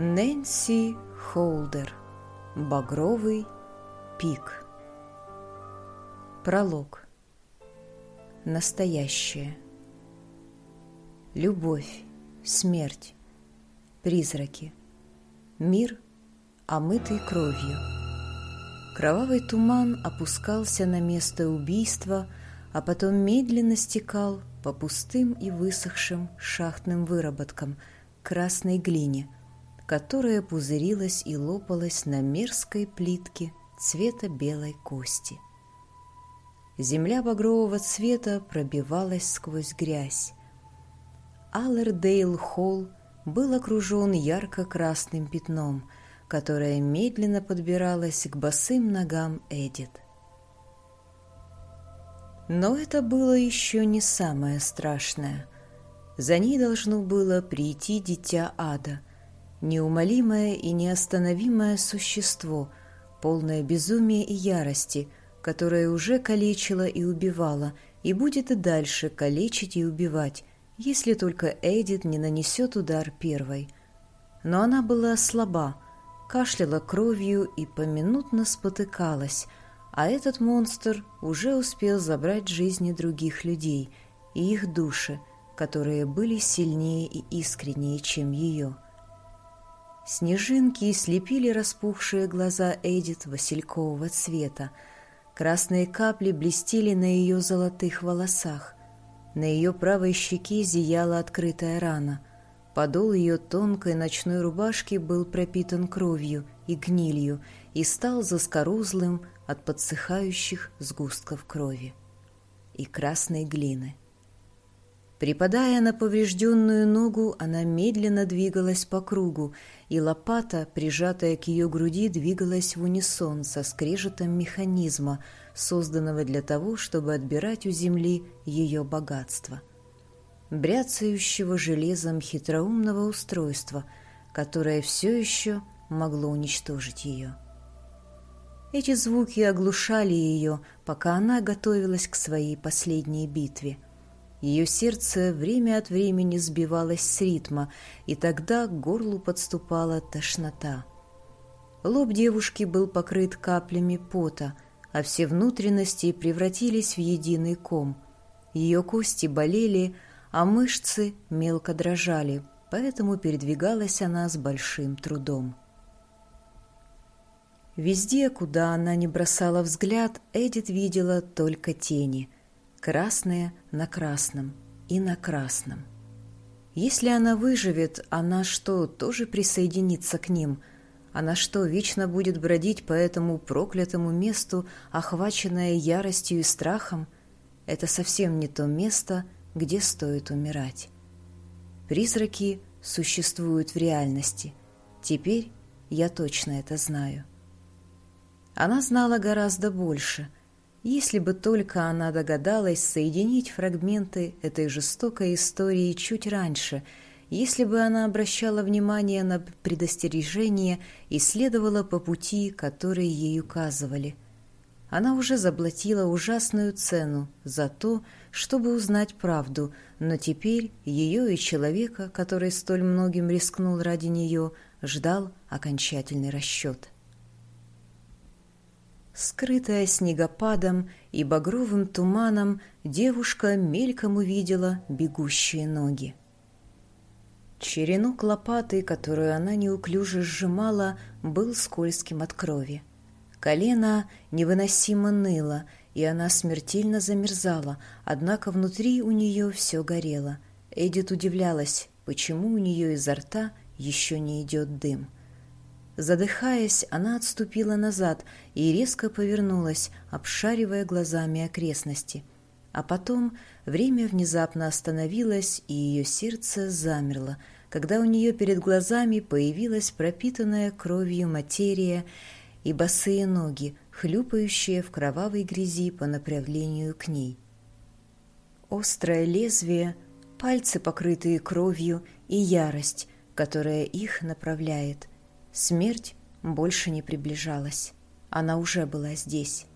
Нэнси Холдер. Багровый пик. Пролог. Настоящее. Любовь, смерть, призраки. Мир, омытый кровью. Кровавый туман опускался на место убийства, а потом медленно стекал по пустым и высохшим шахтным выработкам красной глине, которая пузырилась и лопалась на мерзкой плитке цвета белой кости. Земля багрового цвета пробивалась сквозь грязь. Аллердейл-холл был окружен ярко-красным пятном, которое медленно подбиралось к босым ногам Эдит. Но это было еще не самое страшное. За ней должно было прийти дитя ада, неумолимое и неостановимое существо, полное безумия и ярости, которое уже калечило и убивало, и будет и дальше калечить и убивать, если только Эдит не нанесет удар первой. Но она была слаба, кашляла кровью и поминутно спотыкалась, а этот монстр уже успел забрать жизни других людей и их души, которые были сильнее и искреннее, чем ее. Снежинки слепили распухшие глаза Эдит василькового цвета. Красные капли блестели на ее золотых волосах. На ее правой щеке зияла открытая рана. Подол ее тонкой ночной рубашки был пропитан кровью и гнилью и стал заскорузлым от подсыхающих сгустков крови и красной глины. Припадая на поврежденную ногу, она медленно двигалась по кругу, и лопата, прижатая к ее груди, двигалась в унисон со скрежетом механизма, созданного для того, чтобы отбирать у земли ее богатство. Бряцающего железом хитроумного устройства, которое все еще могло уничтожить ее. Эти звуки оглушали ее, пока она готовилась к своей последней битве – ее сердце время от времени сбивалось с ритма, и тогда к горлу подступала тошнота. Лоб девушки был покрыт каплями пота, а все внутренности превратились в единый ком. Ее кости болели, а мышцы мелко дрожали, поэтому передвигалась она с большим трудом. Везде, куда она не бросала взгляд, Эдит видела только тени — красное на красном и на красном. Если она выживет, она что, тоже присоединится к ним? Она что, вечно будет бродить по этому проклятому месту, охваченная яростью и страхом? Это совсем не то место, где стоит умирать. Призраки существуют в реальности. Теперь я точно это знаю. Она знала гораздо больше — если бы только она догадалась соединить фрагменты этой жестокой истории чуть раньше, если бы она обращала внимание на предостережение и следовала по пути, который ей указывали. Она уже заплатила ужасную цену за то, чтобы узнать правду, но теперь ее и человека, который столь многим рискнул ради нее, ждал окончательный расчет. Скрытая снегопадом и багровым туманом, девушка мельком увидела бегущие ноги. Черенок лопаты, которую она неуклюже сжимала, был скользким от крови. Колено невыносимо ныло, и она смертельно замерзала, однако внутри у нее все горело. Эдит удивлялась, почему у нее изо рта еще не идет дым. Задыхаясь, она отступила назад и резко повернулась, обшаривая глазами окрестности. А потом время внезапно остановилось, и ее сердце замерло, когда у нее перед глазами появилась пропитанная кровью материя и босые ноги, хлюпающие в кровавой грязи по направлению к ней. Острое лезвие, пальцы, покрытые кровью, и ярость, которая их направляет — Смерть больше не приближалась. Она уже была здесь.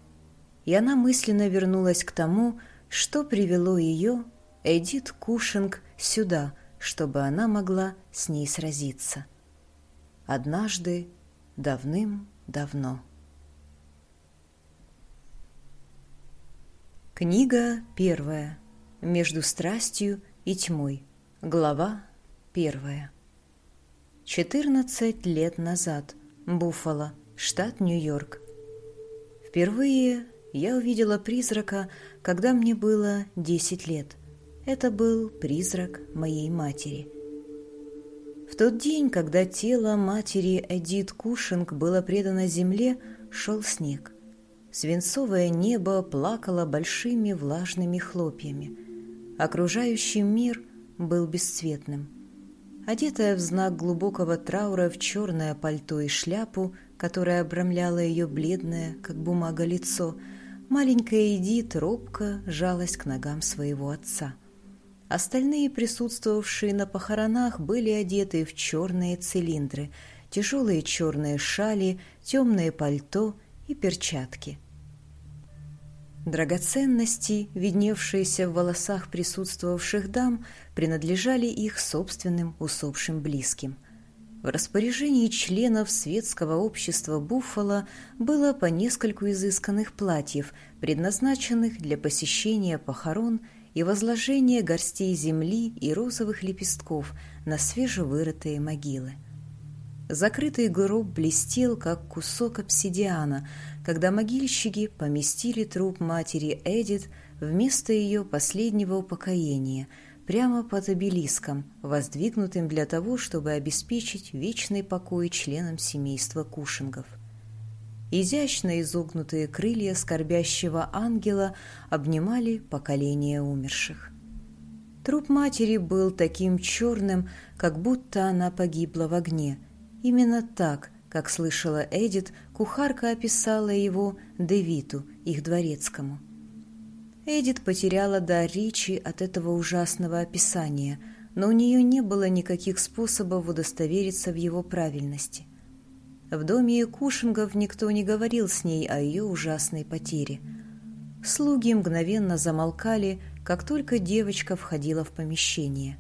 И она мысленно вернулась к тому, что привело ее, Эдит Кушинг, сюда, чтобы она могла с ней сразиться. однажды, давным-давно. Книга первая. Между страстью и тьмой. Глава первая. Четырнадцать лет назад. Буффало, штат Нью-Йорк. Впервые я увидела призрака, когда мне было десять лет. Это был призрак моей матери. В тот день, когда тело матери Эдит Кушинг было предано земле, шел снег. Свинцовое небо плакало большими влажными хлопьями. Окружающий мир был бесцветным. Одетая в знак глубокого траура в черное пальто и шляпу, которая обрамляла ее бледное, как бумага, лицо, маленькая Эдит робко жалась к ногам своего отца. Остальные присутствовавшие на похоронах были одеты в черные цилиндры, тяжелые черные шали, темное пальто и перчатки. Драгоценности, видневшиеся в волосах присутствовавших дам, принадлежали их собственным усопшим близким. В распоряжении членов светского общества Буффало было по нескольку изысканных платьев, предназначенных для посещения похорон и возложение горстей земли и розовых лепестков на свежевырытые могилы. Закрытый гроб блестел, как кусок обсидиана, когда могильщики поместили труп матери Эдит вместо ее последнего упокоения прямо под обелиском, воздвигнутым для того, чтобы обеспечить вечный покой членам семейства Кушингов – Изящно изогнутые крылья скорбящего ангела обнимали поколение умерших. Труп матери был таким черным, как будто она погибла в огне. Именно так, как слышала Эдит, кухарка описала его Девиту, их дворецкому. Эдит потеряла дар речи от этого ужасного описания, но у нее не было никаких способов удостовериться в его правильности. В доме Якушингов никто не говорил с ней о ее ужасной потере. Слуги мгновенно замолкали, как только девочка входила в помещение.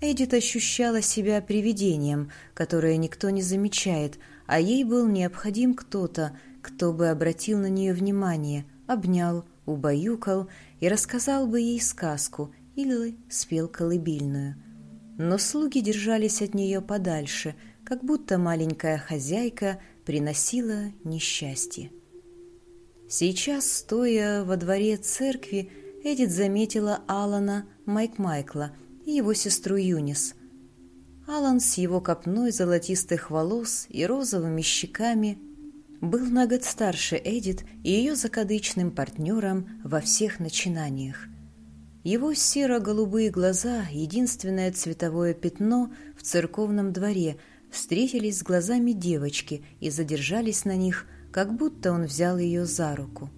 Эдит ощущала себя привидением, которое никто не замечает, а ей был необходим кто-то, кто бы обратил на нее внимание, обнял, убаюкал и рассказал бы ей сказку или спел колыбельную. Но слуги держались от нее подальше – как будто маленькая хозяйка приносила несчастье. Сейчас, стоя во дворе церкви, Эдит заметила Алана Майк Майкла и его сестру Юнис. Алан с его копной золотистых волос и розовыми щеками был на год старше Эдит и ее закадычным партнером во всех начинаниях. Его серо-голубые глаза — единственное цветовое пятно в церковном дворе — встретились с глазами девочки и задержались на них, как будто он взял ее за руку.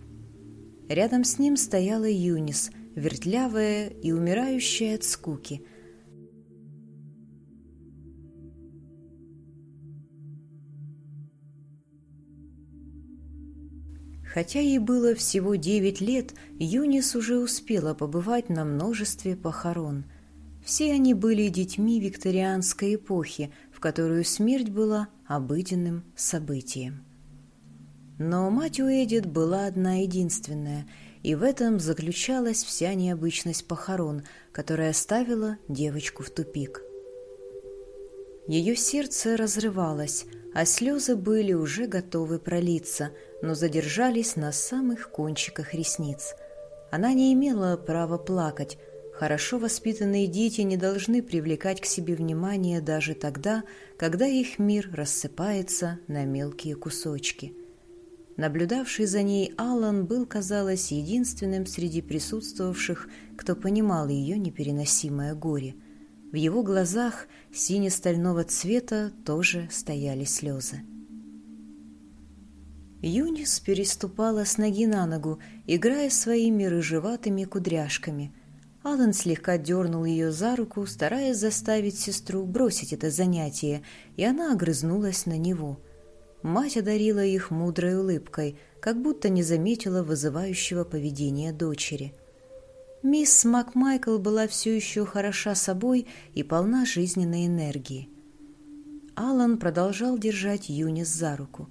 Рядом с ним стояла Юнис, вертлявая и умирающая от скуки. Хотя ей было всего девять лет, Юнис уже успела побывать на множестве похорон. Все они были детьми викторианской эпохи, которую смерть была обыденным событием. Но мать у Эдит была одна единственная, и в этом заключалась вся необычность похорон, которая ставила девочку в тупик. Ее сердце разрывалось, а слезы были уже готовы пролиться, но задержались на самых кончиках ресниц. Она не имела права плакать, Хорошо воспитанные дети не должны привлекать к себе внимание даже тогда, когда их мир рассыпается на мелкие кусочки. Наблюдавший за ней Аллан был, казалось, единственным среди присутствовавших, кто понимал ее непереносимое горе. В его глазах сине-стального цвета тоже стояли слезы. Юнис переступала с ноги на ногу, играя своими рыжеватыми кудряшками – Алан слегка дернул ее за руку, стараясь заставить сестру бросить это занятие, и она огрызнулась на него. Мать одарила их мудрой улыбкой, как будто не заметила вызывающего поведения дочери. Мисс МакМайкл была все еще хороша собой и полна жизненной энергии. Алан продолжал держать Юнис за руку.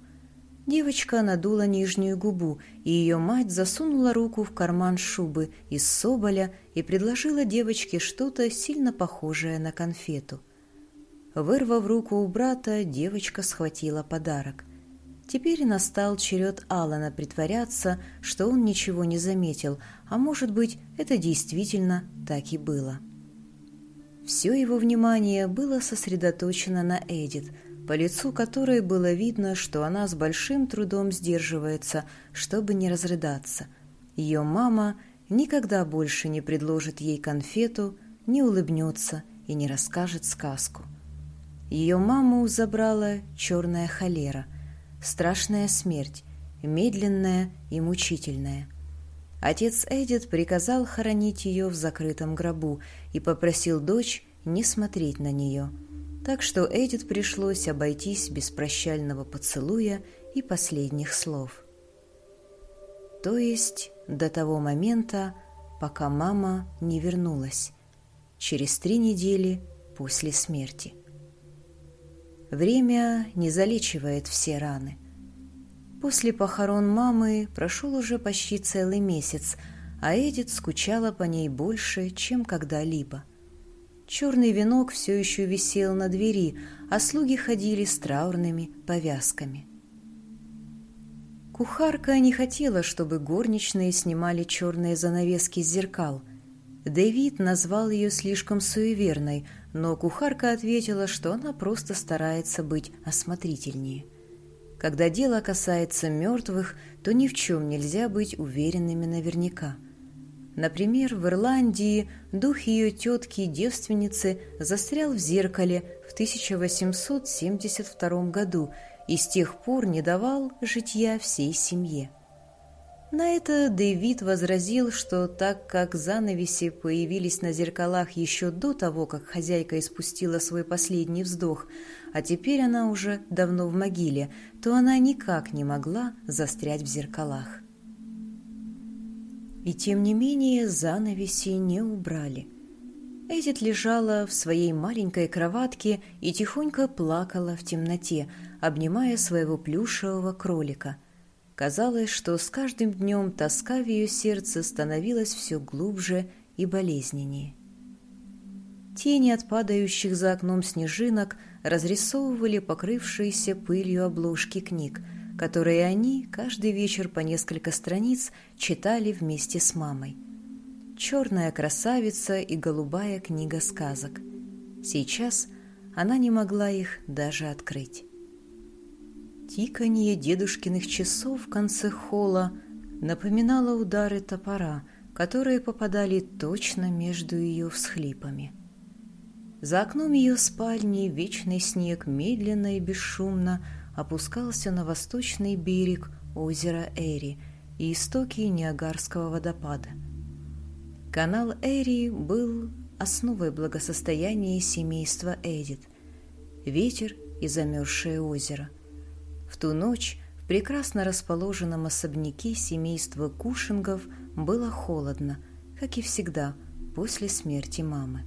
Девочка надула нижнюю губу, и ее мать засунула руку в карман шубы из соболя и предложила девочке что-то сильно похожее на конфету. Вырвав руку у брата, девочка схватила подарок. Теперь настал черед Алана притворяться, что он ничего не заметил, а может быть, это действительно так и было. Все его внимание было сосредоточено на Эдит – по лицу которой было видно, что она с большим трудом сдерживается, чтобы не разрыдаться. Ее мама никогда больше не предложит ей конфету, не улыбнется и не расскажет сказку. Ее маму забрала черная холера, страшная смерть, медленная и мучительная. Отец Эдит приказал хоронить ее в закрытом гробу и попросил дочь не смотреть на нее – так что Эдит пришлось обойтись без прощального поцелуя и последних слов. То есть до того момента, пока мама не вернулась, через три недели после смерти. Время не залечивает все раны. После похорон мамы прошел уже почти целый месяц, а Эдит скучала по ней больше, чем когда-либо – Черный венок все еще висел на двери, а слуги ходили с траурными повязками. Кухарка не хотела, чтобы горничные снимали черные занавески с зеркал. Дэвид назвал ее слишком суеверной, но кухарка ответила, что она просто старается быть осмотрительнее. Когда дело касается мертвых, то ни в чем нельзя быть уверенными наверняка – Например, в Ирландии дух ее тетки-девственницы застрял в зеркале в 1872 году и с тех пор не давал житья всей семье. На это Дэвид возразил, что так как занавеси появились на зеркалах еще до того, как хозяйка испустила свой последний вздох, а теперь она уже давно в могиле, то она никак не могла застрять в зеркалах. И тем не менее занавеси не убрали. Эдит лежала в своей маленькой кроватке и тихонько плакала в темноте, обнимая своего плюшевого кролика. Казалось, что с каждым днем тоска в ее сердце становилась все глубже и болезненнее. Тени от падающих за окном снежинок разрисовывали покрывшиеся пылью обложки книг – которые они каждый вечер по несколько страниц читали вместе с мамой. «Черная красавица» и «Голубая книга сказок». Сейчас она не могла их даже открыть. Тиканье дедушкиных часов в конце холла напоминало удары топора, которые попадали точно между ее всхлипами. За окном ее спальни вечный снег медленно и бесшумно опускался на восточный берег озера Эри и истоки Ниагарского водопада. Канал Эри был основой благосостояния семейства Эдит, ветер и замерзшее озеро. В ту ночь в прекрасно расположенном особняке семейства Кушингов было холодно, как и всегда после смерти мамы.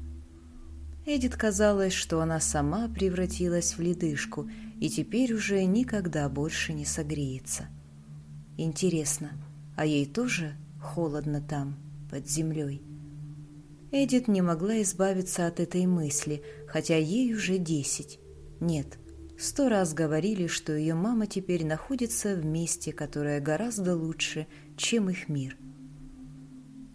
Эдит казалось, что она сама превратилась в ледышку и теперь уже никогда больше не согреется. Интересно, а ей тоже холодно там, под землей? Эдит не могла избавиться от этой мысли, хотя ей уже десять. Нет, сто раз говорили, что ее мама теперь находится в месте, которое гораздо лучше, чем их мир.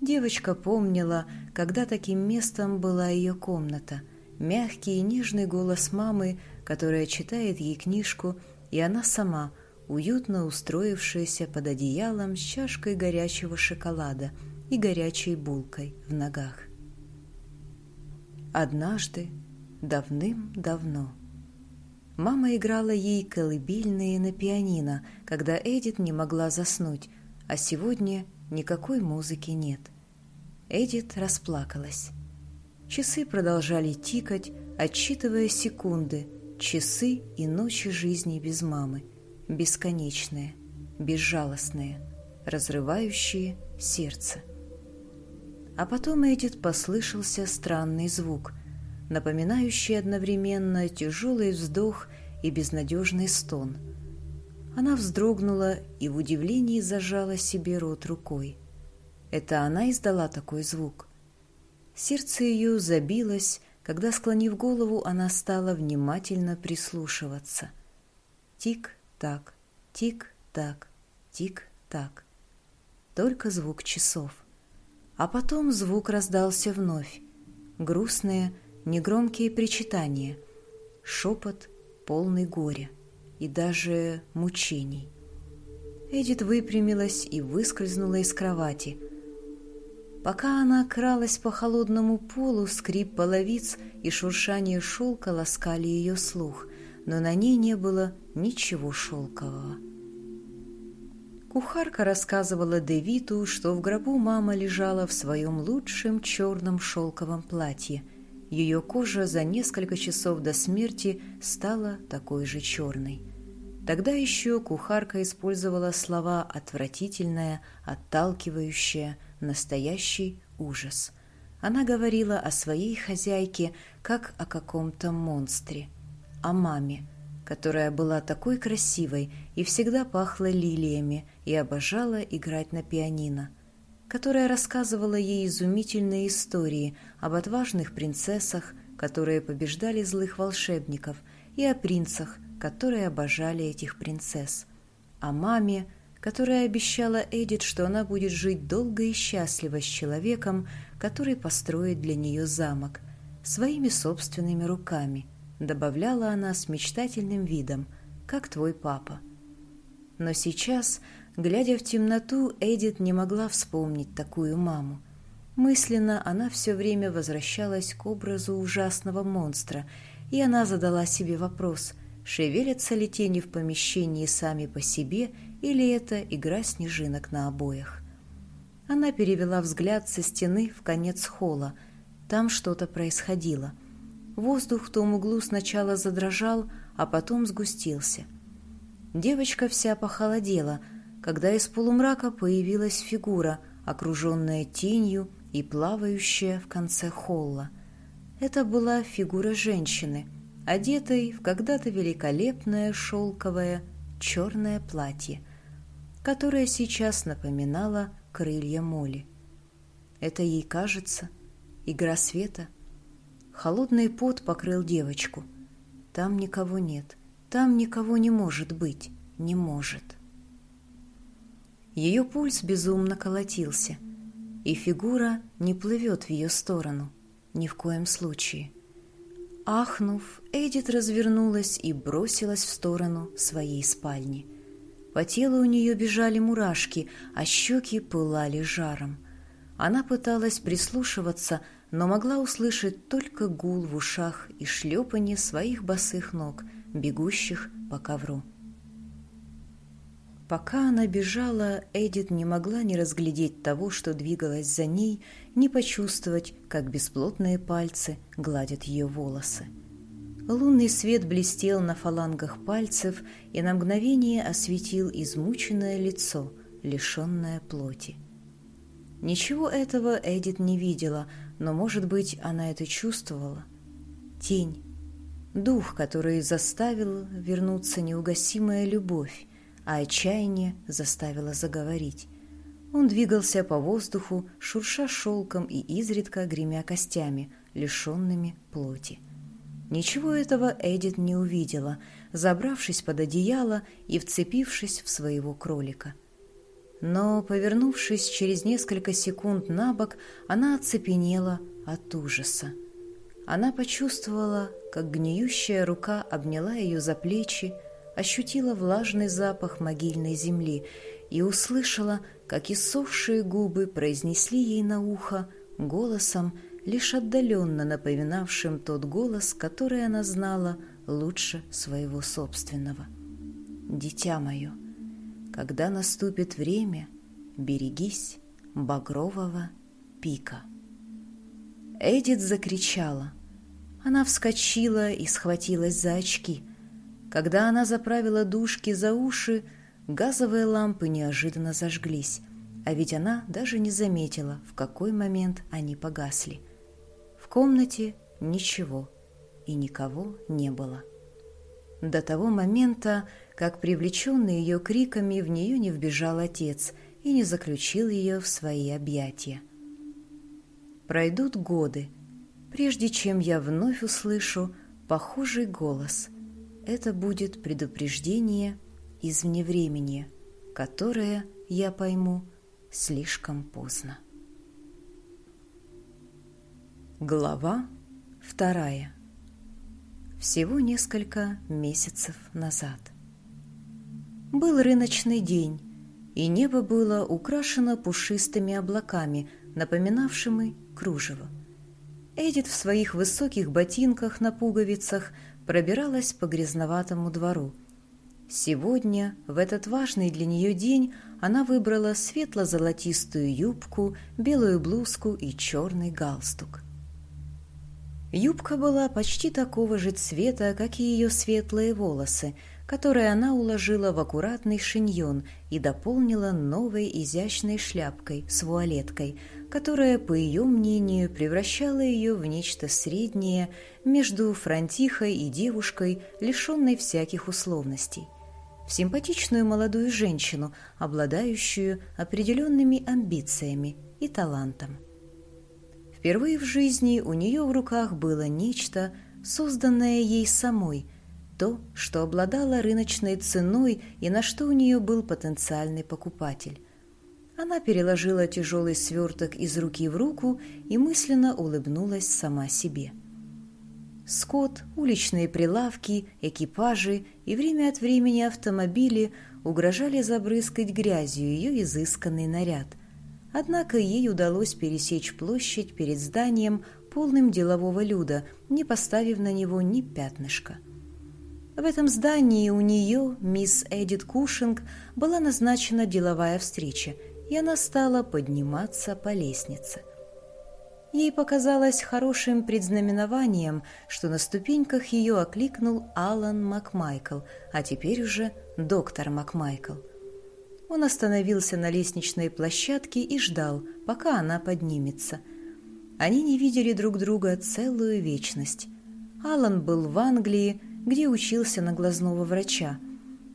Девочка помнила, когда таким местом была ее комната. Мягкий и нежный голос мамы которая читает ей книжку, и она сама, уютно устроившаяся под одеялом с чашкой горячего шоколада и горячей булкой в ногах. Однажды, давным-давно, мама играла ей колыбельные на пианино, когда Эдит не могла заснуть, а сегодня никакой музыки нет. Эдит расплакалась. Часы продолжали тикать, отсчитывая секунды – Часы и ночи жизни без мамы, бесконечные, безжалостные, разрывающие сердце. А потом Эдит послышался странный звук. напоминающий одновременно тяжелый вздох и безнадежный стон. Она вздрогнула и в удивлении зажала себе рот рукой. Это она издала такой звук. Сердце ее забилось, когда, склонив голову, она стала внимательно прислушиваться. Тик-так, тик-так, тик-так. Только звук часов. А потом звук раздался вновь. Грустные, негромкие причитания, шепот, полный горя и даже мучений. Эдит выпрямилась и выскользнула из кровати – Пока она кралась по холодному полу, скрип половиц и шуршание шелка ласкали ее слух, но на ней не было ничего шелкового. Кухарка рассказывала Девиту, что в гробу мама лежала в своем лучшем черном шелковом платье. Ее кожа за несколько часов до смерти стала такой же черной. Тогда еще кухарка использовала слова «отвратительная», «отталкивающая», настоящий ужас. Она говорила о своей хозяйке, как о каком-то монстре, о маме, которая была такой красивой и всегда пахла лилиями и обожала играть на пианино, которая рассказывала ей изумительные истории об отважных принцессах, которые побеждали злых волшебников, и о принцах, которые обожали этих принцесс, о маме, которая обещала Эдит, что она будет жить долго и счастливо с человеком, который построит для нее замок, своими собственными руками, добавляла она с мечтательным видом, как твой папа. Но сейчас, глядя в темноту, Эдит не могла вспомнить такую маму. Мысленно она все время возвращалась к образу ужасного монстра, и она задала себе вопрос, шевелятся ли тени в помещении сами по себе или это игра снежинок на обоях. Она перевела взгляд со стены в конец холла. Там что-то происходило. Воздух в том углу сначала задрожал, а потом сгустился. Девочка вся похолодела, когда из полумрака появилась фигура, окруженная тенью и плавающая в конце холла. Это была фигура женщины, одетой в когда-то великолепное шелковое черное платье – которая сейчас напоминала крылья моли. Это ей кажется игра света. Холодный пот покрыл девочку. Там никого нет, там никого не может быть, не может. Ее пульс безумно колотился, и фигура не плывет в ее сторону, ни в коем случае. Ахнув, Эдит развернулась и бросилась в сторону своей спальни. По телу у нее бежали мурашки, а щеки пылали жаром. Она пыталась прислушиваться, но могла услышать только гул в ушах и шлепанье своих босых ног, бегущих по ковру. Пока она бежала, Эдит не могла ни разглядеть того, что двигалось за ней, ни почувствовать, как бесплотные пальцы гладят ее волосы. Лунный свет блестел на фалангах пальцев и на мгновение осветил измученное лицо, лишенное плоти. Ничего этого Эдит не видела, но, может быть, она это чувствовала. Тень, дух, который заставил вернуться неугасимая любовь, а отчаяние заставило заговорить. Он двигался по воздуху, шурша шелком и изредка гремя костями, лишенными плоти. Ничего этого Эдит не увидела, забравшись под одеяло и вцепившись в своего кролика. Но, повернувшись через несколько секунд на бок, она оцепенела от ужаса. Она почувствовала, как гниющая рука обняла ее за плечи, ощутила влажный запах могильной земли и услышала, как иссохшие губы произнесли ей на ухо голосом, лишь отдаленно напоминавшим тот голос, который она знала лучше своего собственного. «Дитя мое, когда наступит время, берегись багрового пика». Эдит закричала. Она вскочила и схватилась за очки. Когда она заправила дужки за уши, газовые лампы неожиданно зажглись, а ведь она даже не заметила, в какой момент они погасли – комнате ничего и никого не было. До того момента, как привлеченный ее криками в нее не вбежал отец и не заключил ее в свои объятия. Пройдут годы, прежде чем я вновь услышу похожий голос. Это будет предупреждение из вневремени, которое я пойму слишком поздно. Глава вторая. Всего несколько месяцев назад. Был рыночный день, и небо было украшено пушистыми облаками, напоминавшими кружево. Эдит в своих высоких ботинках на пуговицах пробиралась по грязноватому двору. Сегодня, в этот важный для нее день, она выбрала светло-золотистую юбку, белую блузку и черный галстук. Юбка была почти такого же цвета, как и ее светлые волосы, которые она уложила в аккуратный шиньон и дополнила новой изящной шляпкой с вуалеткой, которая, по ее мнению, превращала ее в нечто среднее между франтихой и девушкой, лишенной всяких условностей. В симпатичную молодую женщину, обладающую определенными амбициями и талантом. Впервые в жизни у нее в руках было нечто, созданное ей самой, то, что обладало рыночной ценой и на что у нее был потенциальный покупатель. Она переложила тяжелый сверток из руки в руку и мысленно улыбнулась сама себе. Скот, уличные прилавки, экипажи и время от времени автомобили угрожали забрызгать грязью ее изысканный наряд – Однако ей удалось пересечь площадь перед зданием, полным делового люда, не поставив на него ни пятнышка. В этом здании у нее, мисс Эдит Кушинг, была назначена деловая встреча, и она стала подниматься по лестнице. Ей показалось хорошим предзнаменованием, что на ступеньках ее окликнул Алан Макмайкл, а теперь уже доктор Макмайкл – он остановился на лестничной площадке и ждал, пока она поднимется. Они не видели друг друга целую вечность. Алан был в Англии, где учился на глазного врача.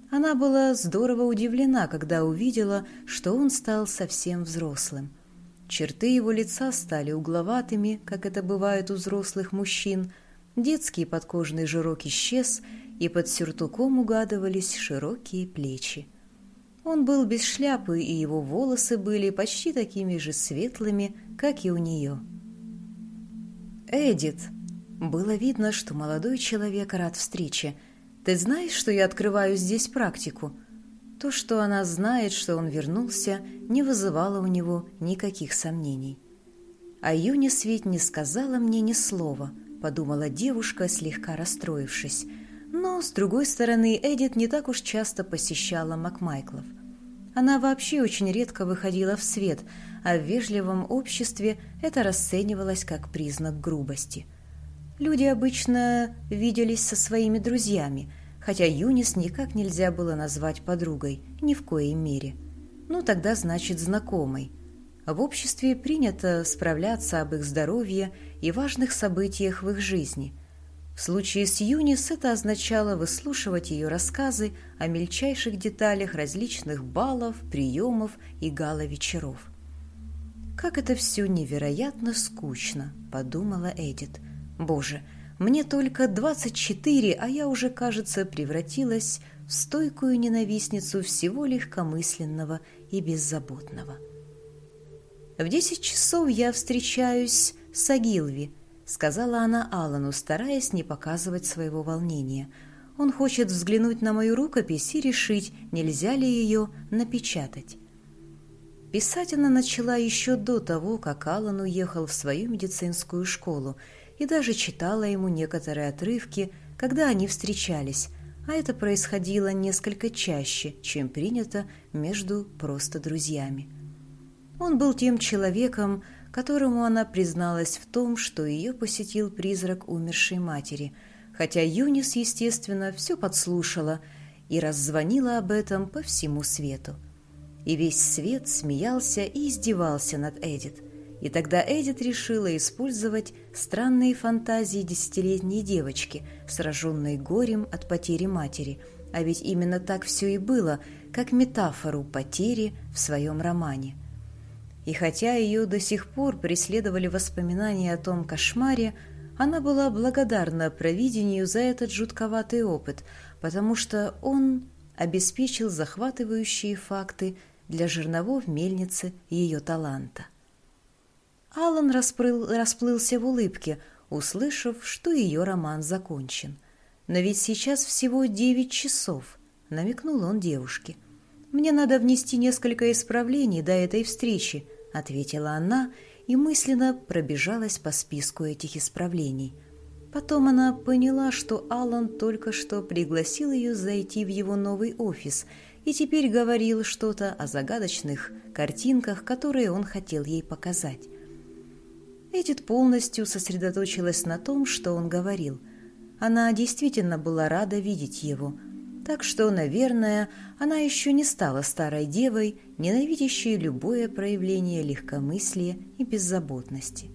Она была здорово удивлена, когда увидела, что он стал совсем взрослым. Черты его лица стали угловатыми, как это бывает у взрослых мужчин. Детский подкожный жирок исчез, и под сюртуком угадывались широкие плечи. Он был без шляпы, и его волосы были почти такими же светлыми, как и у нее. «Эдит!» Было видно, что молодой человек рад встрече. «Ты знаешь, что я открываю здесь практику?» То, что она знает, что он вернулся, не вызывало у него никаких сомнений. «А Юнис ведь не сказала мне ни слова», — подумала девушка, слегка расстроившись. Но, с другой стороны, Эдит не так уж часто посещала Макмайклов. Она вообще очень редко выходила в свет, а в вежливом обществе это расценивалось как признак грубости. Люди обычно виделись со своими друзьями, хотя Юнис никак нельзя было назвать подругой, ни в коей мере. Ну, тогда значит знакомой. В обществе принято справляться об их здоровье и важных событиях в их жизни – в случае с Юнис это означало выслушивать ее рассказы о мельчайших деталях различных балов, приемов и гала-вечеров. «Как это все невероятно скучно», — подумала Эдит. «Боже, мне только двадцать четыре, а я уже, кажется, превратилась в стойкую ненавистницу всего легкомысленного и беззаботного». В десять часов я встречаюсь с Агилви, сказала она Алану, стараясь не показывать своего волнения. Он хочет взглянуть на мою рукопись и решить, нельзя ли ее напечатать. Писать она начала еще до того, как Алан уехал в свою медицинскую школу и даже читала ему некоторые отрывки, когда они встречались, а это происходило несколько чаще, чем принято между просто друзьями. Он был тем человеком, которому она призналась в том, что ее посетил призрак умершей матери, хотя Юнис, естественно, все подслушала и раззвонила об этом по всему свету. И весь свет смеялся и издевался над Эдит. И тогда Эдит решила использовать странные фантазии десятилетней девочки, сраженной горем от потери матери. А ведь именно так все и было, как метафору потери в своем романе. И хотя ее до сих пор преследовали воспоминания о том кошмаре, она была благодарна провидению за этот жутковатый опыт, потому что он обеспечил захватывающие факты для жерновов мельницы ее таланта. Алан расплыл, расплылся в улыбке, услышав, что ее роман закончен. «Но ведь сейчас всего девять часов», — намекнул он девушке. «Мне надо внести несколько исправлений до этой встречи», — ответила она и мысленно пробежалась по списку этих исправлений. Потом она поняла, что Алан только что пригласил ее зайти в его новый офис и теперь говорил что-то о загадочных картинках, которые он хотел ей показать. Эдит полностью сосредоточилась на том, что он говорил. Она действительно была рада видеть его. Так что, наверное, она еще не стала старой девой, ненавидящей любое проявление легкомыслия и беззаботности.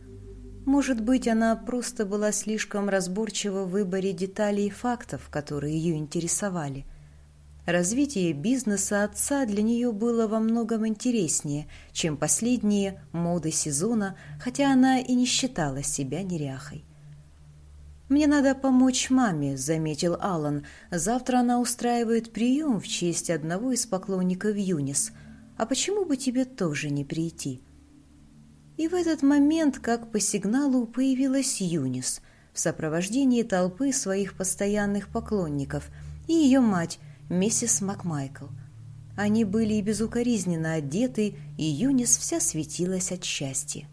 Может быть, она просто была слишком разборчива в выборе деталей и фактов, которые ее интересовали. Развитие бизнеса отца для нее было во многом интереснее, чем последние моды сезона, хотя она и не считала себя неряхой. «Мне надо помочь маме», — заметил Алан. «Завтра она устраивает прием в честь одного из поклонников Юнис. А почему бы тебе тоже не прийти?» И в этот момент, как по сигналу, появилась Юнис в сопровождении толпы своих постоянных поклонников и ее мать — миссис Макмайкл. Они были и безукоризненно одеты, и Юнис вся светилась от счастья.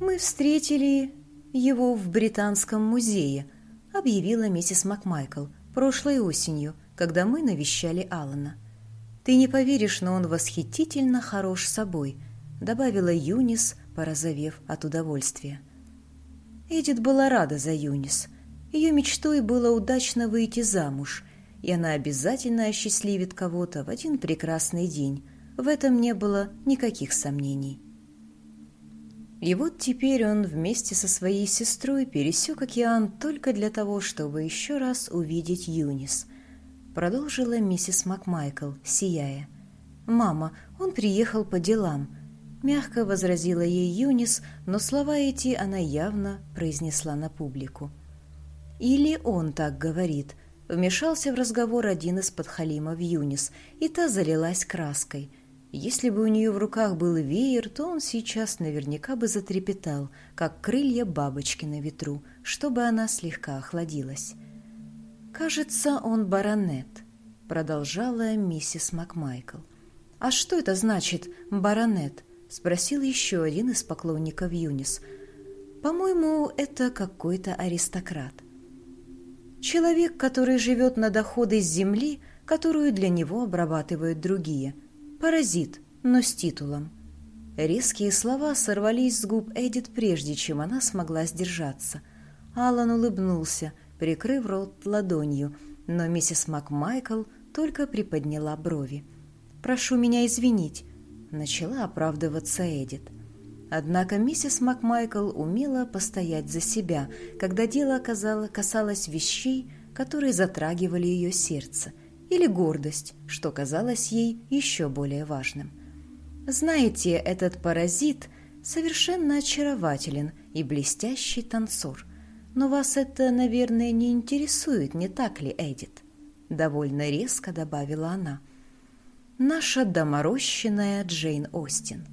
«Мы встретили его в Британском музее», — объявила миссис Макмайкл прошлой осенью, когда мы навещали Алана. «Ты не поверишь, но он восхитительно хорош собой», — добавила Юнис, порозовев от удовольствия. Эдит была рада за Юнис. Ее мечтой было удачно выйти замуж — и она обязательно осчастливит кого-то в один прекрасный день. В этом не было никаких сомнений. И вот теперь он вместе со своей сестрой пересек океан только для того, чтобы еще раз увидеть Юнис. Продолжила миссис Макмайкл, сияя. «Мама, он приехал по делам», — мягко возразила ей Юнис, но слова эти она явно произнесла на публику. «Или он так говорит», Вмешался в разговор один из подхалимов Юнис, и та залилась краской. Если бы у нее в руках был веер, то он сейчас наверняка бы затрепетал, как крылья бабочки на ветру, чтобы она слегка охладилась. «Кажется, он баронет», — продолжала миссис Макмайкл. «А что это значит, баронет?» — спросил еще один из поклонников Юнис. «По-моему, это какой-то аристократ». Человек, который живет на доходы с земли, которую для него обрабатывают другие. Паразит, но с титулом. Резкие слова сорвались с губ Эдит, прежде чем она смогла сдержаться. Алан улыбнулся, прикрыв рот ладонью, но миссис МакМайкл только приподняла брови. «Прошу меня извинить», — начала оправдываться Эдит. Однако миссис Макмайкл умела постоять за себя, когда дело касалось вещей, которые затрагивали ее сердце, или гордость, что казалось ей еще более важным. Знаете, этот паразит совершенно очарователен и блестящий танцор. Но вас это, наверное, не интересует, не так ли, Эдит? Довольно резко добавила она. Наша доморощенная Джейн Остин.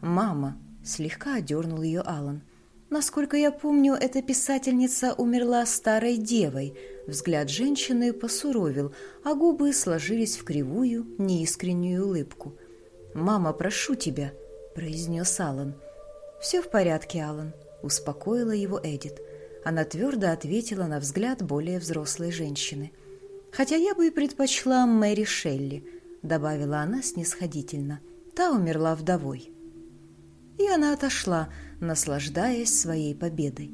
Мама, Слегка одернул ее Алан. Насколько я помню, эта писательница умерла старой девой. Взгляд женщины посуровил, а губы сложились в кривую, неискреннюю улыбку. «Мама, прошу тебя», — произнес Алан. «Все в порядке, Алан», — успокоила его Эдит. Она твердо ответила на взгляд более взрослой женщины. «Хотя я бы и предпочла Мэри Шелли», — добавила она снисходительно. «Та умерла вдовой» и она отошла, наслаждаясь своей победой.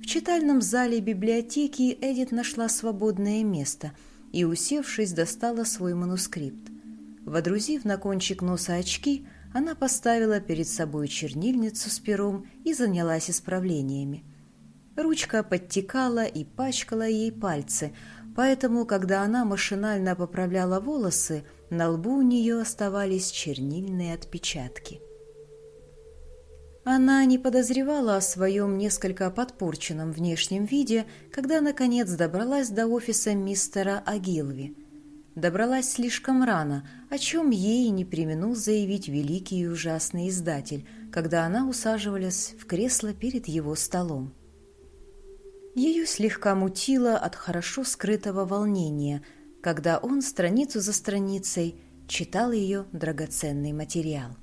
В читальном зале библиотеки Эдит нашла свободное место и, усевшись, достала свой манускрипт. Водрузив на кончик носа очки, она поставила перед собой чернильницу с пером и занялась исправлениями. Ручка подтекала и пачкала ей пальцы, поэтому, когда она машинально поправляла волосы, на лбу у нее оставались чернильные отпечатки. Она не подозревала о своем несколько подпорченном внешнем виде, когда наконец добралась до офиса мистера Агилви. Добралась слишком рано, о чем ей не применул заявить великий и ужасный издатель, когда она усаживалась в кресло перед его столом. Ее слегка мутило от хорошо скрытого волнения, когда он страницу за страницей читал ее драгоценный материал.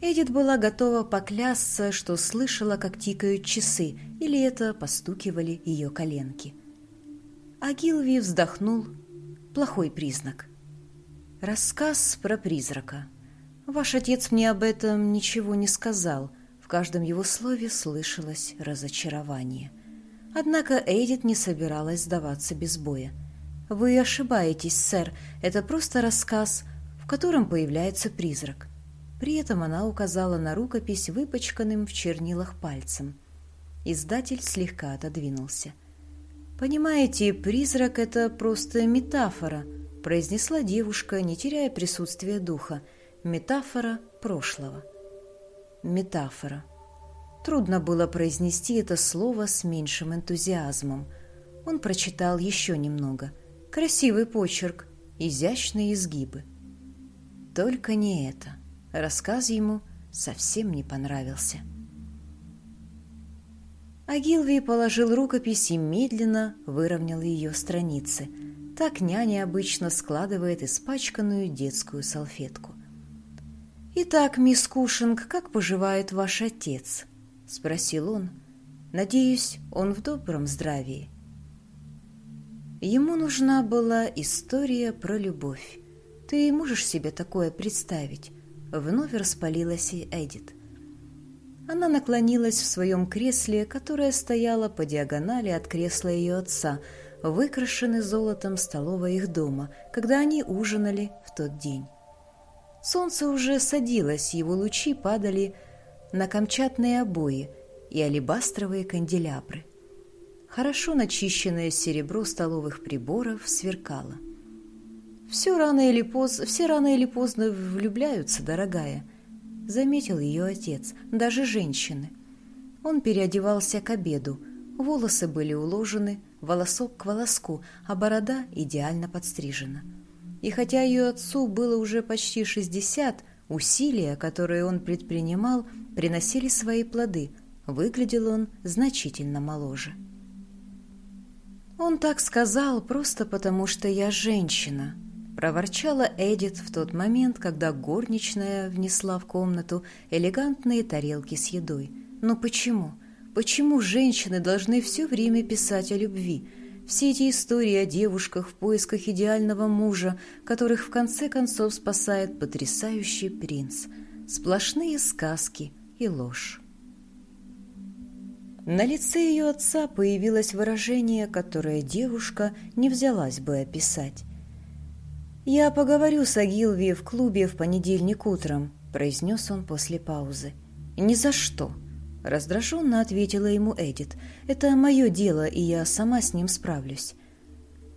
Эдит была готова поклясться, что слышала, как тикают часы, или это постукивали ее коленки. А Гилви вздохнул. Плохой признак. Рассказ про призрака. Ваш отец мне об этом ничего не сказал. В каждом его слове слышалось разочарование. Однако Эдит не собиралась сдаваться без боя. «Вы ошибаетесь, сэр. Это просто рассказ, в котором появляется призрак. При этом она указала на рукопись выпачканным в чернилах пальцем. Издатель слегка отодвинулся. «Понимаете, призрак — это просто метафора», — произнесла девушка, не теряя присутствия духа. «Метафора прошлого». Метафора. Трудно было произнести это слово с меньшим энтузиазмом. Он прочитал еще немного. Красивый почерк, изящные изгибы. Только не это. Рассказ ему совсем не понравился. Агилви положил рукопись и медленно выровнял ее страницы. Так няня обычно складывает испачканную детскую салфетку. «Итак, мисс Кушинг, как поживает ваш отец?» — спросил он. «Надеюсь, он в добром здравии». Ему нужна была история про любовь. Ты можешь себе такое представить? Вновь распалилась и Эдит. Она наклонилась в своем кресле, которое стояло по диагонали от кресла ее отца, выкрашенный золотом столовой их дома, когда они ужинали в тот день. Солнце уже садилось, его лучи падали на камчатные обои и алебастровые канделябры. Хорошо начищенное серебро столовых приборов сверкало. Все рано или поздно, все рано или поздно влюбляются, дорогая, заметил ее отец, даже женщины. Он переодевался к обеду. Волосы были уложены, волосок к волоску, а борода идеально подстрижена. И хотя ее отцу было уже почти шестьдесят, усилия, которые он предпринимал, приносили свои плоды. Выглядел он значительно моложе. Он так сказал просто потому, что я женщина, проворчала Эдит в тот момент, когда горничная внесла в комнату элегантные тарелки с едой. Но почему? Почему женщины должны все время писать о любви? Все эти истории о девушках в поисках идеального мужа, которых в конце концов спасает потрясающий принц. Сплошные сказки и ложь. На лице ее отца появилось выражение, которое девушка не взялась бы описать. «Я поговорю с Агилви в клубе в понедельник утром», — произнес он после паузы. «Ни за что», — раздраженно ответила ему Эдит. «Это мое дело, и я сама с ним справлюсь».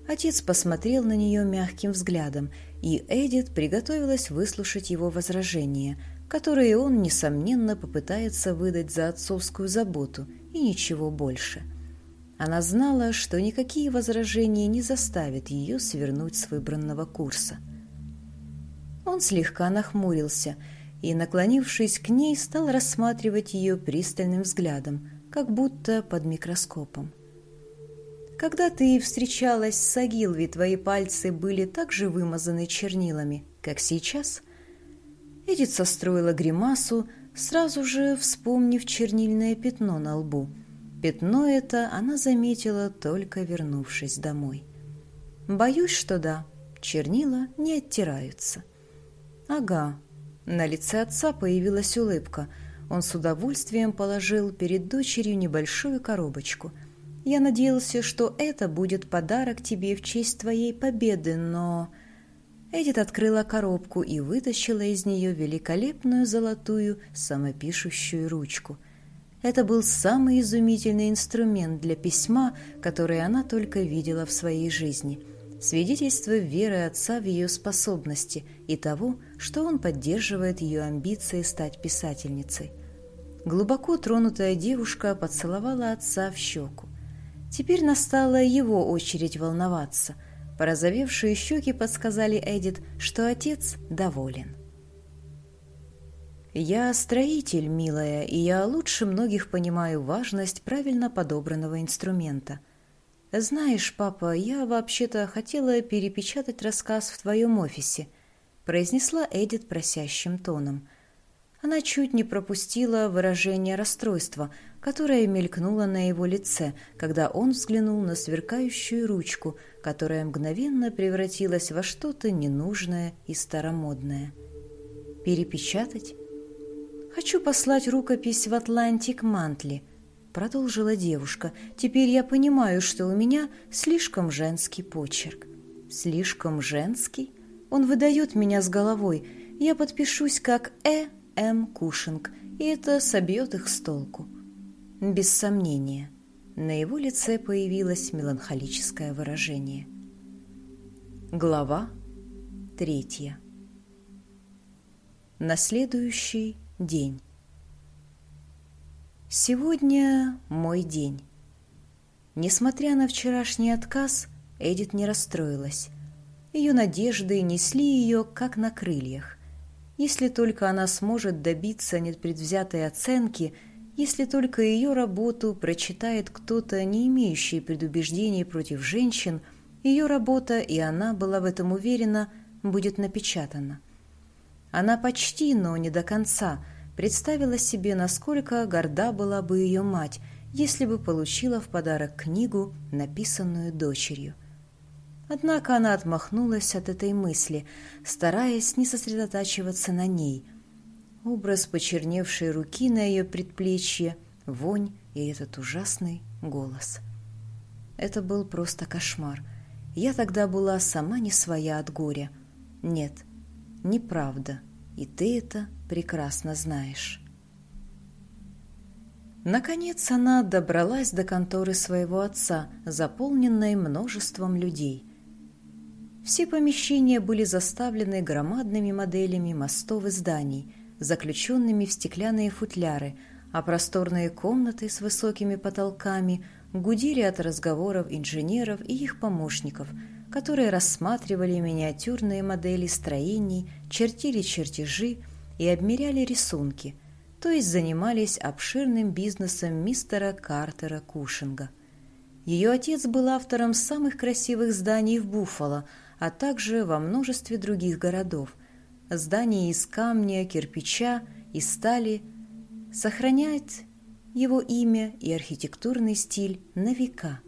Отец посмотрел на нее мягким взглядом, и Эдит приготовилась выслушать его возражения, которые он, несомненно, попытается выдать за отцовскую заботу, и ничего больше — она знала, что никакие возражения не заставят ее свернуть с выбранного курса. Он слегка нахмурился и, наклонившись к ней, стал рассматривать ее пристальным взглядом, как будто под микроскопом. Когда ты встречалась с Агилви, твои пальцы были так же вымазаны чернилами, как сейчас? Эдит состроила гримасу, сразу же вспомнив чернильное пятно на лбу – Пятно это она заметила, только вернувшись домой. Боюсь, что да, чернила не оттираются. Ага, на лице отца появилась улыбка. Он с удовольствием положил перед дочерью небольшую коробочку. Я надеялся, что это будет подарок тебе в честь твоей победы, но... Эдит открыла коробку и вытащила из нее великолепную золотую самопишущую ручку. Это был самый изумительный инструмент для письма, который она только видела в своей жизни. Свидетельство веры отца в ее способности и того, что он поддерживает ее амбиции стать писательницей. Глубоко тронутая девушка поцеловала отца в щеку. Теперь настала его очередь волноваться – Порозовевшие щеки подсказали Эдит, что отец доволен. «Я строитель, милая, и я лучше многих понимаю важность правильно подобранного инструмента. Знаешь, папа, я вообще-то хотела перепечатать рассказ в твоем офисе», произнесла Эдит просящим тоном. Она чуть не пропустила выражение расстройства, которое мелькнуло на его лице, когда он взглянул на сверкающую ручку – которая мгновенно превратилась во что-то ненужное и старомодное. «Перепечатать?» «Хочу послать рукопись в Атлантик Мантли», — продолжила девушка. «Теперь я понимаю, что у меня слишком женский почерк». «Слишком женский? Он выдает меня с головой. Я подпишусь как Э. М. Кушинг, и это собьет их с толку». «Без сомнения». На его лице появилось меланхолическое выражение. Глава третья. На следующий день. Сегодня мой день. Несмотря на вчерашний отказ, Эдит не расстроилась. Ее надежды несли ее, как на крыльях. Если только она сможет добиться непредвзятой оценки – если только ее работу прочитает кто-то, не имеющий предубеждений против женщин, ее работа, и она была в этом уверена, будет напечатана. Она почти, но не до конца, представила себе, насколько горда была бы ее мать, если бы получила в подарок книгу, написанную дочерью. Однако она отмахнулась от этой мысли, стараясь не сосредотачиваться на ней – образ почерневшей руки на ее предплечье, вонь и этот ужасный голос. Это был просто кошмар. Я тогда была сама не своя от горя. Нет, неправда, и ты это прекрасно знаешь. Наконец она добралась до конторы своего отца, заполненной множеством людей. Все помещения были заставлены громадными моделями мостов и зданий – заключенными в стеклянные футляры, а просторные комнаты с высокими потолками гудели от разговоров инженеров и их помощников, которые рассматривали миниатюрные модели строений, чертили чертежи и обмеряли рисунки, то есть занимались обширным бизнесом мистера Картера Кушинга. Ее отец был автором самых красивых зданий в Буффало, а также во множестве других городов, здание из камня, кирпича и стали, сохраняет его имя и архитектурный стиль на века.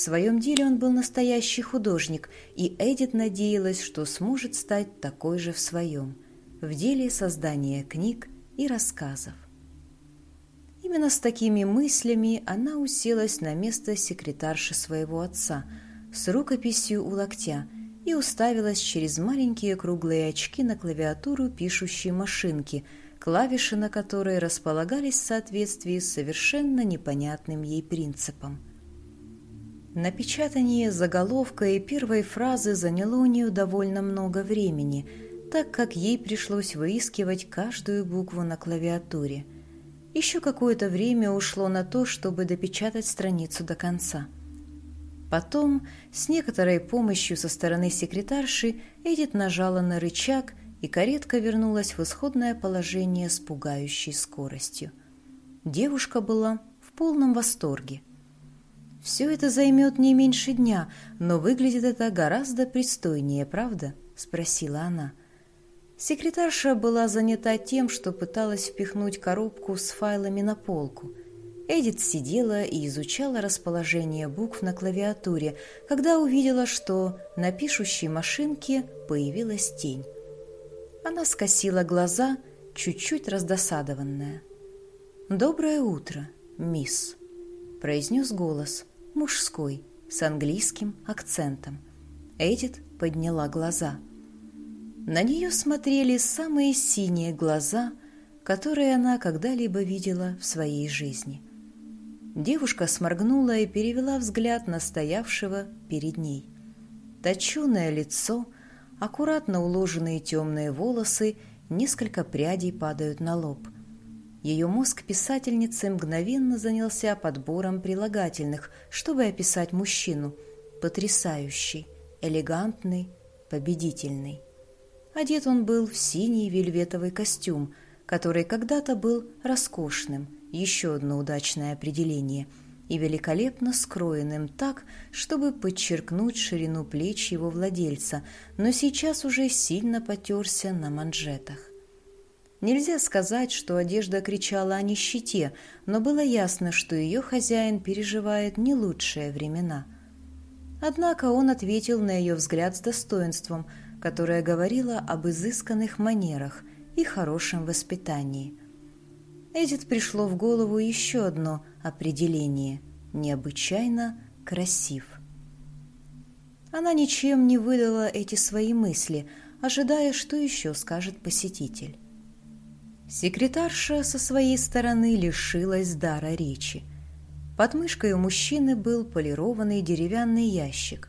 В своем деле он был настоящий художник, и Эдит надеялась, что сможет стать такой же в своем, в деле создания книг и рассказов. Именно с такими мыслями она уселась на место секретарши своего отца с рукописью у локтя – и уставилась через маленькие круглые очки на клавиатуру пишущей машинки, клавиши на которой располагались в соответствии с совершенно непонятным ей принципом. Напечатание заголовка и первой фразы заняло у нее довольно много времени, так как ей пришлось выискивать каждую букву на клавиатуре. Еще какое-то время ушло на то, чтобы допечатать страницу до конца – Потом, с некоторой помощью со стороны секретарши, Эдит нажала на рычаг, и каретка вернулась в исходное положение с пугающей скоростью. Девушка была в полном восторге. «Все это займет не меньше дня, но выглядит это гораздо пристойнее, правда?» – спросила она. Секретарша была занята тем, что пыталась впихнуть коробку с файлами на полку – Эдит сидела и изучала расположение букв на клавиатуре, когда увидела, что на пишущей машинке появилась тень. Она скосила глаза, чуть-чуть раздосадованная. «Доброе утро, мисс», — произнес голос, мужской, с английским акцентом. Эдит подняла глаза. На нее смотрели самые синие глаза, которые она когда-либо видела в своей жизни. Девушка сморгнула и перевела взгляд на стоявшего перед ней. Точеное лицо, аккуратно уложенные темные волосы, несколько прядей падают на лоб. Ее мозг писательницы мгновенно занялся подбором прилагательных, чтобы описать мужчину. Потрясающий, элегантный, победительный. Одет он был в синий вельветовый костюм, который когда-то был роскошным, еще одно удачное определение, и великолепно скроенным так, чтобы подчеркнуть ширину плеч его владельца, но сейчас уже сильно потерся на манжетах. Нельзя сказать, что одежда кричала о нищете, но было ясно, что ее хозяин переживает не лучшие времена. Однако он ответил на ее взгляд с достоинством, которое говорило об изысканных манерах и хорошем воспитании. Эдит пришло в голову еще одно определение – необычайно красив. Она ничем не выдала эти свои мысли, ожидая, что еще скажет посетитель. Секретарша со своей стороны лишилась дара речи. Под мышкой у мужчины был полированный деревянный ящик.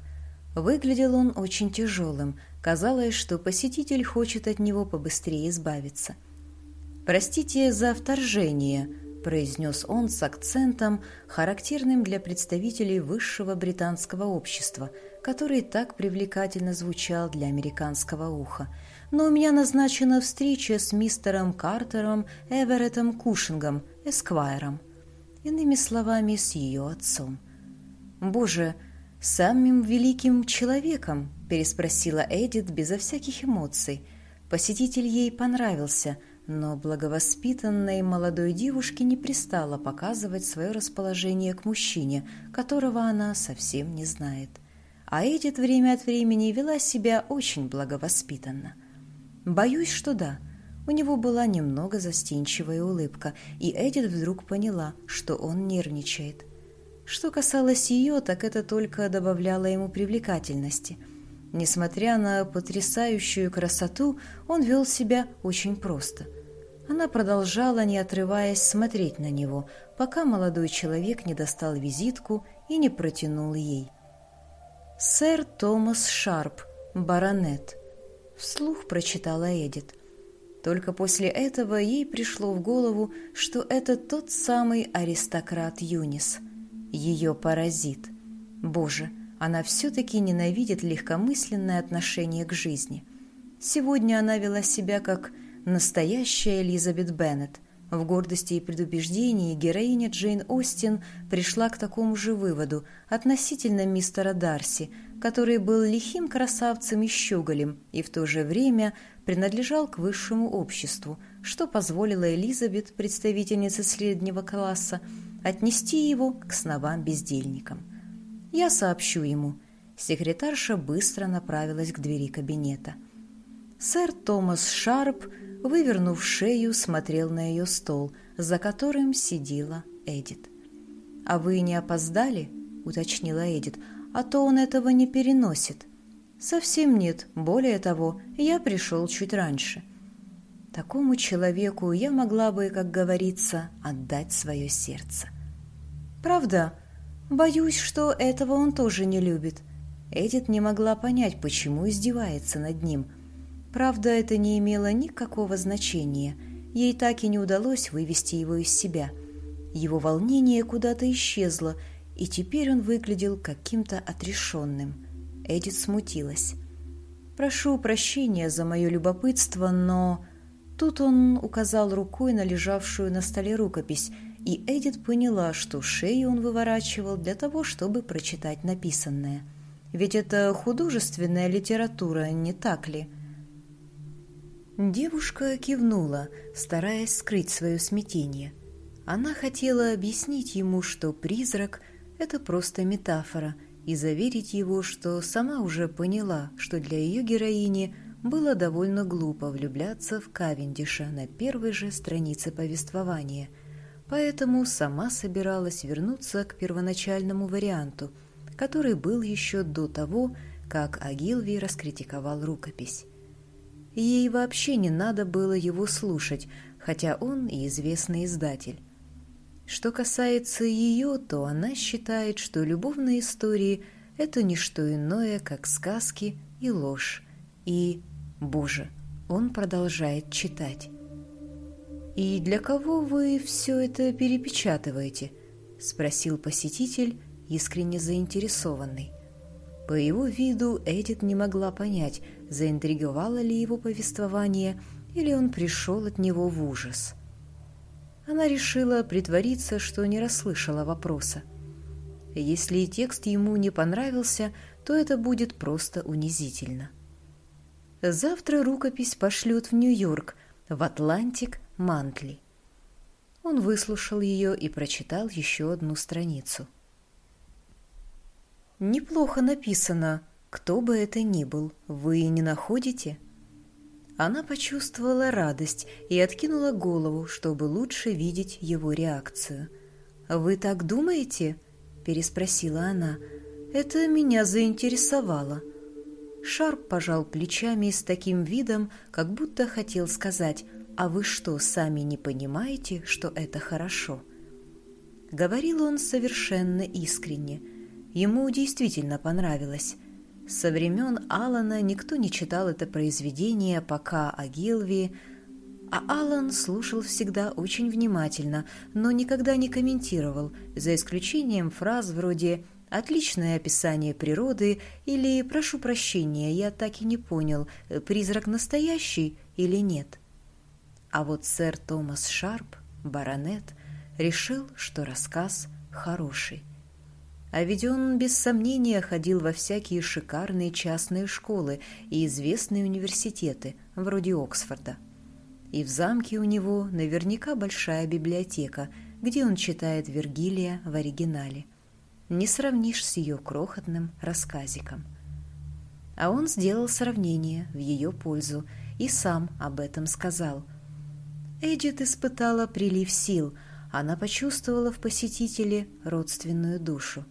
Выглядел он очень тяжелым, казалось, что посетитель хочет от него побыстрее избавиться. «Простите за вторжение», – произнес он с акцентом, характерным для представителей высшего британского общества, который так привлекательно звучал для американского уха – но у меня назначена встреча с мистером Картером Эвереттом Кушингом, эсквайром. Иными словами, с ее отцом. «Боже, самым великим человеком?» – переспросила Эдит безо всяких эмоций. Посетитель ей понравился, но благовоспитанной молодой девушке не пристало показывать свое расположение к мужчине, которого она совсем не знает. А Эдит время от времени вела себя очень благовоспитанно. Боюсь, что да. У него была немного застенчивая улыбка, и Эдит вдруг поняла, что он нервничает. Что касалось ее, так это только добавляло ему привлекательности. Несмотря на потрясающую красоту, он вел себя очень просто. Она продолжала, не отрываясь, смотреть на него, пока молодой человек не достал визитку и не протянул ей. «Сэр Томас Шарп, баронет», Вслух прочитала Эдит. Только после этого ей пришло в голову, что это тот самый аристократ Юнис. Ее паразит. Боже, она все-таки ненавидит легкомысленное отношение к жизни. Сегодня она вела себя как настоящая Элизабет Беннет. В гордости и предубеждении героиня Джейн Остин пришла к такому же выводу относительно мистера Дарси – который был лихим красавцем и щеголем и в то же время принадлежал к высшему обществу, что позволило Элизабет, представительнице среднего класса, отнести его к сновам-бездельникам. «Я сообщу ему». Секретарша быстро направилась к двери кабинета. Сэр Томас Шарп, вывернув шею, смотрел на ее стол, за которым сидела Эдит. «А вы не опоздали?» — уточнила Эдит а то он этого не переносит. Совсем нет, более того, я пришел чуть раньше. Такому человеку я могла бы, как говорится, отдать свое сердце. Правда, боюсь, что этого он тоже не любит. Эдит не могла понять, почему издевается над ним. Правда, это не имело никакого значения. Ей так и не удалось вывести его из себя. Его волнение куда-то исчезло, и теперь он выглядел каким-то отрешенным. Эдит смутилась. «Прошу прощения за мое любопытство, но...» Тут он указал рукой на лежавшую на столе рукопись, и Эдит поняла, что шею он выворачивал для того, чтобы прочитать написанное. Ведь это художественная литература, не так ли? Девушка кивнула, стараясь скрыть свое смятение. Она хотела объяснить ему, что призрак это просто метафора, и заверить его, что сама уже поняла, что для ее героини было довольно глупо влюбляться в Кавендиша на первой же странице повествования, поэтому сама собиралась вернуться к первоначальному варианту, который был еще до того, как Агилви раскритиковал рукопись. Ей вообще не надо было его слушать, хотя он и известный издатель. Что касается ее, то она считает, что любовные истории – это не что иное, как сказки и ложь. И, боже, он продолжает читать. «И для кого вы все это перепечатываете?» – спросил посетитель, искренне заинтересованный. По его виду Эдит не могла понять, заинтриговало ли его повествование или он пришел от него в ужас. Она решила притвориться, что не расслышала вопроса. Если текст ему не понравился, то это будет просто унизительно. Завтра рукопись пошлют в Нью-Йорк, в Атлантик, Мантли. Он выслушал ее и прочитал еще одну страницу. «Неплохо написано, кто бы это ни был, вы не находите?» Она почувствовала радость и откинула голову, чтобы лучше видеть его реакцию. «Вы так думаете?» – переспросила она. «Это меня заинтересовало». Шарп пожал плечами с таким видом, как будто хотел сказать «А вы что, сами не понимаете, что это хорошо?» Говорил он совершенно искренне. Ему действительно понравилось. Со времен Алана никто не читал это произведение, пока о Гилви, а Алан слушал всегда очень внимательно, но никогда не комментировал, за исключением фраз вроде «отличное описание природы» или «прошу прощения, я так и не понял, призрак настоящий или нет». А вот сэр Томас Шарп, баронет, решил, что рассказ хороший. А ведь он без сомнения ходил во всякие шикарные частные школы и известные университеты, вроде Оксфорда. И в замке у него наверняка большая библиотека, где он читает Вергилия в оригинале. Не сравнишь с ее крохотным рассказиком. А он сделал сравнение в ее пользу и сам об этом сказал. Эдит испытала прилив сил, она почувствовала в посетителе родственную душу.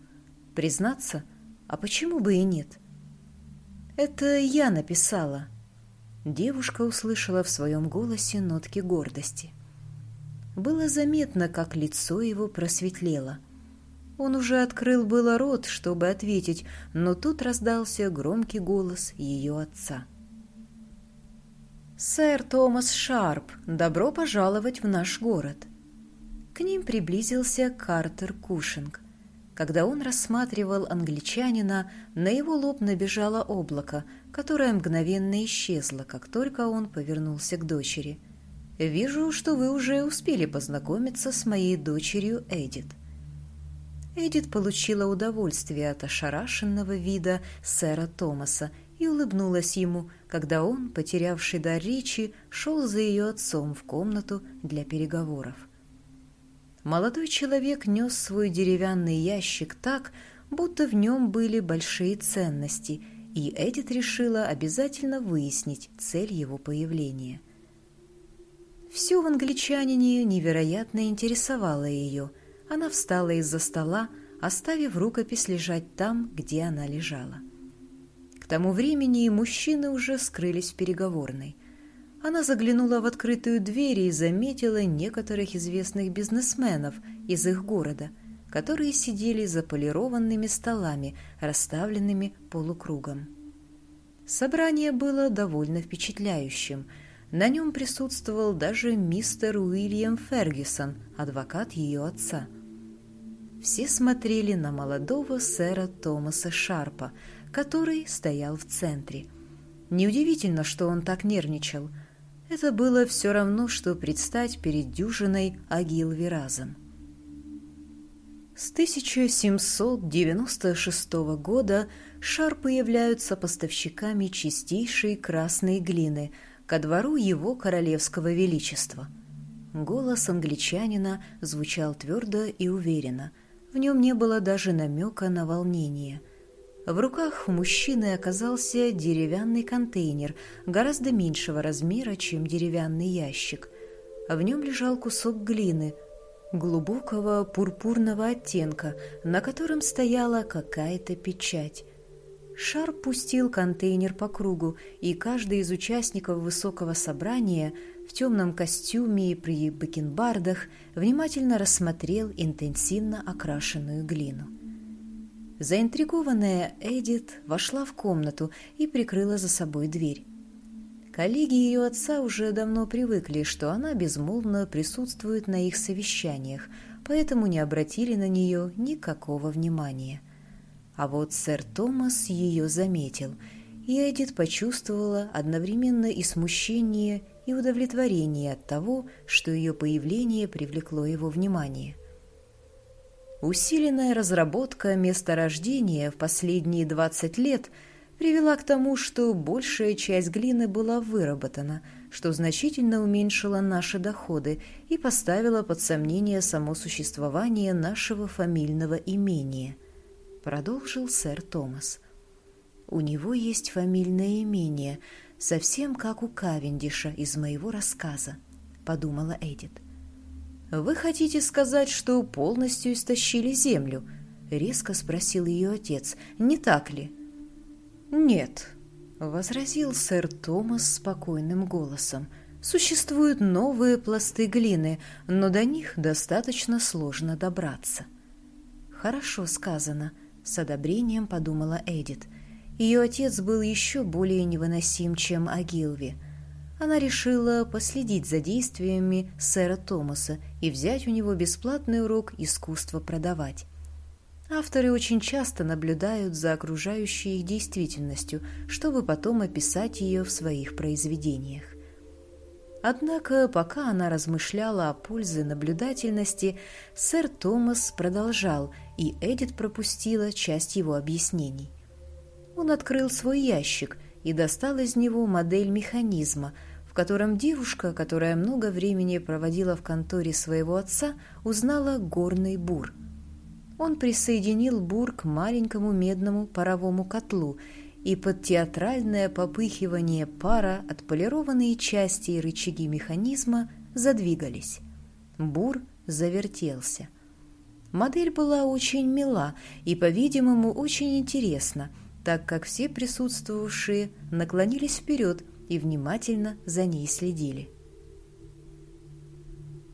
Признаться? А почему бы и нет? Это я написала. Девушка услышала в своем голосе нотки гордости. Было заметно, как лицо его просветлело. Он уже открыл было рот, чтобы ответить, но тут раздался громкий голос ее отца. «Сэр Томас Шарп, добро пожаловать в наш город!» К ним приблизился Картер Кушинг – когда он рассматривал англичанина, на его лоб набежало облако, которое мгновенно исчезло, как только он повернулся к дочери. «Вижу, что вы уже успели познакомиться с моей дочерью Эдит». Эдит получила удовольствие от ошарашенного вида сэра Томаса и улыбнулась ему, когда он, потерявший дар речи, шел за ее отцом в комнату для переговоров. Молодой человек нес свой деревянный ящик так, будто в нем были большие ценности, и Эдит решила обязательно выяснить цель его появления. Все в англичанине невероятно интересовало ее. Она встала из-за стола, оставив рукопись лежать там, где она лежала. К тому времени мужчины уже скрылись в переговорной. Она заглянула в открытую дверь и заметила некоторых известных бизнесменов из их города, которые сидели за полированными столами, расставленными полукругом. Собрание было довольно впечатляющим. На нем присутствовал даже мистер Уильям Фергюсон, адвокат ее отца. Все смотрели на молодого сэра Томаса Шарпа, который стоял в центре. Неудивительно, что он так нервничал – это было все равно, что предстать перед дюжиной Агилви разом. С 1796 года шарпы являются поставщиками чистейшей красной глины ко двору его королевского величества. Голос англичанина звучал твердо и уверенно. В нем не было даже намека на волнение – в руках у мужчины оказался деревянный контейнер гораздо меньшего размера, чем деревянный ящик. В нем лежал кусок глины глубокого пурпурного оттенка, на котором стояла какая-то печать. Шар пустил контейнер по кругу, и каждый из участников высокого собрания в темном костюме и при бакенбардах внимательно рассмотрел интенсивно окрашенную глину. Заинтригованная Эдит вошла в комнату и прикрыла за собой дверь. Коллеги ее отца уже давно привыкли, что она безмолвно присутствует на их совещаниях, поэтому не обратили на нее никакого внимания. А вот сэр Томас ее заметил, и Эдит почувствовала одновременно и смущение, и удовлетворение от того, что ее появление привлекло его внимание. Усиленная разработка месторождения в последние 20 лет – привела к тому, что большая часть глины была выработана, что значительно уменьшило наши доходы и поставило под сомнение само существование нашего фамильного имения, продолжил сэр Томас. У него есть фамильное имение, совсем как у Кавендиша из моего рассказа, подумала Эдит. Вы хотите сказать, что полностью истощили землю? резко спросил ее отец. Не так ли? «Нет», — возразил сэр Томас спокойным голосом. «Существуют новые пласты глины, но до них достаточно сложно добраться». «Хорошо сказано», — с одобрением подумала Эдит. Ее отец был еще более невыносим, чем Агилви. Она решила последить за действиями сэра Томаса и взять у него бесплатный урок искусства продавать. Авторы очень часто наблюдают за окружающей их действительностью, чтобы потом описать ее в своих произведениях. Однако, пока она размышляла о пользе наблюдательности, сэр Томас продолжал, и Эдит пропустила часть его объяснений. Он открыл свой ящик и достал из него модель механизма, котором девушка, которая много времени проводила в конторе своего отца, узнала горный бур – он присоединил бур к маленькому медному паровому котлу, и под театральное попыхивание пара отполированные части и рычаги механизма задвигались. Бур завертелся. Модель была очень мила и, по-видимому, очень интересна, так как все присутствовавшие наклонились вперед и внимательно за ней следили.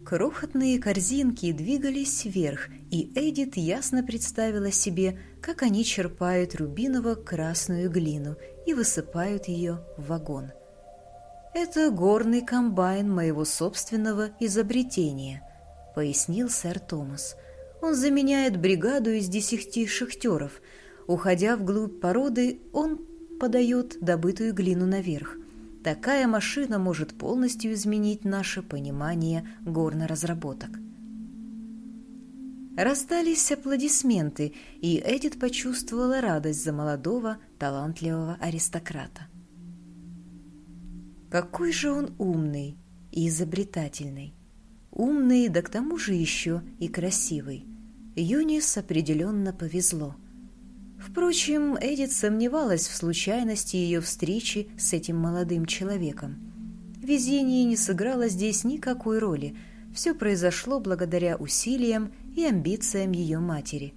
Крохотные корзинки двигались вверх, и Эдит ясно представила себе, как они черпают рубиново-красную глину и высыпают ее в вагон. «Это горный комбайн моего собственного изобретения», — пояснил сэр Томас. «Он заменяет бригаду из десяти шахтеров. Уходя вглубь породы, он подает добытую глину наверх. Такая машина может полностью изменить наше понимание горно-разработок. Раздались аплодисменты, и Эдит почувствовала радость за молодого, талантливого аристократа. Какой же он умный и изобретательный. Умный, да к тому же еще и красивый. Юнис определенно повезло – Впрочем, Эдит сомневалась в случайности ее встречи с этим молодым человеком. Везение не сыграло здесь никакой роли. Все произошло благодаря усилиям и амбициям ее матери.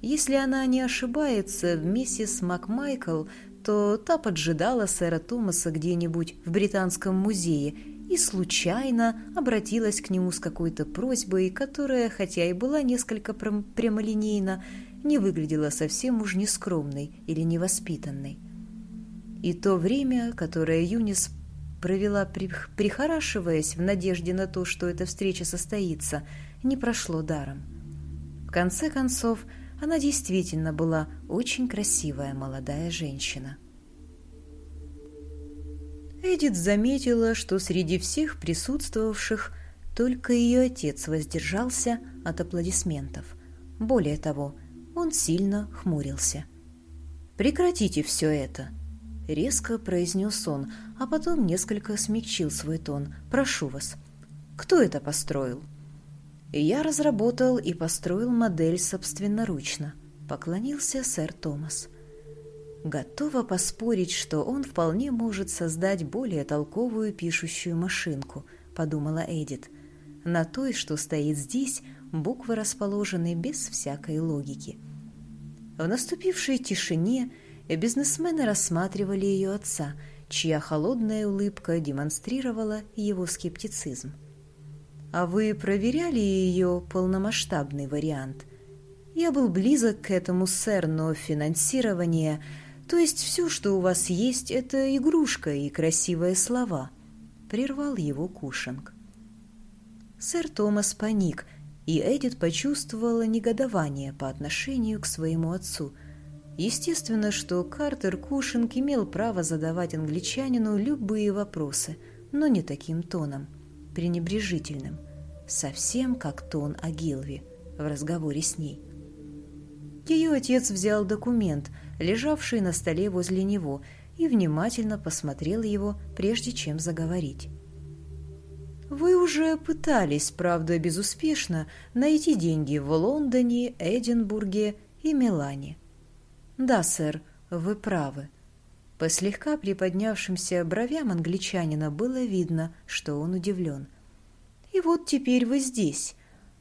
Если она не ошибается, в миссис Макмайкл, то та поджидала сэра Томаса где-нибудь в Британском музее и случайно обратилась к нему с какой-то просьбой, которая, хотя и была несколько прямолинейна, не выглядела совсем уж нескромной или невоспитанной. И то время, которое Юнис провела, прихорашиваясь в надежде на то, что эта встреча состоится, не прошло даром. В конце концов, она действительно была очень красивая молодая женщина. Эдит заметила, что среди всех присутствовавших только ее отец воздержался от аплодисментов. Более того, он сильно хмурился. «Прекратите все это!» — резко произнес он, а потом несколько смягчил свой тон. «Прошу вас, кто это построил?» «Я разработал и построил модель собственноручно», — поклонился сэр Томас. Готова поспорить, что он вполне может создать более толковую пишущую машинку, подумала Эдит. На той, что стоит здесь, буквы расположены без всякой логики. В наступившей тишине бизнесмены рассматривали ее отца, чья холодная улыбка демонстрировала его скептицизм. «А вы проверяли ее полномасштабный вариант?» «Я был близок к этому, сэр, но финансирование...» То есть все, что у вас есть, это игрушка и красивые слова. Прервал его Кушинг. Сэр Томас паник, и Эдит почувствовала негодование по отношению к своему отцу. Естественно, что Картер Кушинг имел право задавать англичанину любые вопросы, но не таким тоном, пренебрежительным, совсем как тон Агилви в разговоре с ней. Ее отец взял документ – лежавший на столе возле него, и внимательно посмотрел его, прежде чем заговорить. «Вы уже пытались, правда безуспешно, найти деньги в Лондоне, Эдинбурге и Милане». «Да, сэр, вы правы». По слегка приподнявшимся бровям англичанина было видно, что он удивлен. «И вот теперь вы здесь».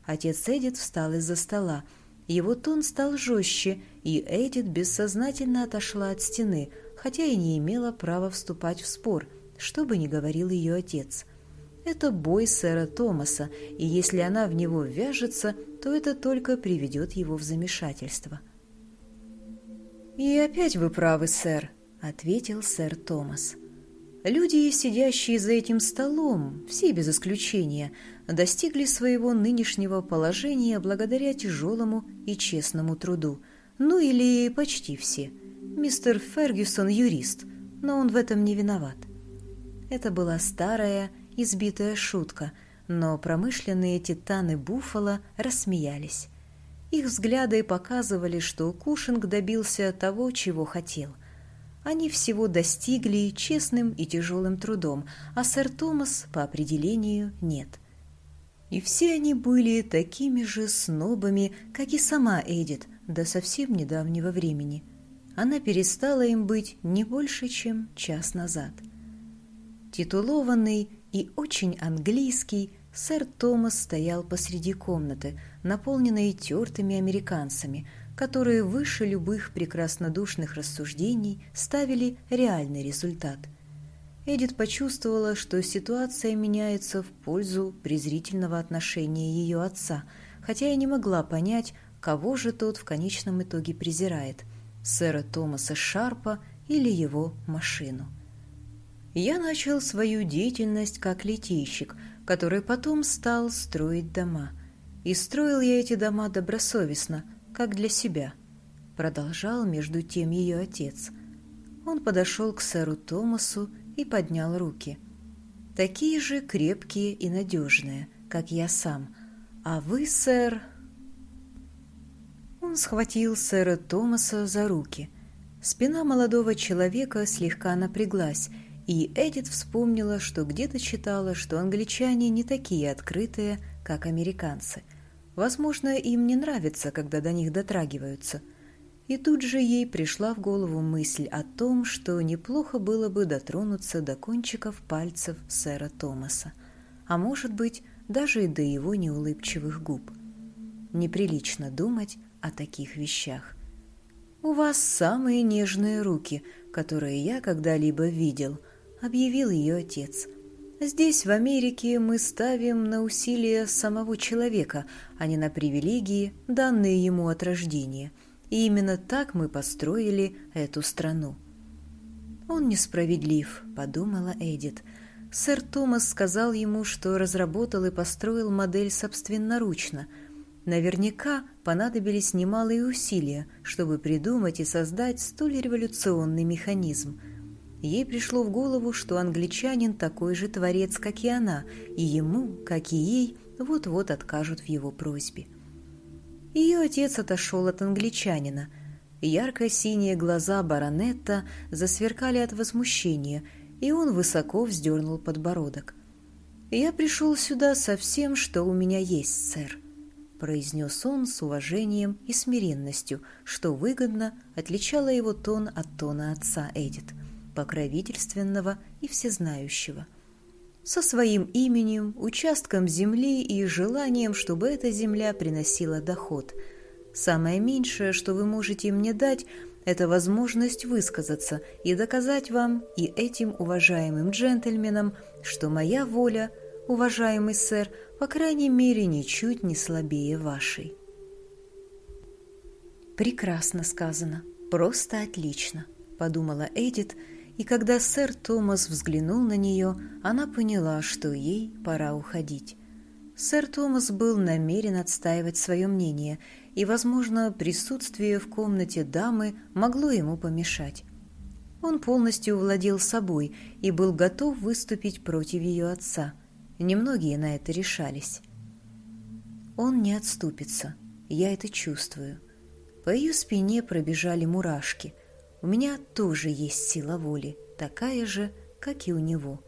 Отец Эдит встал из-за стола, его тон стал жестче, и Эдит бессознательно отошла от стены, хотя и не имела права вступать в спор, что бы ни говорил ее отец. Это бой сэра Томаса, и если она в него вяжется, то это только приведет его в замешательство. «И опять вы правы, сэр», — ответил сэр Томас. Люди, сидящие за этим столом, все без исключения, достигли своего нынешнего положения благодаря тяжелому и честному труду. Ну или почти все. Мистер Фергюсон юрист, но он в этом не виноват. Это была старая, избитая шутка, но промышленные титаны Буффало рассмеялись. Их взгляды показывали, что Кушинг добился того, чего хотел – они всего достигли честным и тяжелым трудом, а сэр Томас по определению нет. И все они были такими же снобами, как и сама Эдит до совсем недавнего времени. Она перестала им быть не больше, чем час назад. Титулованный и очень английский, сэр Томас стоял посреди комнаты, наполненной тертыми американцами – которые выше любых прекраснодушных рассуждений ставили реальный результат. Эдит почувствовала, что ситуация меняется в пользу презрительного отношения ее отца, хотя и не могла понять, кого же тот в конечном итоге презирает – сэра Томаса Шарпа или его машину. Я начал свою деятельность как литейщик, который потом стал строить дома. И строил я эти дома добросовестно – как для себя», — продолжал между тем ее отец. Он подошел к сэру Томасу и поднял руки. «Такие же крепкие и надежные, как я сам. А вы, сэр...» Он схватил сэра Томаса за руки. Спина молодого человека слегка напряглась, и Эдит вспомнила, что где-то читала, что англичане не такие открытые, как американцы — Возможно, им не нравится, когда до них дотрагиваются. И тут же ей пришла в голову мысль о том, что неплохо было бы дотронуться до кончиков пальцев сэра Томаса, а может быть, даже и до его неулыбчивых губ. Неприлично думать о таких вещах. «У вас самые нежные руки, которые я когда-либо видел», — объявил ее отец — Здесь, в Америке, мы ставим на усилия самого человека, а не на привилегии, данные ему от рождения. И именно так мы построили эту страну. «Он несправедлив», — подумала Эдит. Сэр Томас сказал ему, что разработал и построил модель собственноручно. Наверняка понадобились немалые усилия, чтобы придумать и создать столь революционный механизм — Ей пришло в голову, что англичанин такой же творец, как и она, и ему, как и ей, вот-вот откажут в его просьбе. Ее отец отошел от англичанина. Ярко-синие глаза баронетта засверкали от возмущения, и он высоко вздернул подбородок. «Я пришел сюда со всем, что у меня есть, сэр», — произнес он с уважением и смиренностью, что выгодно отличало его тон от тона отца Эдит — покровительственного и всезнающего. Со своим именем, участком земли и желанием, чтобы эта земля приносила доход. Самое меньшее, что вы можете мне дать, это возможность высказаться и доказать вам и этим уважаемым джентльменам, что моя воля, уважаемый сэр, по крайней мере, ничуть не слабее вашей. «Прекрасно сказано, просто отлично», — подумала Эдит, и когда сэр Томас взглянул на нее, она поняла, что ей пора уходить. Сэр Томас был намерен отстаивать свое мнение, и, возможно, присутствие в комнате дамы могло ему помешать. Он полностью владел собой и был готов выступить против ее отца. Немногие на это решались. Он не отступится, я это чувствую. По ее спине пробежали мурашки. У меня тоже есть сила воли, такая же, как и у него.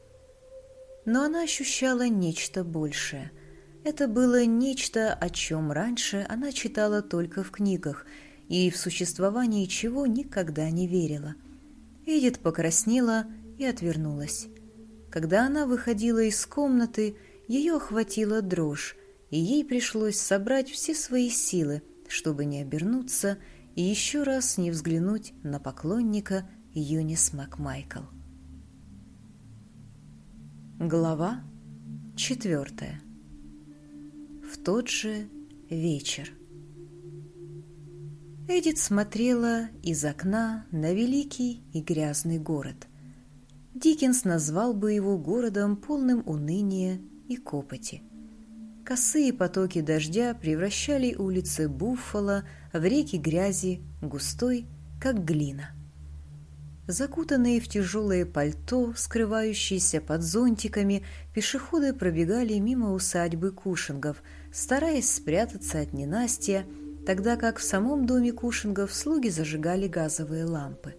Но она ощущала нечто большее – это было нечто, о чем раньше она читала только в книгах и в существовании чего никогда не верила. Эдит покраснела и отвернулась. Когда она выходила из комнаты, ее охватила дрожь, и ей пришлось собрать все свои силы, чтобы не обернуться и еще раз не взглянуть на поклонника Юнис Макмайкл. Глава четвертая в тот же вечер. Эдит смотрела из окна на великий и грязный город. Диккенс назвал бы его городом полным уныния и копоти. Косые потоки дождя превращали улицы Буффало в реки грязи, густой, как глина. Закутанные в тяжелое пальто, скрывающиеся под зонтиками, пешеходы пробегали мимо усадьбы Кушингов, стараясь спрятаться от ненастья, тогда как в самом доме Кушингов слуги зажигали газовые лампы.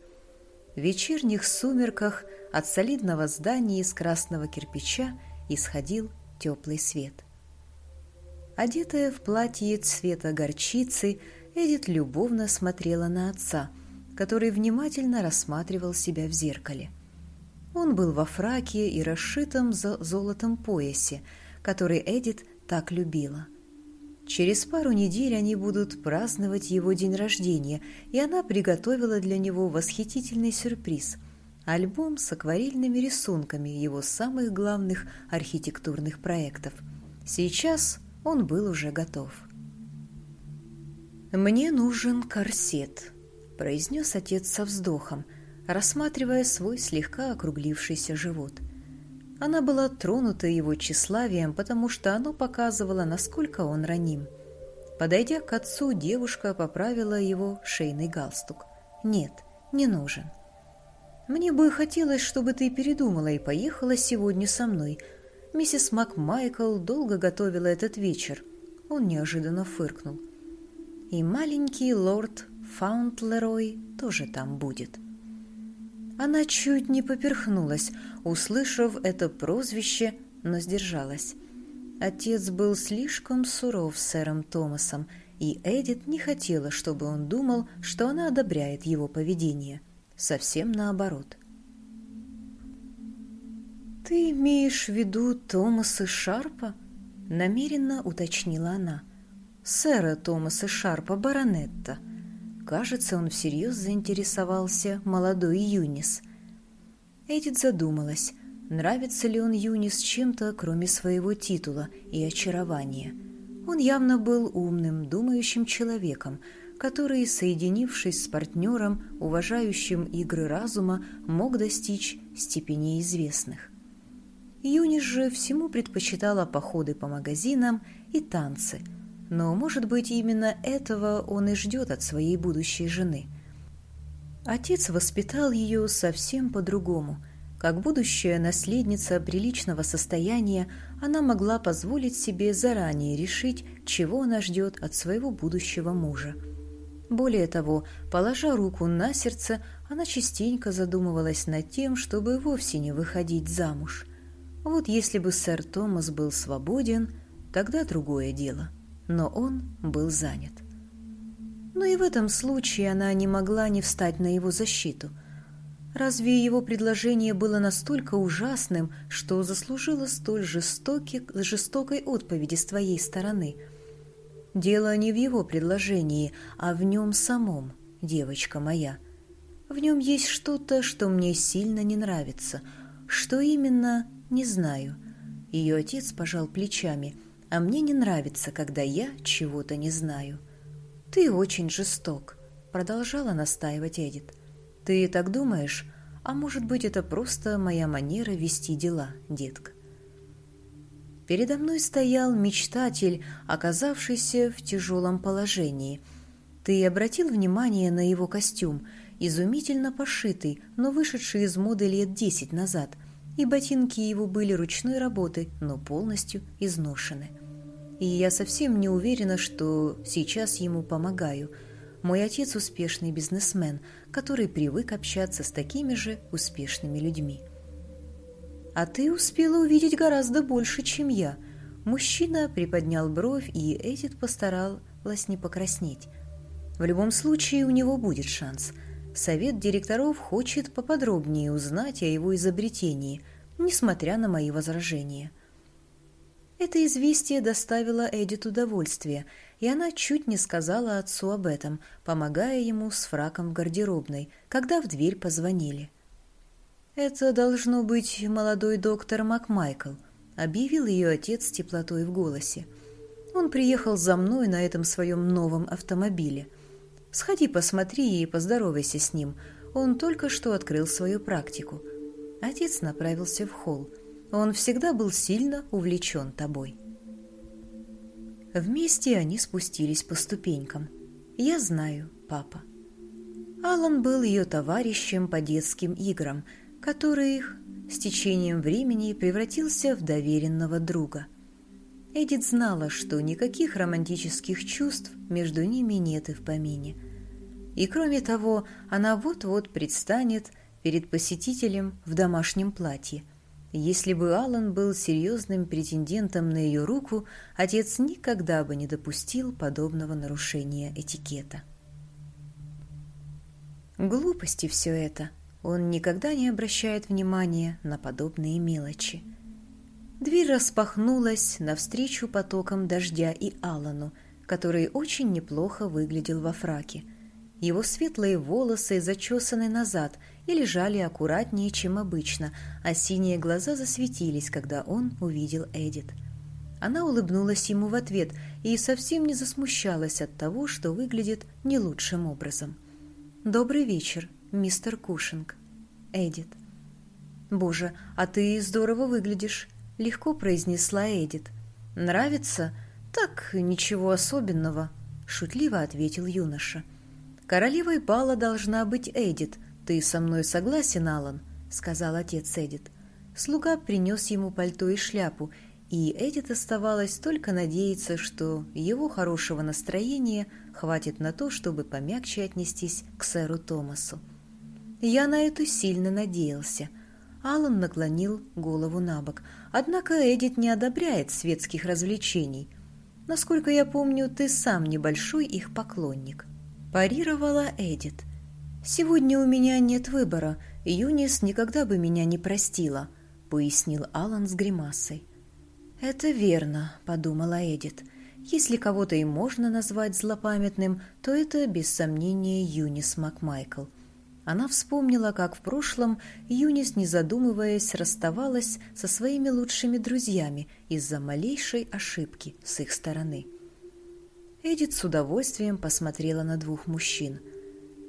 В вечерних сумерках от солидного здания из красного кирпича исходил теплый свет. Одетая в платье цвета горчицы, Эдит любовно смотрела на отца – который внимательно рассматривал себя в зеркале. Он был во фраке и расшитом золотом поясе, который Эдит так любила. Через пару недель они будут праздновать его день рождения, и она приготовила для него восхитительный сюрприз – альбом с акварельными рисунками его самых главных архитектурных проектов. Сейчас он был уже готов. «Мне нужен корсет», произнес отец со вздохом, рассматривая свой слегка округлившийся живот. Она была тронута его тщеславием, потому что оно показывало, насколько он раним. Подойдя к отцу, девушка поправила его шейный галстук. «Нет, не нужен». «Мне бы хотелось, чтобы ты передумала и поехала сегодня со мной. Миссис МакМайкл долго готовила этот вечер». Он неожиданно фыркнул. «И маленький лорд Фаунтлерой тоже там будет. Она чуть не поперхнулась, услышав это прозвище, но сдержалась. Отец был слишком суров с сэром Томасом, и Эдит не хотела, чтобы он думал, что она одобряет его поведение. Совсем наоборот. «Ты имеешь в виду Томаса Шарпа?» — намеренно уточнила она. «Сэра Томаса Шарпа, баронетта», — Кажется, он всерьез заинтересовался молодой Юнис. Эдит задумалась, нравится ли он Юнис чем-то, кроме своего титула и очарования. Он явно был умным, думающим человеком, который, соединившись с партнером, уважающим игры разума, мог достичь степени известных. Юнис же всему предпочитала походы по магазинам и танцы – но, может быть, именно этого он и ждет от своей будущей жены. Отец воспитал ее совсем по-другому. Как будущая наследница приличного состояния, она могла позволить себе заранее решить, чего она ждет от своего будущего мужа. Более того, положа руку на сердце, она частенько задумывалась над тем, чтобы вовсе не выходить замуж. Вот если бы сэр Томас был свободен, тогда другое дело – но он был занят. Но и в этом случае она не могла не встать на его защиту. Разве его предложение было настолько ужасным, что заслужило столь жестоки, жестокой отповеди с твоей стороны? Дело не в его предложении, а в нем самом, девочка моя, В нем есть что-то, что мне сильно не нравится. Что именно, не знаю. Ее отец пожал плечами, а мне не нравится, когда я чего-то не знаю. Ты очень жесток, продолжала настаивать Эдит. Ты так думаешь? А может быть, это просто моя манера вести дела, детка. Передо мной стоял мечтатель, оказавшийся в тяжелом положении. Ты обратил внимание на его костюм, изумительно пошитый, но вышедший из моды лет десять назад, и ботинки его были ручной работы, но полностью изношены. И я совсем не уверена, что сейчас ему помогаю. Мой отец успешный бизнесмен, который привык общаться с такими же успешными людьми. «А ты успела увидеть гораздо больше, чем я». Мужчина приподнял бровь, и Эдит постаралась не покраснеть. В любом случае у него будет шанс. Совет директоров хочет поподробнее узнать о его изобретении, несмотря на мои возражения. Это известие доставило Эдит удовольствие, и она чуть не сказала отцу об этом, помогая ему с фраком в гардеробной, когда в дверь позвонили. «Это должно быть молодой доктор Макмайкл», — объявил ее отец с теплотой в голосе. «Он приехал за мной на этом своем новом автомобиле. Сходи посмотри и поздоровайся с ним. Он только что открыл свою практику». Отец направился в холл. Он всегда был сильно увлечен тобой. Вместе они спустились по ступенькам. «Я знаю, папа». Алан был ее товарищем по детским играм — который с течением времени превратился в доверенного друга. Эдит знала, что никаких романтических чувств между ними нет и в помине. И кроме того, она вот-вот предстанет перед посетителем в домашнем платье. Если бы Алан был серьезным претендентом на ее руку, отец никогда бы не допустил подобного нарушения этикета. Глупости все это – он никогда не обращает внимания на подобные мелочи. Дверь распахнулась навстречу потокам дождя и Алану, который очень неплохо выглядел во фраке. Его светлые волосы зачесаны назад и лежали аккуратнее, чем обычно, а синие глаза засветились, когда он увидел Эдит. Она улыбнулась ему в ответ и совсем не засмущалась от того, что выглядит не лучшим образом. «Добрый вечер, мистер Кушинг. Эдит. «Боже, а ты здорово выглядишь», — легко произнесла Эдит. «Нравится? Так, ничего особенного», — шутливо ответил юноша. «Королевой бала должна быть Эдит. Ты со мной согласен, Алан?» — сказал отец Эдит. Слуга принес ему пальто и шляпу, и Эдит оставалось только надеяться, что его хорошего настроения хватит на то, чтобы помягче отнестись к сэру Томасу. Я на это сильно надеялся. Алан наклонил голову на бок. Однако Эдит не одобряет светских развлечений. Насколько я помню, ты сам небольшой их поклонник. Парировала Эдит. «Сегодня у меня нет выбора. Юнис никогда бы меня не простила», — пояснил Алан с гримасой. «Это верно», — подумала Эдит. «Если кого-то и можно назвать злопамятным, то это, без сомнения, Юнис Макмайкл». Она вспомнила, как в прошлом Юнис, не задумываясь, расставалась со своими лучшими друзьями из-за малейшей ошибки с их стороны. Эдит с удовольствием посмотрела на двух мужчин.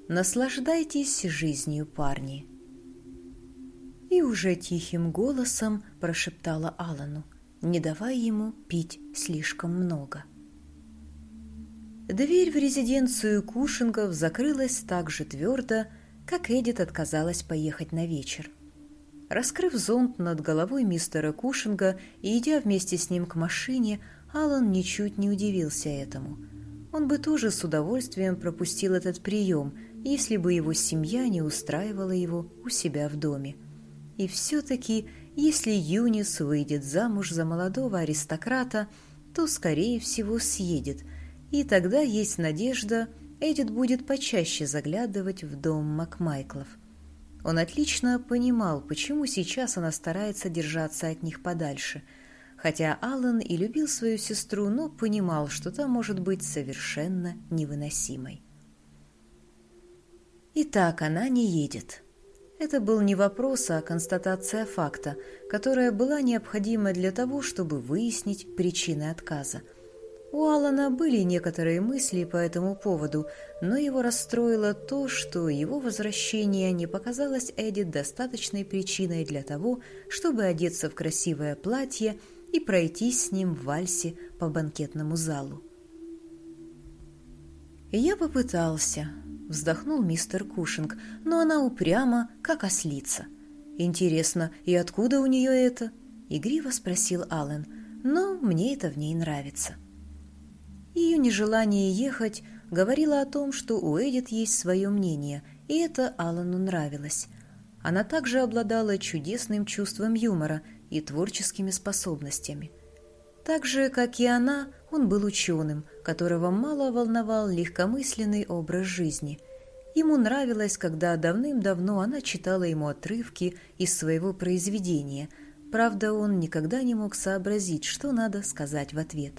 «Наслаждайтесь жизнью, парни!» И уже тихим голосом прошептала Алану, не давая ему пить слишком много. Дверь в резиденцию Кушингов закрылась так же твердо, как Эдит отказалась поехать на вечер. Раскрыв зонт над головой мистера Кушинга и идя вместе с ним к машине, Алан ничуть не удивился этому. Он бы тоже с удовольствием пропустил этот прием, если бы его семья не устраивала его у себя в доме. И все-таки, если Юнис выйдет замуж за молодого аристократа, то, скорее всего, съедет, и тогда есть надежда – Эдит будет почаще заглядывать в дом Макмайклов. Он отлично понимал, почему сейчас она старается держаться от них подальше, хотя Аллан и любил свою сестру, но понимал, что та может быть совершенно невыносимой. Итак, она не едет. Это был не вопрос, а констатация факта, которая была необходима для того, чтобы выяснить причины отказа. У Алана были некоторые мысли по этому поводу, но его расстроило то, что его возвращение не показалось Эдит достаточной причиной для того, чтобы одеться в красивое платье и пройтись с ним в вальсе по банкетному залу. «Я попытался», — вздохнул мистер Кушинг, «но она упряма, как ослица». «Интересно, и откуда у нее это?» — игриво спросил Аллен, «но мне это в ней нравится». Ее нежелание ехать говорило о том, что у Эдит есть свое мнение, и это Аллану нравилось. Она также обладала чудесным чувством юмора и творческими способностями. Так же, как и она, он был ученым, которого мало волновал легкомысленный образ жизни. Ему нравилось, когда давным-давно она читала ему отрывки из своего произведения. Правда, он никогда не мог сообразить, что надо сказать в ответ.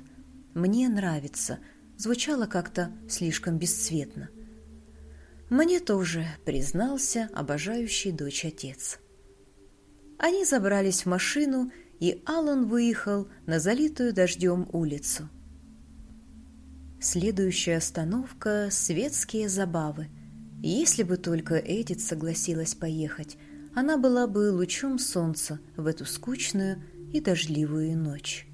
«Мне нравится» звучало как-то слишком бесцветно. «Мне тоже», — признался обожающий дочь отец. Они забрались в машину, и Алан выехал на залитую дождем улицу. Следующая остановка — светские забавы. Если бы только Эдит согласилась поехать, она была бы лучом солнца в эту скучную и дождливую ночь.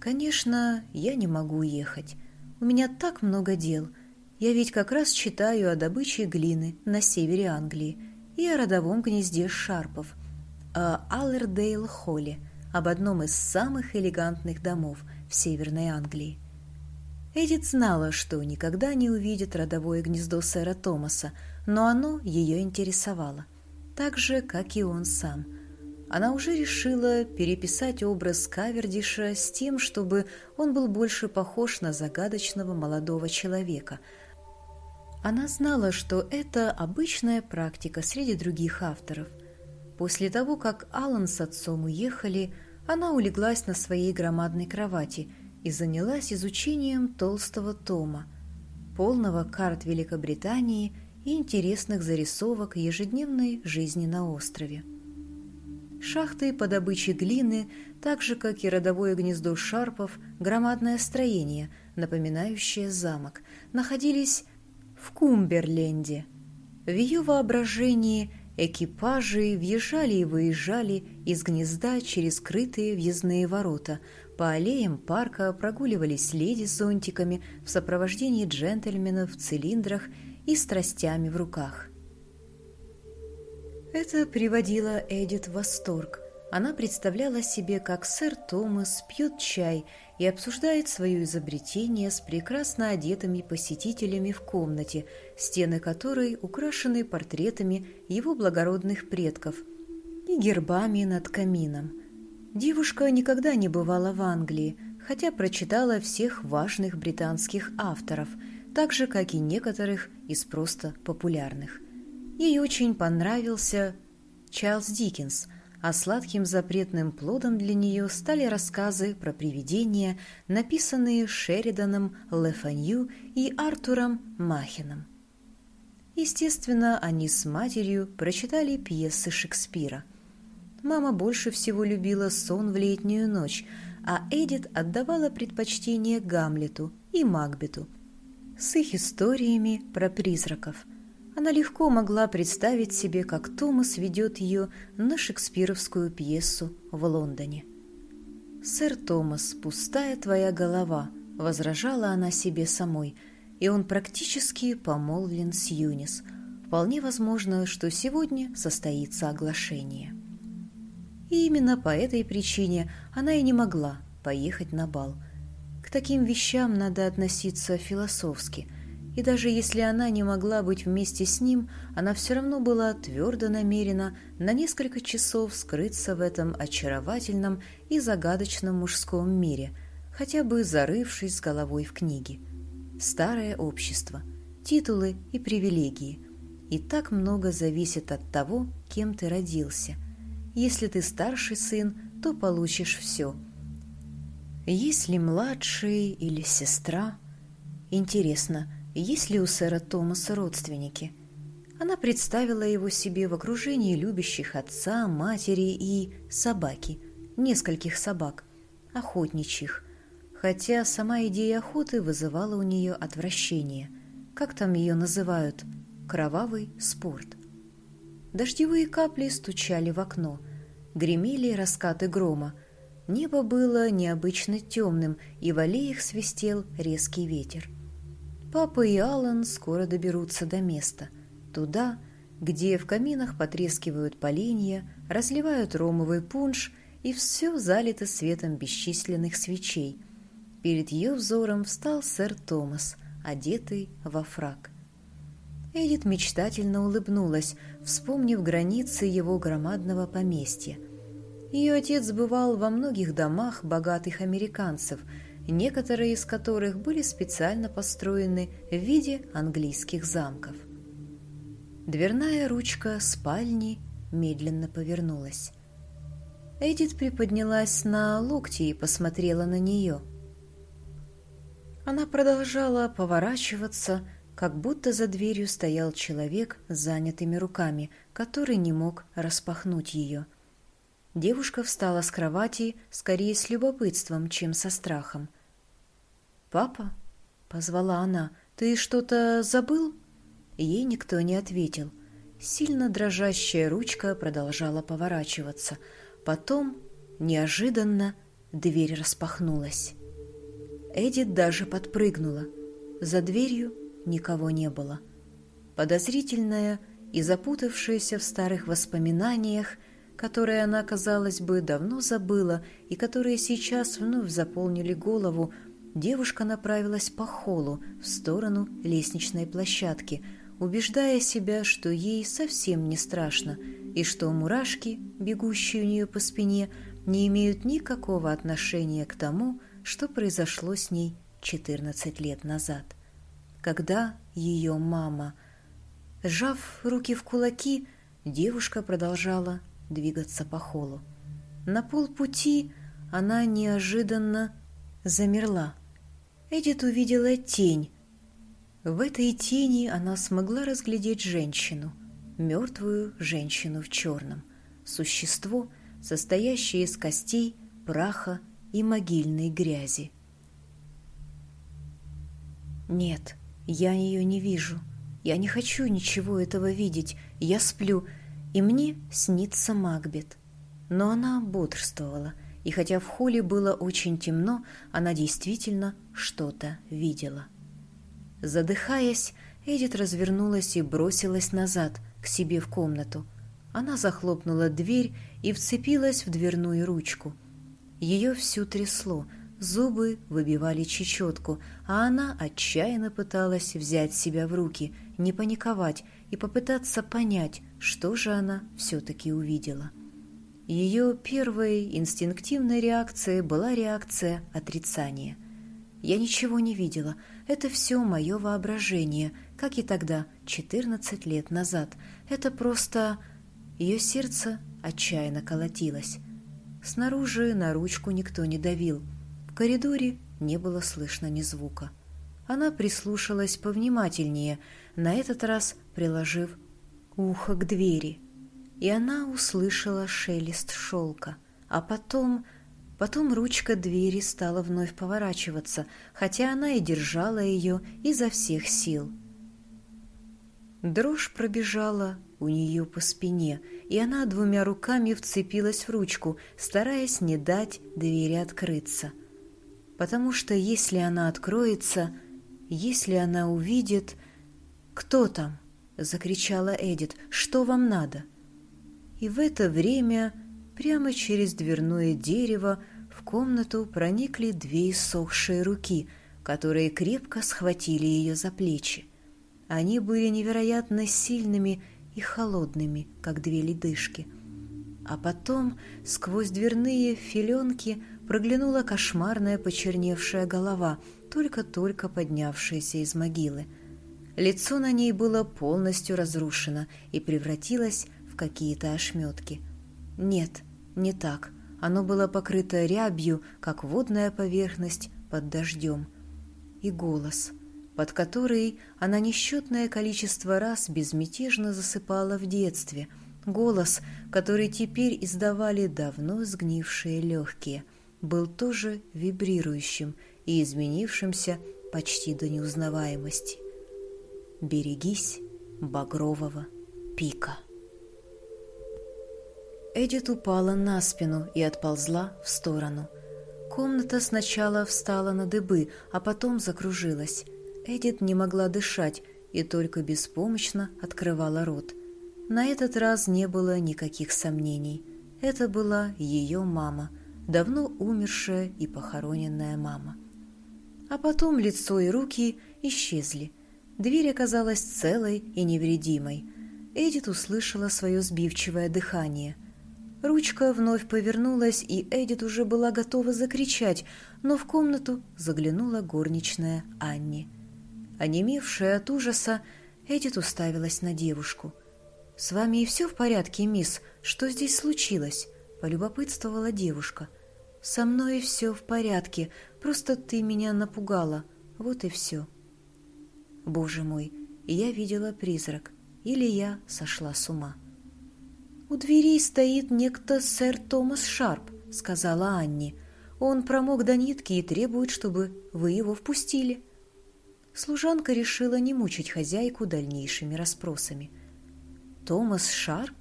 Конечно, я не могу уехать. У меня так много дел. Я ведь как раз читаю о добыче глины на севере Англии и о родовом гнезде Шарпов, Аллердейл-Холле, об одном из самых элегантных домов в Северной Англии. Эдит знала, что никогда не увидит родовое гнездо сэра Томаса, но оно ее интересовало, так же, как и он сам. Она уже решила переписать образ Кавердиша с тем, чтобы он был больше похож на загадочного молодого человека. Она знала, что это обычная практика среди других авторов. После того, как Алан с отцом уехали, она улеглась на своей громадной кровати – и занялась изучением толстого тома, полного карт Великобритании и интересных зарисовок ежедневной жизни на острове. Шахты по добыче глины, так же, как и родовое гнездо шарпов, громадное строение, напоминающее замок, находились в Кумберленде. В ее воображении экипажи въезжали и выезжали из гнезда через скрытые въездные ворота – по аллеям парка прогуливались леди с зонтиками в сопровождении джентльменов в цилиндрах и с тростями в руках. Это приводило Эдит в восторг. Она представляла себе, как сэр Томас пьет чай и обсуждает свое изобретение с прекрасно одетыми посетителями в комнате, стены которой украшены портретами его благородных предков и гербами над камином – Девушка никогда не бывала в Англии, хотя прочитала всех важных британских авторов, так же, как и некоторых из просто популярных. Ей очень понравился Чарльз Диккенс, а сладким запретным плодом для нее стали рассказы про привидения, написанные Шериданом Лефанью и Артуром Махином. Естественно, они с матерью прочитали пьесы Шекспира – Мама больше всего любила сон в летнюю ночь, а Эдит отдавала предпочтение Гамлету и Макбету с их историями про призраков. Она легко могла представить себе, как Томас ведет ее на шекспировскую пьесу в Лондоне. «Сэр Томас, пустая твоя голова», — возражала она себе самой, и он практически помолвлен с Юнис. Вполне возможно, что сегодня состоится оглашение. И именно по этой причине она и не могла поехать на бал. К таким вещам надо относиться философски, и даже если она не могла быть вместе с ним, она все равно была твердо намерена на несколько часов скрыться в этом очаровательном и загадочном мужском мире, хотя бы зарывшись с головой в книги. Старое общество, титулы и привилегии. И так много зависит от того, кем ты родился – если ты старший сын, то получишь все. Если младший или сестра... Интересно, есть ли у сэра Томаса родственники. Она представила его себе в окружении любящих отца, матери и собаки, нескольких собак, охотничьих, хотя сама идея охоты вызывала у нее отвращение. Как там ее называют? Кровавый спорт. Дождевые капли стучали в окно, гремели раскаты грома. Небо было необычно темным, и в аллеях свистел резкий ветер. Папа и Алан скоро доберутся до места, туда, где в каминах потрескивают поленья, разливают ромовый пунш, и все залито светом бесчисленных свечей. Перед ее взором встал сэр Томас, одетый во фраг. Эдит мечтательно улыбнулась, вспомнив границы его громадного поместья. Ее отец бывал во многих домах богатых американцев – некоторые из которых были специально построены в виде английских замков. Дверная ручка спальни медленно повернулась. Эдит приподнялась на локти и посмотрела на нее. Она продолжала поворачиваться, как будто за дверью стоял человек с занятыми руками, который не мог распахнуть ее. Девушка встала с кровати скорее с любопытством, чем со страхом. «Папа?» — позвала она. «Ты что-то забыл?» Ей никто не ответил. Сильно дрожащая ручка продолжала поворачиваться. Потом, неожиданно, дверь распахнулась. Эдит даже подпрыгнула. За дверью никого не было. Подозрительная и запутавшаяся в старых воспоминаниях, которые она, казалось бы, давно забыла и которые сейчас вновь заполнили голову, девушка направилась по холлу в сторону лестничной площадки, убеждая себя, что ей совсем не страшно и что мурашки, бегущие у нее по спине, не имеют никакого отношения к тому, что произошло с ней 14 лет назад, когда ее мама... Сжав руки в кулаки, девушка продолжала двигаться по холу. На полпути она неожиданно замерла. Эдит увидела тень. В этой тени она смогла разглядеть женщину, мертвую женщину в черном, существо, состоящее из костей, праха и могильной грязи. «Нет, я ее не вижу. Я не хочу ничего этого видеть. Я сплю, и мне снится Макбет. Но она бодрствовала, и хотя в холле было очень темно, она действительно что-то видела. Задыхаясь, Эдит развернулась и бросилась назад, к себе в комнату. Она захлопнула дверь и вцепилась в дверную ручку. Ее всю трясло, зубы выбивали чечетку, а она отчаянно пыталась взять себя в руки, не паниковать и попытаться понять, что же она все-таки увидела. Ее первой инстинктивной реакцией была реакция отрицания. Я ничего не видела, это все мое воображение, как и тогда, 14 лет назад. Это просто... Ее сердце отчаянно колотилось. Снаружи на ручку никто не давил. В коридоре не было слышно ни звука. Она прислушалась повнимательнее, на этот раз приложив ухо к двери, и она услышала шелест шелка, а потом... Потом ручка двери стала вновь поворачиваться, хотя она и держала ее изо всех сил. Дрожь пробежала у нее по спине, и она двумя руками вцепилась в ручку, стараясь не дать двери открыться. Потому что если она откроется, если она увидит... «Кто там?» — закричала Эдит. «Что вам надо?» И в это время прямо через дверное дерево в комнату проникли две иссохшие руки, которые крепко схватили ее за плечи. Они были невероятно сильными и холодными, как две ледышки. А потом сквозь дверные филенки проглянула кошмарная почерневшая голова, только-только поднявшаяся из могилы — Лицо на ней было полностью разрушено и превратилось в какие-то ошметки. Нет, не так. Оно было покрыто рябью, как водная поверхность под дождем. И голос. под который она несчетное количество раз безмятежно засыпала в детстве, голос, который теперь издавали давно сгнившие легкие, был тоже вибрирующим и изменившимся почти до неузнаваемости. «Берегись багрового пика». Эдит упала на спину и отползла в сторону. Комната сначала встала на дыбы, а потом закружилась. Эдит не могла дышать и только беспомощно открывала рот. На этот раз не было никаких сомнений. Это была ее мама, давно умершая и похороненная мама. А потом лицо и руки исчезли. Дверь оказалась целой и невредимой. Эдит услышала свое сбивчивое дыхание – Ручка вновь повернулась, и Эдит уже была готова закричать, но в комнату заглянула горничная Анни. Онемевшая от ужаса, Эдит уставилась на девушку. «С вами и все в порядке, мисс? Что здесь случилось?» — полюбопытствовала девушка. «Со мной все в порядке, просто ты меня напугала. Вот и все». «Боже мой, я видела призрак, или я сошла с ума». «У дверей стоит некто сэр Томас Шарп», — сказала Анни. «Он промок до нитки и требует, чтобы вы его впустили». Служанка решила не мучить хозяйку дальнейшими расспросами. «Томас Шарп?»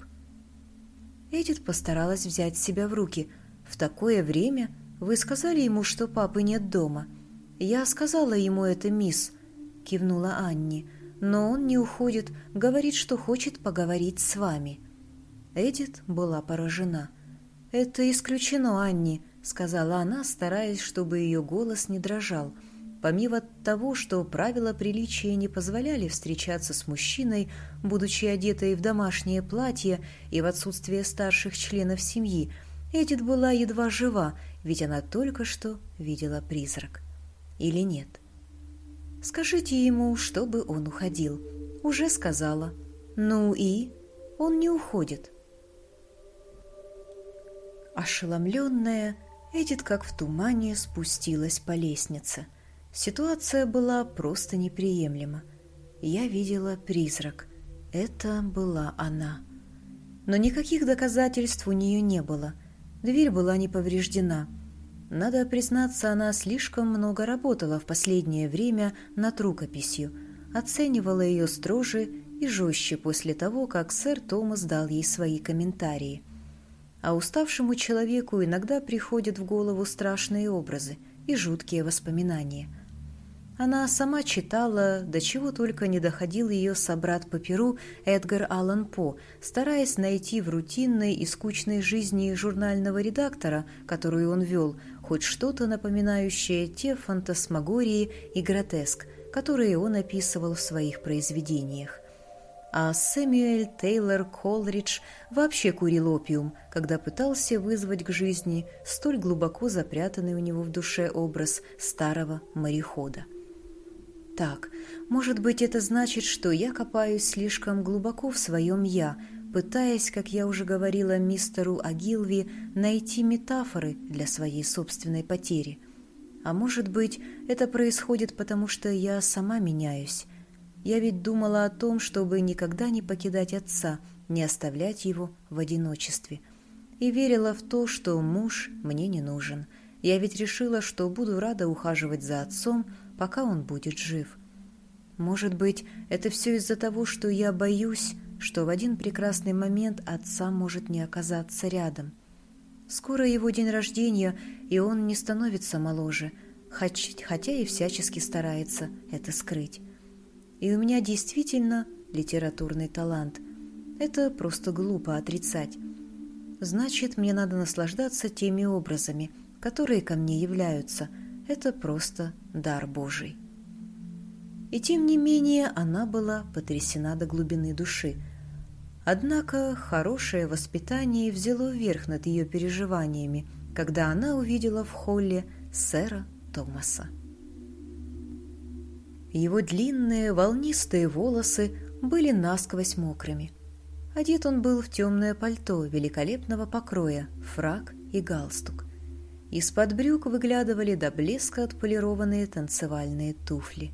Эдит постаралась взять себя в руки. «В такое время вы сказали ему, что папы нет дома?» «Я сказала ему это, мисс», — кивнула Анни. «Но он не уходит, говорит, что хочет поговорить с вами». Эдит была поражена. «Это исключено, Анни», — сказала она, стараясь, чтобы ее голос не дрожал. Помимо того, что правила приличия не позволяли встречаться с мужчиной, будучи одетой в домашнее платье и в отсутствие старших членов семьи, Эдит была едва жива, ведь она только что видела призрак. Или нет? «Скажите ему, чтобы он уходил». «Уже сказала». «Ну и?» «Он не уходит». Ошеломленная, Эдит как в тумане спустилась по лестнице. Ситуация была просто неприемлема. Я видела призрак. Это была она. Но никаких доказательств у нее не было. Дверь была не повреждена. Надо признаться, она слишком много работала в последнее время над рукописью, оценивала ее строже и жестче после того, как сэр Томас дал ей свои комментарии – а уставшему человеку иногда приходят в голову страшные образы и жуткие воспоминания. Она сама читала, до чего только не доходил ее собрат по перу Эдгар Аллан По, стараясь найти в рутинной и скучной жизни журнального редактора, которую он вел, хоть что-то напоминающее те фантасмагории и гротеск, которые он описывал в своих произведениях а Сэмюэль Тейлор Колридж вообще курил опиум, когда пытался вызвать к жизни столь глубоко запрятанный у него в душе образ старого морехода. Так, может быть, это значит, что я копаюсь слишком глубоко в своем «я», пытаясь, как я уже говорила мистеру Агилви, найти метафоры для своей собственной потери. А может быть, это происходит потому, что я сама меняюсь, я ведь думала о том, чтобы никогда не покидать отца, не оставлять его в одиночестве. И верила в то, что муж мне не нужен. Я ведь решила, что буду рада ухаживать за отцом, пока он будет жив. Может быть, это все из-за того, что я боюсь, что в один прекрасный момент отца может не оказаться рядом. Скоро его день рождения, и он не становится моложе, хотя и всячески старается это скрыть. И у меня действительно литературный талант. Это просто глупо отрицать. Значит, мне надо наслаждаться теми образами, которые ко мне являются. Это просто дар Божий. И тем не менее она была потрясена до глубины души. Однако хорошее воспитание взяло верх над ее переживаниями, когда она увидела в холле сэра Томаса. Его длинные волнистые волосы были насквозь мокрыми. Одет он был в темное пальто великолепного покроя, фрак и галстук. Из-под брюк выглядывали до блеска отполированные танцевальные туфли.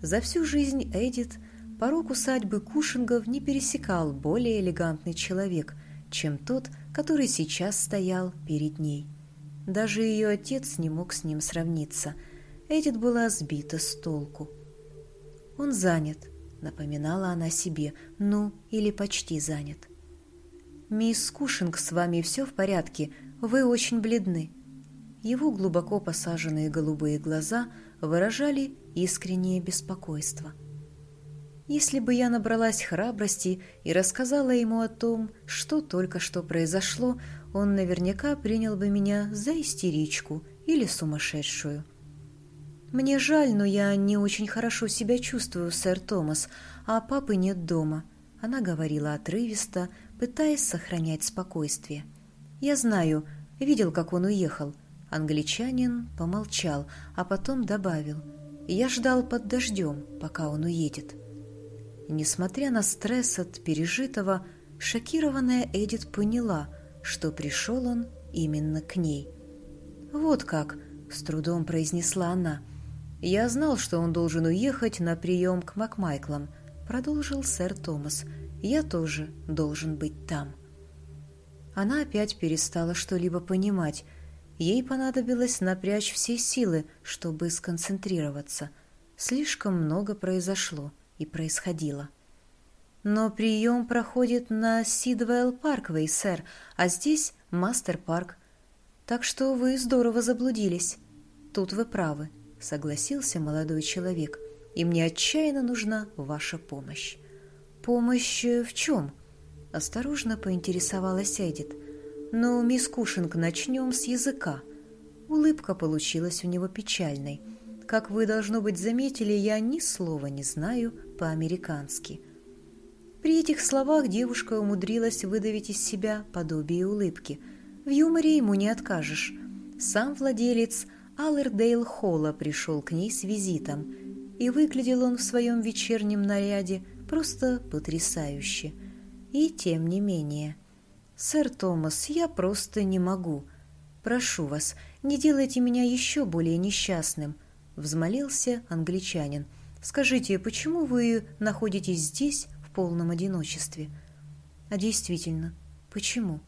За всю жизнь Эдит порог усадьбы Кушингов не пересекал более элегантный человек, чем тот, который сейчас стоял перед ней. Даже ее отец не мог с ним сравниться. Эдит была сбита с толку. «Он занят», — напоминала она себе, — «ну, или почти занят». «Мисс Кушинг, с вами все в порядке? Вы очень бледны». Его глубоко посаженные голубые глаза выражали искреннее беспокойство. Если бы я набралась храбрости и рассказала ему о том, что только что произошло, он наверняка принял бы меня за истеричку или сумасшедшую. «Мне жаль, но я не очень хорошо себя чувствую, сэр Томас, а папы нет дома», — она говорила отрывисто, пытаясь сохранять спокойствие. «Я знаю, видел, как он уехал, Англичанин помолчал, а потом добавил. «Я ждал под дождем, пока он уедет». Несмотря на стресс от пережитого, шокированная Эдит поняла, что пришел он именно к ней. «Вот как», — с трудом произнесла она. «Я знал, что он должен уехать на прием к Макмайклам», — продолжил сэр Томас. «Я тоже должен быть там». Она опять перестала что-либо понимать, — Ей понадобилось напрячь все силы, чтобы сконцентрироваться. Слишком много произошло и происходило. Но прием проходит на Сидвелл Парквей, сэр, а здесь Мастер Парк. Так что вы здорово заблудились. Тут вы правы, согласился молодой человек, и мне отчаянно нужна ваша помощь. Помощь в чем? Осторожно поинтересовалась Эдит. Но, мисс Кушинг, начнем с языка. Улыбка получилась у него печальной. Как вы, должно быть, заметили, я ни слова не знаю по-американски. При этих словах девушка умудрилась выдавить из себя подобие улыбки. В юморе ему не откажешь. Сам владелец Аллердейл Холла пришел к ней с визитом, и выглядел он в своем вечернем наряде просто потрясающе. И тем не менее – «Сэр Томас, я просто не могу. Прошу вас, не делайте меня еще более несчастным», — взмолился англичанин. «Скажите, почему вы находитесь здесь в полном одиночестве?» «А действительно, почему?»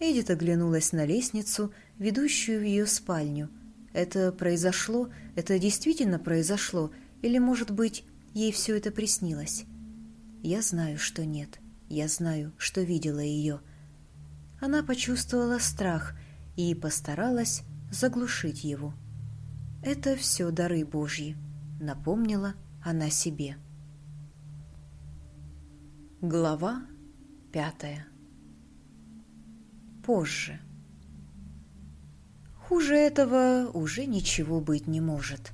Эдит оглянулась на лестницу, ведущую в ее спальню. «Это произошло? Это действительно произошло? Или, может быть, ей все это приснилось?» «Я знаю, что нет. Я знаю, что видела ее» она почувствовала страх и постаралась заглушить его. «Это все дары Божьи», — напомнила она себе. Глава пятая Позже. Хуже этого уже ничего быть не может,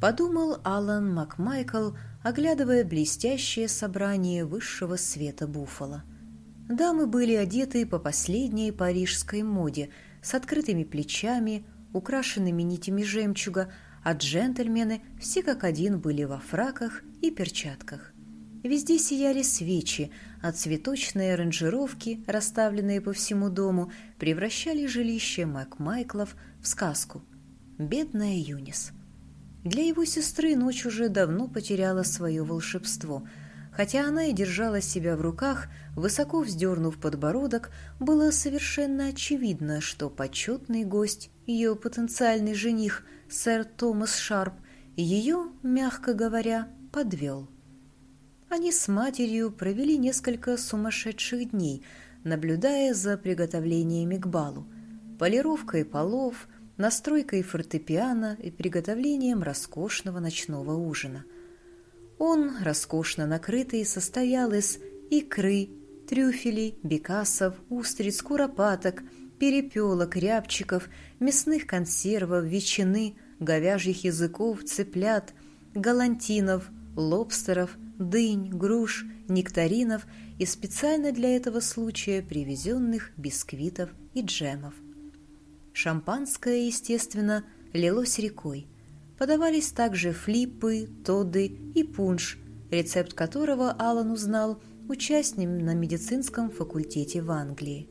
подумал Алан Макмайкл, оглядывая блестящее собрание высшего света Буффало. Дамы были одеты по последней парижской моде, с открытыми плечами, украшенными нитями жемчуга, а джентльмены все как один были во фраках и перчатках. Везде сияли свечи, а цветочные аранжировки, расставленные по всему дому, превращали жилище Макмайклов в сказку. Бедная Юнис. Для его сестры ночь уже давно потеряла свое волшебство – Хотя она и держала себя в руках, высоко вздернув подбородок, было совершенно очевидно, что почетный гость, ее потенциальный жених, сэр Томас Шарп, ее, мягко говоря, подвел. Они с матерью провели несколько сумасшедших дней, наблюдая за приготовлениями к балу, полировкой полов, настройкой фортепиано и приготовлением роскошного ночного ужина – он, роскошно накрытый, состоял из икры, трюфелей, бекасов, устриц, куропаток, перепелок, рябчиков, мясных консервов, ветчины, говяжьих языков, цыплят, галантинов, лобстеров, дынь, груш, нектаринов и специально для этого случая привезенных бисквитов и джемов. Шампанское, естественно, лилось рекой – Подавались также флиппы, тоды и пунш, рецепт которого Алан узнал, участник на медицинском факультете в Англии.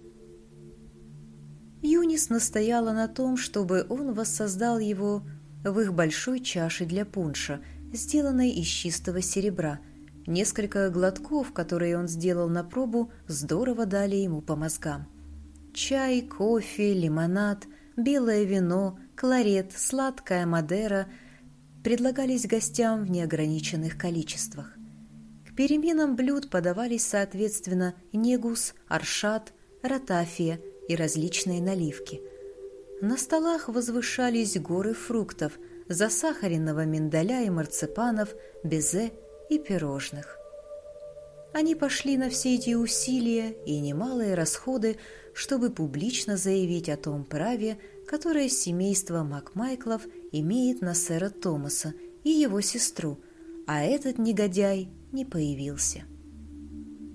Юнис настояла на том, чтобы он воссоздал его в их большой чаше для пунша, сделанной из чистого серебра. Несколько глотков, которые он сделал на пробу, здорово дали ему по мозгам. Чай, кофе, лимонад, белое вино, кларет, сладкая мадера предлагались гостям в неограниченных количествах. К переменам блюд подавались соответственно негус, аршат, ротафия и различные наливки. На столах возвышались горы фруктов, засахаренного миндаля и марципанов, безе и пирожных. Они пошли на все эти усилия и немалые расходы, чтобы публично заявить о том праве, которое семейство Макмайклов имеет на сэра Томаса и его сестру, а этот негодяй не появился.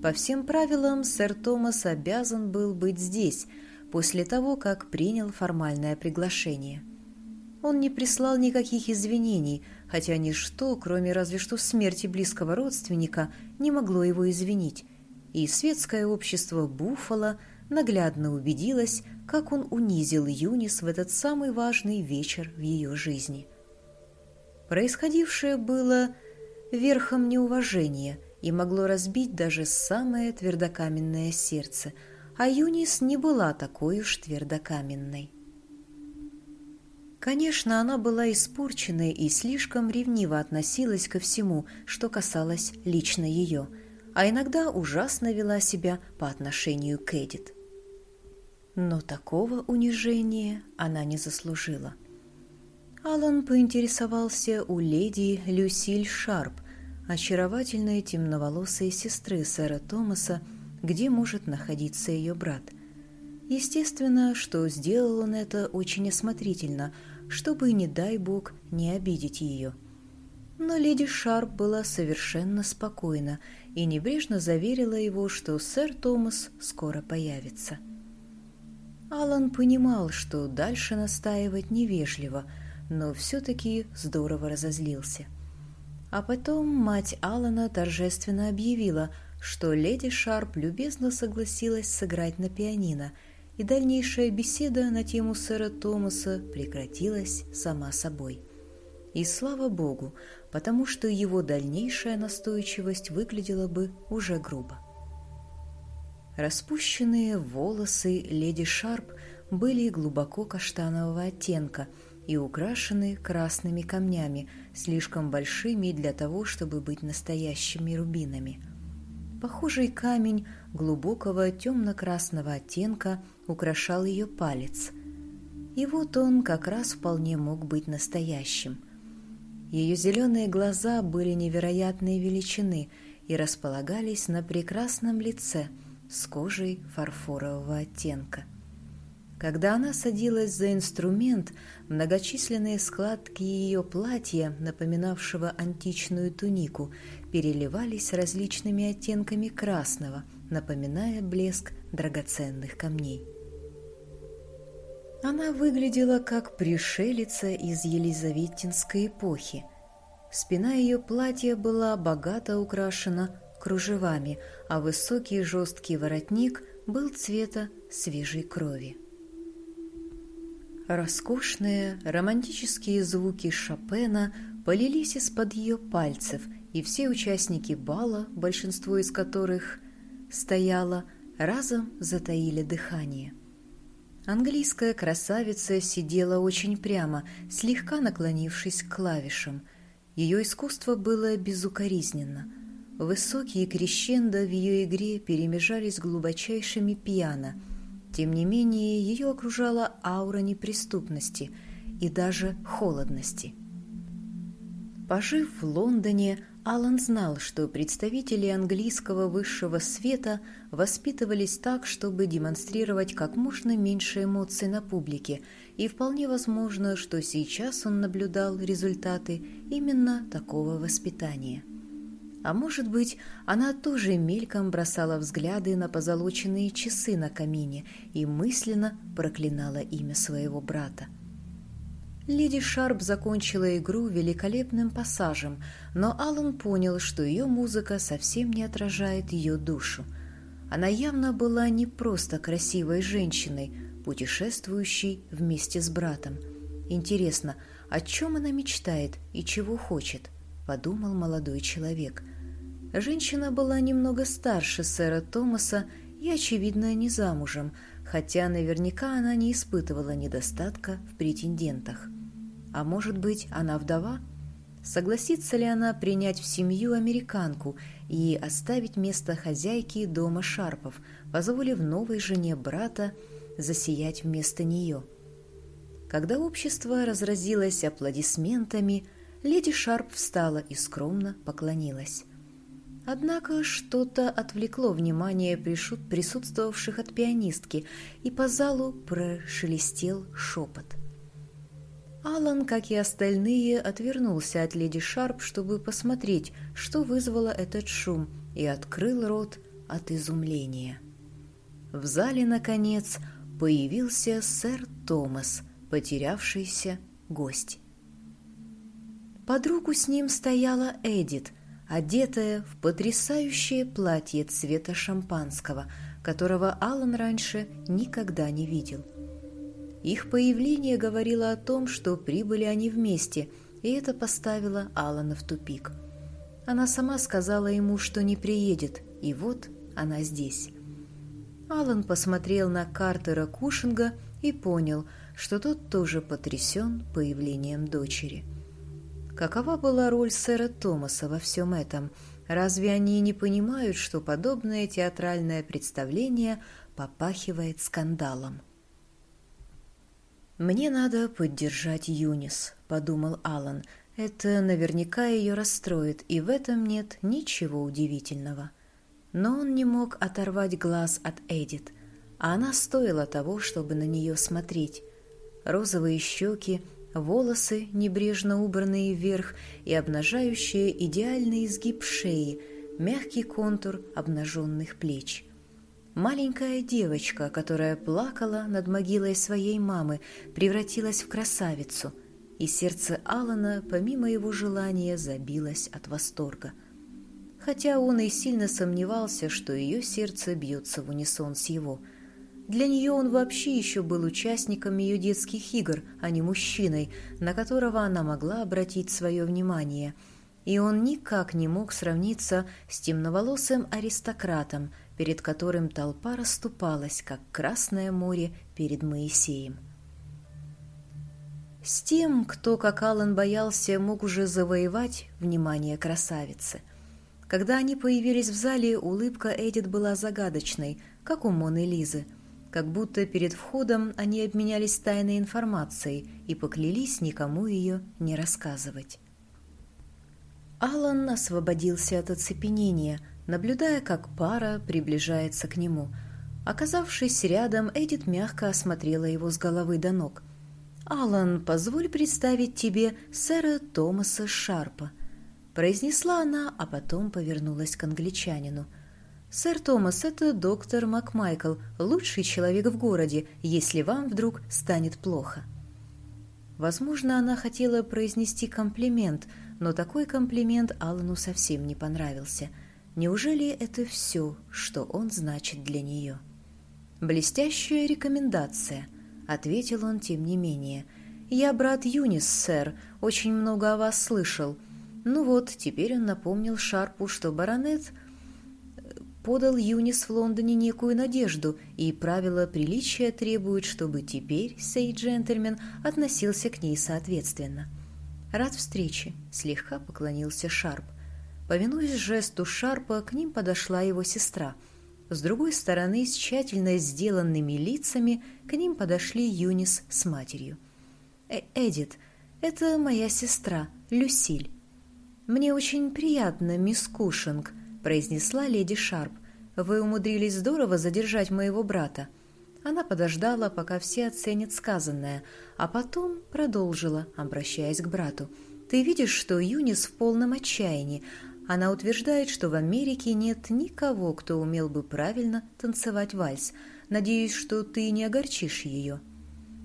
По всем правилам, сэр Томас обязан был быть здесь, после того, как принял формальное приглашение. Он не прислал никаких извинений, хотя ничто, кроме разве что смерти близкого родственника, не могло его извинить, и светское общество Буффало наглядно убедилось, как он унизил Юнис в этот самый важный вечер в ее жизни. Происходившее было верхом неуважения – и могло разбить даже самое твердокаменное сердце, а Юнис не была такой уж твердокаменной. Конечно, она была испорченной и слишком ревниво относилась ко всему, что касалось лично ее, а иногда ужасно вела себя по отношению к Эдит. Но такого унижения она не заслужила. Алан поинтересовался у леди Люсиль Шарп, очаровательной темноволосой сестры сэра Томаса, где может находиться ее брат. Естественно, что сделал он это очень осмотрительно, чтобы, не дай бог, не обидеть ее. Но леди Шарп была совершенно спокойна и небрежно заверила его, что сэр Томас скоро появится. Алан понимал, что дальше настаивать невежливо, но все-таки здорово разозлился – а потом мать Алана торжественно объявила, что леди Шарп любезно согласилась сыграть на пианино, и дальнейшая беседа на тему сэра Томаса прекратилась сама собой. И слава богу, потому что его дальнейшая настойчивость выглядела бы уже грубо. Распущенные волосы леди Шарп были глубоко каштанового оттенка – и украшены красными камнями, слишком большими для того, чтобы быть настоящими рубинами. Похожий камень глубокого темно-красного оттенка украшал ее палец. И вот он как раз вполне мог быть настоящим. Ее зеленые глаза были невероятной величины и располагались на прекрасном лице с кожей фарфорового оттенка. Когда она садилась за инструмент, многочисленные складки ее платья, напоминавшего античную тунику, переливались различными оттенками красного, напоминая блеск драгоценных камней. Она выглядела как пришелица из Елизаветинской эпохи. Спина ее платья была богато украшена кружевами, а высокий жесткий воротник был цвета свежей крови. Роскошные романтические звуки Шопена полились из-под ее пальцев, и все участники бала, большинство из которых стояло, разом затаили дыхание. Английская красавица сидела очень прямо, слегка наклонившись к клавишам. Ее искусство было безукоризненно. Высокие крещендо в ее игре перемежались глубочайшими пиано – тем не менее, ее окружала аура неприступности и даже холодности. Пожив в Лондоне, Алан знал, что представители английского высшего света воспитывались так, чтобы демонстрировать как можно меньше эмоций на публике, и вполне возможно, что сейчас он наблюдал результаты именно такого воспитания. А может быть, она тоже мельком бросала взгляды на позолоченные часы на камине и мысленно проклинала имя своего брата. Леди Шарп закончила игру великолепным пассажем, но Алан понял, что ее музыка совсем не отражает ее душу. Она явно была не просто красивой женщиной, путешествующей вместе с братом. Интересно, о чем она мечтает и чего хочет –— подумал молодой человек. Женщина была немного старше сэра Томаса и, очевидно, не замужем, хотя наверняка она не испытывала недостатка в претендентах. А может быть, она вдова? Согласится ли она принять в семью американку и оставить место хозяйки дома Шарпов, позволив новой жене брата засиять вместо нее? Когда общество разразилось аплодисментами, леди Шарп встала и скромно поклонилась. Однако что-то отвлекло внимание присутствовавших от пианистки, и по залу прошелестел шепот. Алан, как и остальные, отвернулся от леди Шарп, чтобы посмотреть, что вызвало этот шум, и открыл рот от изумления. В зале, наконец, появился сэр Томас, потерявшийся гость. Под руку с ним стояла Эдит – одетая в потрясающее платье цвета шампанского, которого Алан раньше никогда не видел. Их появление говорило о том, что прибыли они вместе, и это поставило Алана в тупик. Она сама сказала ему, что не приедет, и вот она здесь. Алан посмотрел на Картера Кушинга и понял, что тот тоже потрясен появлением дочери. Какова была роль сэра Томаса во всем этом? Разве они не понимают, что подобное театральное представление попахивает скандалом? «Мне надо поддержать Юнис», — подумал Алан. «Это наверняка ее расстроит, и в этом нет ничего удивительного». Но он не мог оторвать глаз от Эдит, а она стоила того, чтобы на нее смотреть. Розовые щеки, волосы, небрежно убранные вверх и обнажающие идеальный изгиб шеи, мягкий контур обнаженных плеч. Маленькая девочка, которая плакала над могилой своей мамы, превратилась в красавицу, и сердце Алана, помимо его желания, забилось от восторга. Хотя он и сильно сомневался, что ее сердце бьется в унисон с его – для нее он вообще еще был участником ее детских игр, а не мужчиной, на которого она могла обратить свое внимание. И он никак не мог сравниться с темноволосым аристократом, перед которым толпа расступалась, как Красное море перед Моисеем. С тем, кто, как Аллан боялся, мог уже завоевать внимание красавицы. Когда они появились в зале, улыбка Эдит была загадочной, как у Моны Лизы – как будто перед входом они обменялись тайной информацией и поклялись никому ее не рассказывать. Алан освободился от оцепенения, наблюдая, как пара приближается к нему. Оказавшись рядом, Эдит мягко осмотрела его с головы до ног. «Алан, позволь представить тебе сэра Томаса Шарпа», — произнесла она, а потом повернулась к англичанину — «Сэр Томас, это доктор Макмайкл, лучший человек в городе, если вам вдруг станет плохо». Возможно, она хотела произнести комплимент, но такой комплимент Аллану совсем не понравился. Неужели это все, что он значит для нее? «Блестящая рекомендация», — ответил он тем не менее. «Я брат Юнис, сэр, очень много о вас слышал». Ну вот, теперь он напомнил Шарпу, что баронет подал Юнис в Лондоне некую надежду, и правила приличия требуют, чтобы теперь сей джентльмен относился к ней соответственно. «Рад встрече», — слегка поклонился Шарп. Повинуясь жесту Шарпа, к ним подошла его сестра. С другой стороны, с тщательно сделанными лицами, к ним подошли Юнис с матерью. «Э «Эдит, это моя сестра, Люсиль. Мне очень приятно, мисс Кушинг», произнесла леди Шарп. «Вы умудрились здорово задержать моего брата». Она подождала, пока все оценят сказанное, а потом продолжила, обращаясь к брату. «Ты видишь, что Юнис в полном отчаянии. Она утверждает, что в Америке нет никого, кто умел бы правильно танцевать вальс. Надеюсь, что ты не огорчишь ее».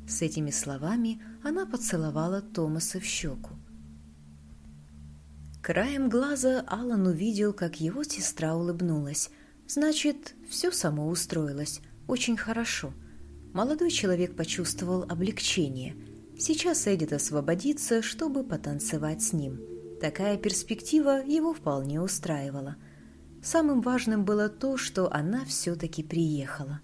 С этими словами она поцеловала Томаса в щеку. Краем глаза Алан увидел, как его сестра улыбнулась. Значит, все само устроилось. Очень хорошо. Молодой человек почувствовал облегчение. Сейчас Эдит освободится, чтобы потанцевать с ним. Такая перспектива его вполне устраивала. Самым важным было то, что она все-таки приехала.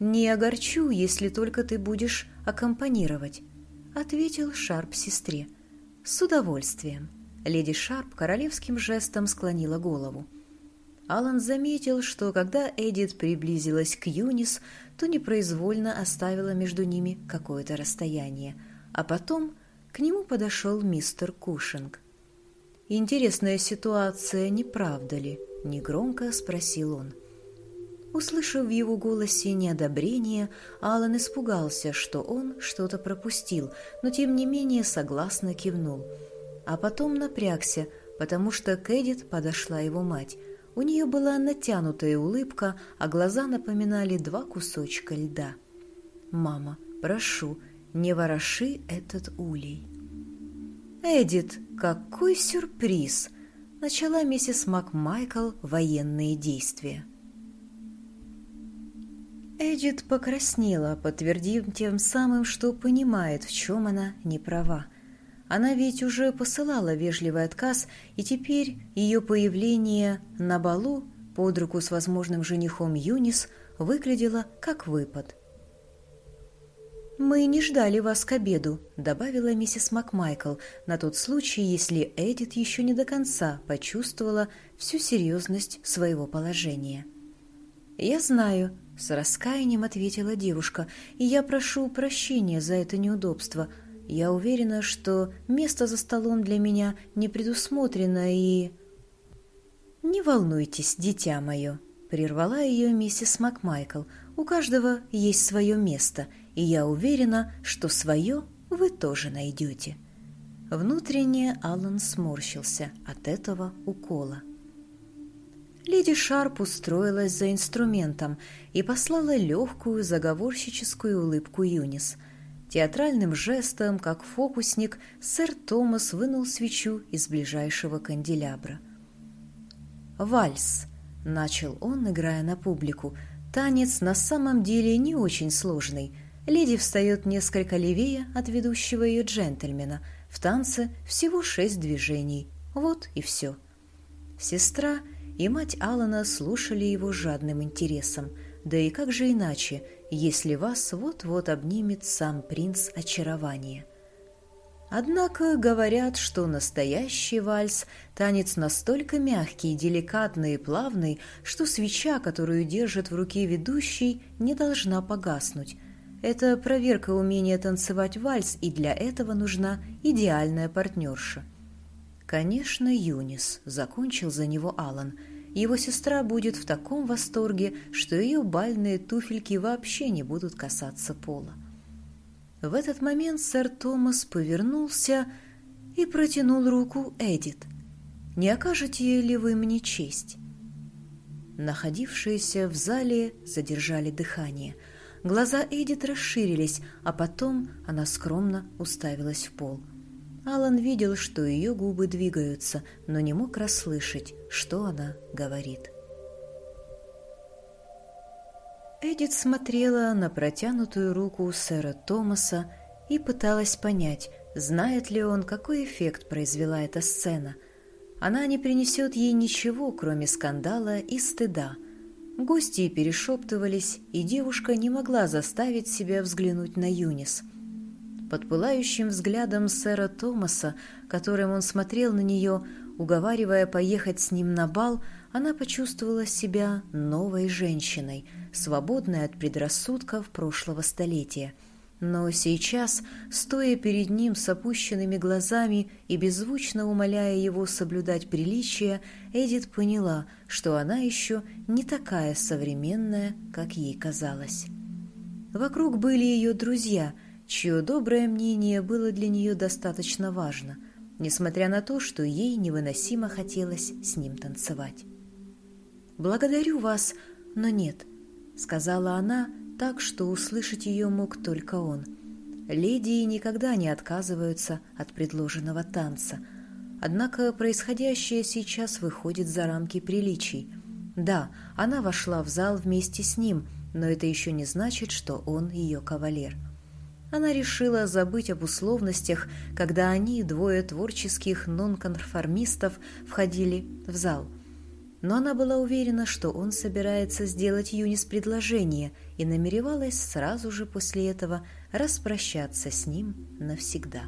«Не огорчу, если только ты будешь аккомпанировать», — ответил Шарп сестре. «С удовольствием». Леди Шарп королевским жестом склонила голову. Алан заметил, что когда Эдит приблизилась к Юнис, то непроизвольно оставила между ними какое-то расстояние, а потом к нему подошел мистер Кушинг. «Интересная ситуация, не правда ли?» — негромко спросил он. Услышав в его голосе неодобрение, Алан испугался, что он что-то пропустил, но тем не менее согласно кивнул. А потом напрягся, потому что к Эдит подошла его мать. У нее была натянутая улыбка, а глаза напоминали два кусочка льда. «Мама, прошу, не вороши этот улей». «Эдит, какой сюрприз!» — начала миссис МакМайкл военные действия. Эдит покраснела, подтвердив тем самым, что понимает, в чем она не права. Она ведь уже посылала вежливый отказ, и теперь ее появление на балу под руку с возможным женихом Юнис выглядело как выпад. «Мы не ждали вас к обеду», — добавила миссис Макмайкл, на тот случай, если Эдит еще не до конца почувствовала всю серьезность своего положения. «Я знаю», — с раскаянием ответила девушка, «и я прошу прощения за это неудобство. Я уверена, что место за столом для меня не предусмотрено и...» «Не волнуйтесь, дитя мое», — прервала ее миссис Макмайкл, «у каждого есть свое место — и я уверена, что свое вы тоже найдете». Внутренне Аллан сморщился от этого укола. Леди Шарп устроилась за инструментом и послала легкую заговорщическую улыбку Юнис. Театральным жестом, как фокусник, сэр Томас вынул свечу из ближайшего канделябра. «Вальс», — начал он, играя на публику, — «танец на самом деле не очень сложный, Леди встает несколько левее от ведущего ее джентльмена. В танце всего шесть движений. Вот и все. Сестра и мать Алана слушали его жадным интересом. Да и как же иначе, если вас вот-вот обнимет сам принц очарования? Однако говорят, что настоящий вальс – танец настолько мягкий, деликатный и плавный, что свеча, которую держит в руке ведущий, не должна погаснуть – это проверка умения танцевать вальс, и для этого нужна идеальная партнерша. Конечно, Юнис, закончил за него Алан. Его сестра будет в таком восторге, что ее бальные туфельки вообще не будут касаться пола. В этот момент сэр Томас повернулся и протянул руку Эдит. «Не окажете ли вы мне честь?» Находившиеся в зале задержали дыхание – Глаза Эдит расширились, а потом она скромно уставилась в пол. Алан видел, что ее губы двигаются, но не мог расслышать, что она говорит. Эдит смотрела на протянутую руку сэра Томаса и пыталась понять, знает ли он, какой эффект произвела эта сцена. Она не принесет ей ничего, кроме скандала и стыда – Гости перешептывались, и девушка не могла заставить себя взглянуть на Юнис. Под пылающим взглядом сэра Томаса, которым он смотрел на нее, уговаривая поехать с ним на бал, она почувствовала себя новой женщиной, свободной от предрассудков прошлого столетия – но сейчас, стоя перед ним с опущенными глазами и беззвучно умоляя его соблюдать приличие, Эдит поняла, что она еще не такая современная, как ей казалось. Вокруг были ее друзья, чье доброе мнение было для нее достаточно важно, несмотря на то, что ей невыносимо хотелось с ним танцевать. «Благодарю вас, но нет», — сказала она, — так, что услышать ее мог только он. Леди никогда не отказываются от предложенного танца. Однако происходящее сейчас выходит за рамки приличий. Да, она вошла в зал вместе с ним, но это еще не значит, что он ее кавалер. Она решила забыть об условностях, когда они, двое творческих нонконформистов, входили в зал. Но она была уверена, что он собирается сделать Юнис предложение и намеревалась сразу же после этого распрощаться с ним навсегда.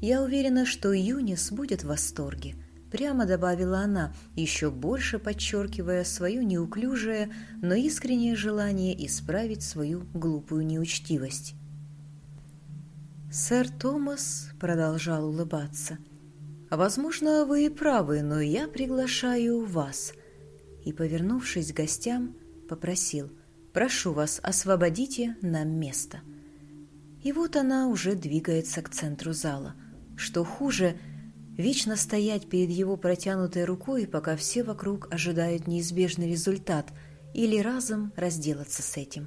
«Я уверена, что Юнис будет в восторге», — прямо добавила она, еще больше подчеркивая свое неуклюжее, но искреннее желание исправить свою глупую неучтивость. Сэр Томас продолжал улыбаться. «Возможно, вы и правы, но я приглашаю вас». И, повернувшись к гостям, попросил, «Прошу вас, освободите нам место». И вот она уже двигается к центру зала. Что хуже, вечно стоять перед его протянутой рукой, пока все вокруг ожидают неизбежный результат, или разом разделаться с этим.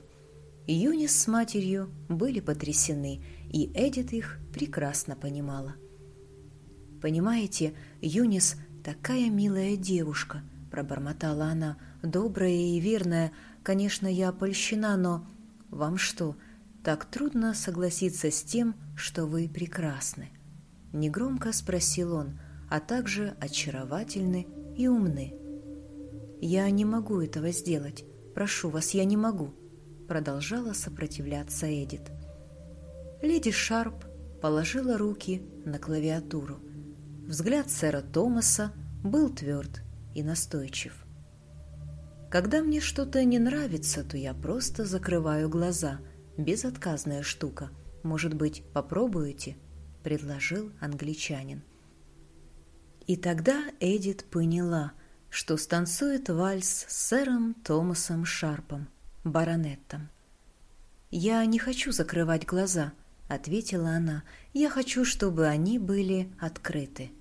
Юнис с матерью были потрясены – и Эдит их прекрасно понимала. «Понимаете, Юнис такая милая девушка», — пробормотала она, — «добрая и верная. Конечно, я польщена, но... Вам что, так трудно согласиться с тем, что вы прекрасны?» Негромко спросил он, а также очаровательны и умны. «Я не могу этого сделать. Прошу вас, я не могу», — продолжала сопротивляться Эдит. Леди Шарп положила руки на клавиатуру. Взгляд сэра Томаса был тверд и настойчив. Когда мне что-то не нравится, то я просто закрываю глаза. Безотказная штука. Может быть, попробуете? предложил англичанин. И тогда Эдит поняла, что станцует вальс с сэром Томасом Шарпом, баронеттом. «Я не хочу закрывать глаза», — ответила она. «Я хочу, чтобы они были открыты».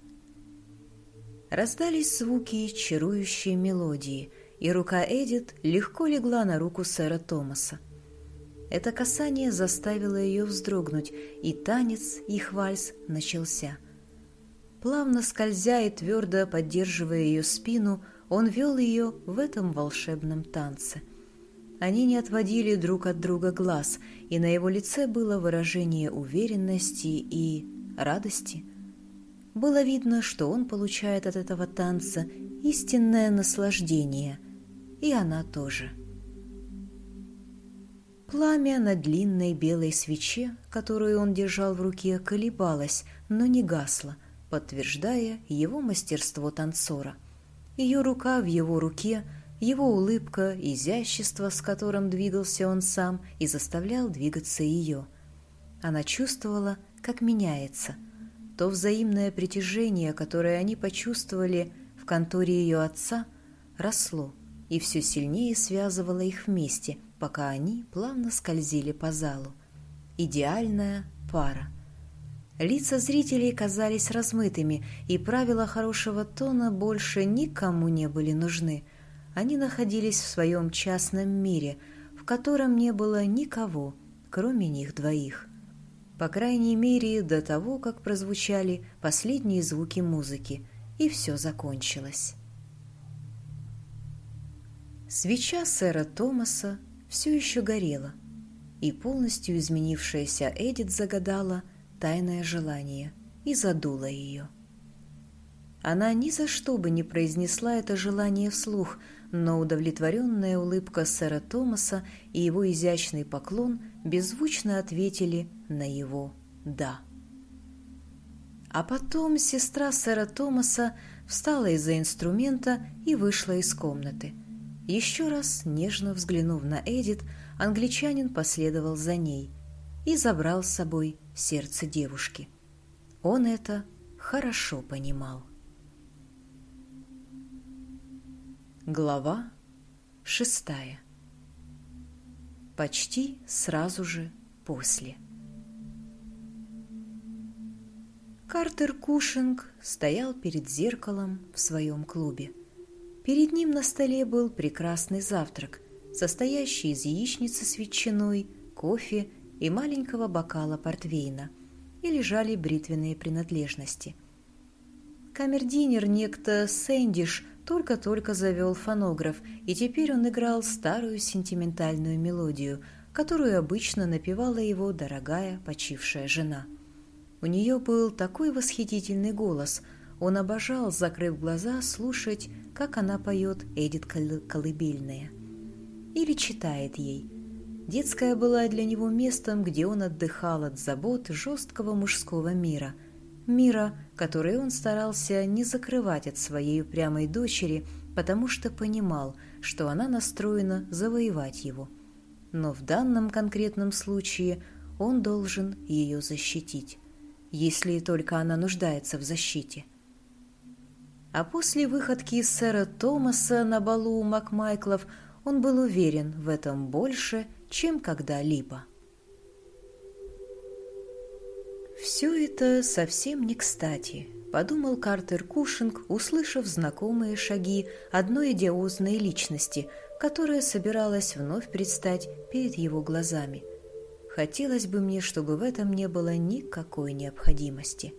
Раздались звуки чарующей мелодии, и рука Эдит легко легла на руку сэра Томаса. Это касание заставило ее вздрогнуть, и танец, их вальс, начался. Плавно скользя и твердо поддерживая ее спину, он вел ее в этом волшебном танце — они не отводили друг от друга глаз, и на его лице было выражение уверенности и радости. Было видно, что он получает от этого танца истинное наслаждение, и она тоже. Пламя на длинной белой свече, которую он держал в руке, колебалось, но не гасло, подтверждая его мастерство танцора. Ее рука в его руке – его улыбка, изящество, с которым двигался он сам и заставлял двигаться ее. Она чувствовала, как меняется. То взаимное притяжение, которое они почувствовали в конторе ее отца, росло и все сильнее связывало их вместе, пока они плавно скользили по залу. Идеальная пара. Лица зрителей казались размытыми, и правила хорошего тона больше никому не были нужны – они находились в своем частном мире, в котором не было никого, кроме них двоих. По крайней мере, до того, как прозвучали последние звуки музыки, и все закончилось. Свеча сэра Томаса все еще горела, и полностью изменившаяся Эдит загадала тайное желание и задула ее. Она ни за что бы не произнесла это желание вслух, но удовлетворенная улыбка сэра Томаса и его изящный поклон беззвучно ответили на его «да». А потом сестра сэра Томаса встала из-за инструмента и вышла из комнаты. Еще раз, нежно взглянув на Эдит, англичанин последовал за ней и забрал с собой сердце девушки. Он это хорошо понимал. Глава шестая. Почти сразу же после. Картер Кушинг стоял перед зеркалом в своем клубе. Перед ним на столе был прекрасный завтрак, состоящий из яичницы с ветчиной, кофе и маленького бокала портвейна, и лежали бритвенные принадлежности. Камердинер некто Сэндиш – только-только завел фонограф, и теперь он играл старую сентиментальную мелодию, которую обычно напевала его дорогая почившая жена. У нее был такой восхитительный голос, он обожал, закрыв глаза, слушать, как она поет Эдит колыбельные. Или читает ей. Детская была для него местом, где он отдыхал от забот жесткого мужского мира. Мира, который он старался не закрывать от своей упрямой дочери, потому что понимал, что она настроена завоевать его. Но в данном конкретном случае он должен ее защитить, если только она нуждается в защите. А после выходки сэра Томаса на балу у Макмайклов он был уверен в этом больше, чем когда-либо. Все это совсем не кстати, подумал Картер Кушинг, услышав знакомые шаги одной идиозной личности, которая собиралась вновь предстать перед его глазами. Хотелось бы мне, чтобы в этом не было никакой необходимости.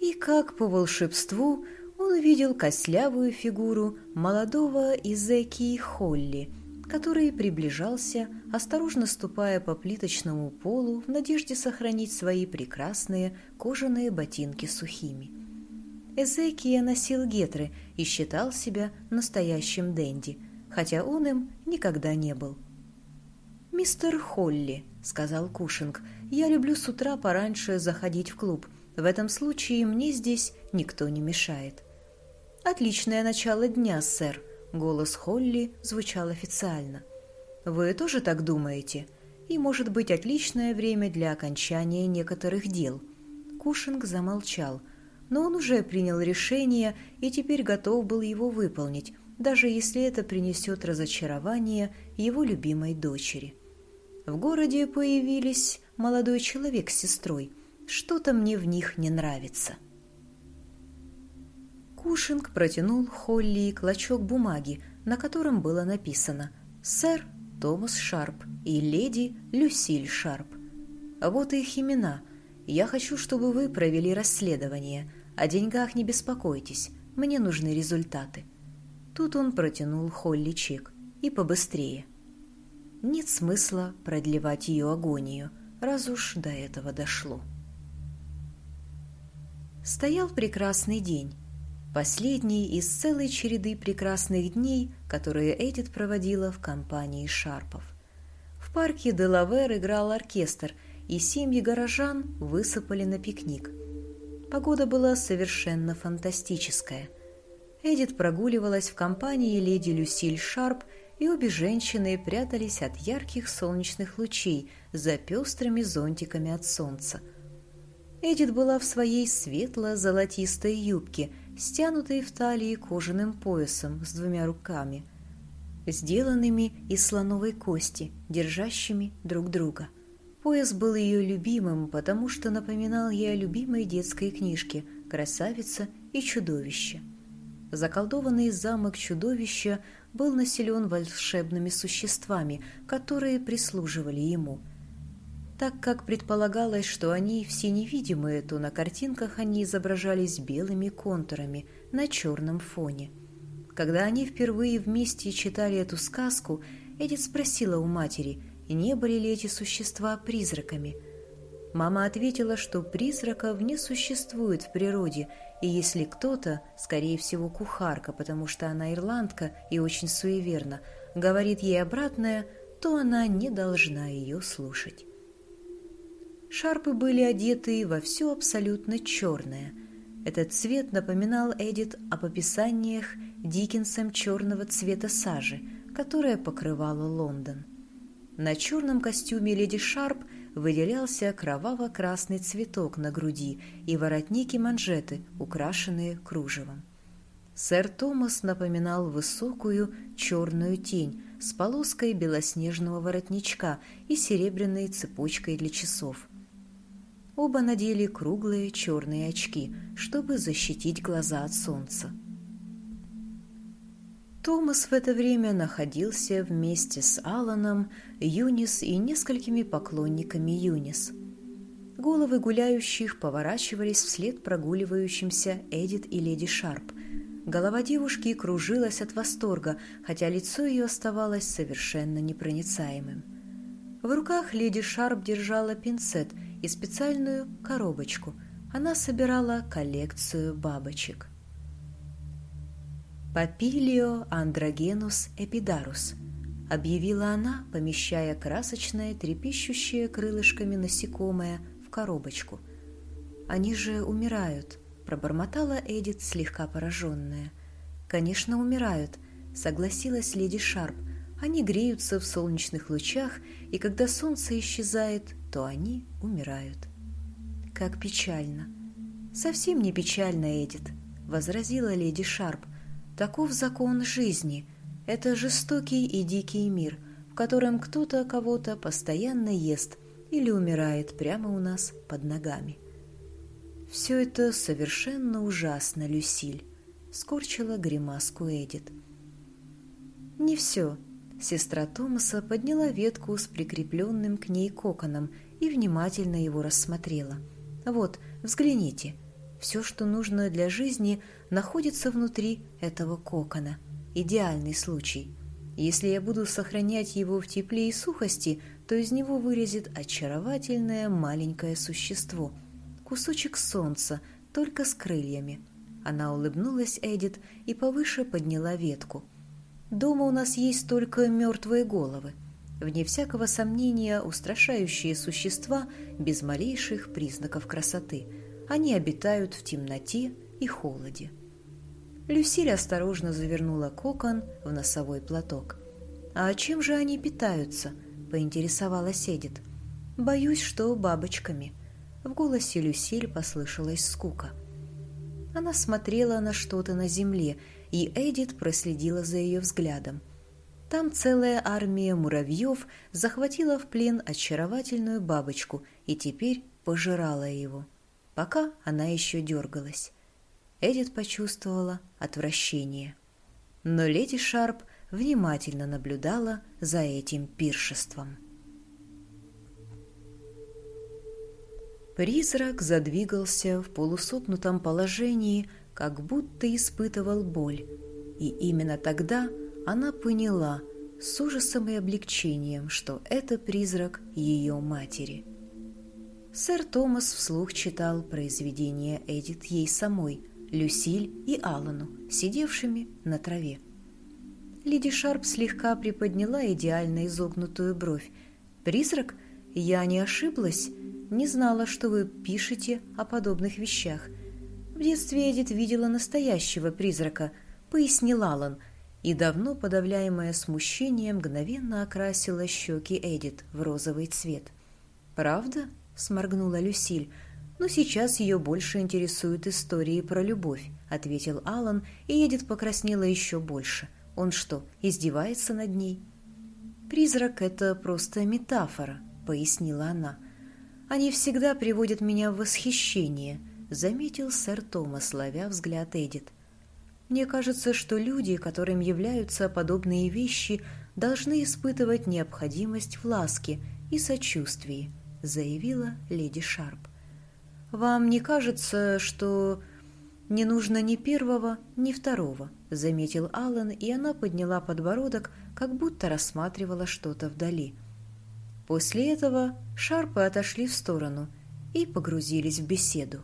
И как по волшебству он увидел костлявую фигуру молодого Изеки Холли – который приближался, осторожно ступая по плиточному полу в надежде сохранить свои прекрасные кожаные ботинки сухими. Эзекия носил гетры и считал себя настоящим денди, хотя он им никогда не был. «Мистер Холли», — сказал Кушинг, — «я люблю с утра пораньше заходить в клуб. В этом случае мне здесь никто не мешает». «Отличное начало дня, сэр», Голос Холли звучал официально. «Вы тоже так думаете? И может быть отличное время для окончания некоторых дел». Кушинг замолчал, но он уже принял решение и теперь готов был его выполнить, даже если это принесет разочарование его любимой дочери. В городе появились молодой человек с сестрой. Что-то мне в них не нравится. Кушинг протянул Холли клочок бумаги, на котором было написано «Сэр Томас Шарп и леди Люсиль Шарп». Вот их имена. Я хочу, чтобы вы провели расследование. О деньгах не беспокойтесь, мне нужны результаты. Тут он протянул Холли чек. И побыстрее. Нет смысла продлевать ее агонию, раз уж до этого дошло. Стоял прекрасный день, Последний из целой череды прекрасных дней, которые Эдит проводила в компании Шарпов. В парке Делавер играл оркестр, и семьи горожан высыпали на пикник. Погода была совершенно фантастическая. Эдит прогуливалась в компании леди Люсиль Шарп, и обе женщины прятались от ярких солнечных лучей за пестрыми зонтиками от солнца. Эдит была в своей светло-золотистой юбке – стянутый в талии кожаным поясом с двумя руками, сделанными из слоновой кости, держащими друг друга. Пояс был ее любимым, потому что напоминал ей о любимой детской книжке «Красавица и чудовище». Заколдованный замок чудовища был населен волшебными существами, которые прислуживали ему – так как предполагалось, что они все невидимые, то на картинках они изображались белыми контурами на черном фоне. Когда они впервые вместе читали эту сказку, Эдит спросила у матери, не были ли эти существа призраками. Мама ответила, что призраков не существует в природе, и если кто-то, скорее всего кухарка, потому что она ирландка и очень суеверна, говорит ей обратное, то она не должна ее слушать. Шарпы были одеты во все абсолютно черное. Этот цвет напоминал Эдит об описаниях Диккенсом черного цвета сажи, которая покрывала Лондон. На черном костюме леди Шарп выделялся кроваво-красный цветок на груди и воротники манжеты, украшенные кружевом. Сэр Томас напоминал высокую черную тень с полоской белоснежного воротничка и серебряной цепочкой для часов. Оба надели круглые черные очки, чтобы защитить глаза от солнца. Томас в это время находился вместе с Аланом, Юнис и несколькими поклонниками Юнис. Головы гуляющих поворачивались вслед прогуливающимся Эдит и леди Шарп. Голова девушки кружилась от восторга, хотя лицо ее оставалось совершенно непроницаемым. В руках леди Шарп держала пинцет и специальную коробочку. Она собирала коллекцию бабочек. «Папилио андрогенус эпидарус», — объявила она, помещая красочное, трепещущее крылышками насекомое в коробочку. «Они же умирают», — пробормотала Эдит, слегка пораженная. «Конечно, умирают», — согласилась леди Шарп. «Они греются в солнечных лучах, и когда солнце исчезает, то они умирают». «Как печально!» «Совсем не печально, Эдит», — возразила леди Шарп. Таков закон жизни. Это жестокий и дикий мир, в котором кто-то кого-то постоянно ест или умирает прямо у нас под ногами. «Все это совершенно ужасно, Люсиль», — скорчила гримаску Эдит. «Не все». Сестра Томаса подняла ветку с прикрепленным к ней коконом и внимательно его рассмотрела. «Вот, взгляните. Все, что нужно для жизни, находится внутри этого кокона. Идеальный случай. Если я буду сохранять его в тепле и сухости, то из него вылезет очаровательное маленькое существо. Кусочек солнца, только с крыльями. Она улыбнулась Эдит и повыше подняла ветку. «Дома у нас есть только мертвые головы. Вне всякого сомнения, устрашающие существа без малейших признаков красоты. Они обитают в темноте и холоде. Люсиль осторожно завернула кокон в носовой платок. «А чем же они питаются?» – поинтересовалась Эдит. «Боюсь, что бабочками». В голосе Люсиль послышалась скука. Она смотрела на что-то на земле, и Эдит проследила за ее взглядом. Там целая армия муравьев захватила в плен очаровательную бабочку и теперь пожирала его, пока она еще дергалась. Эдит почувствовала отвращение. Но леди Шарп внимательно наблюдала за этим пиршеством. Призрак задвигался в полусопнутом положении, как будто испытывал боль. И именно тогда она поняла с ужасом и облегчением, что это призрак ее матери. Сэр Томас вслух читал произведение Эдит ей самой – Люсиль и Алану, сидевшими на траве. Леди Шарп слегка приподняла идеально изогнутую бровь. «Призрак? Я не ошиблась. Не знала, что вы пишете о подобных вещах. Детстве Эдит видела настоящего призрака», — пояснил Алан, и давно подавляемое смущение мгновенно окрасило щеки Эдит в розовый цвет. «Правда?» — сморгнула Люсиль но сейчас ее больше интересуют истории про любовь», — ответил Алан, и Едит покраснела еще больше. «Он что, издевается над ней?» «Призрак — это просто метафора», — пояснила она. «Они всегда приводят меня в восхищение», — заметил сэр Томас, ловя взгляд Эдит. «Мне кажется, что люди, которым являются подобные вещи, должны испытывать необходимость в ласке и сочувствии», — заявила леди Шарп. «Вам не кажется, что не нужно ни первого, ни второго?» — заметил Аллан, и она подняла подбородок, как будто рассматривала что-то вдали. После этого шарпы отошли в сторону и погрузились в беседу.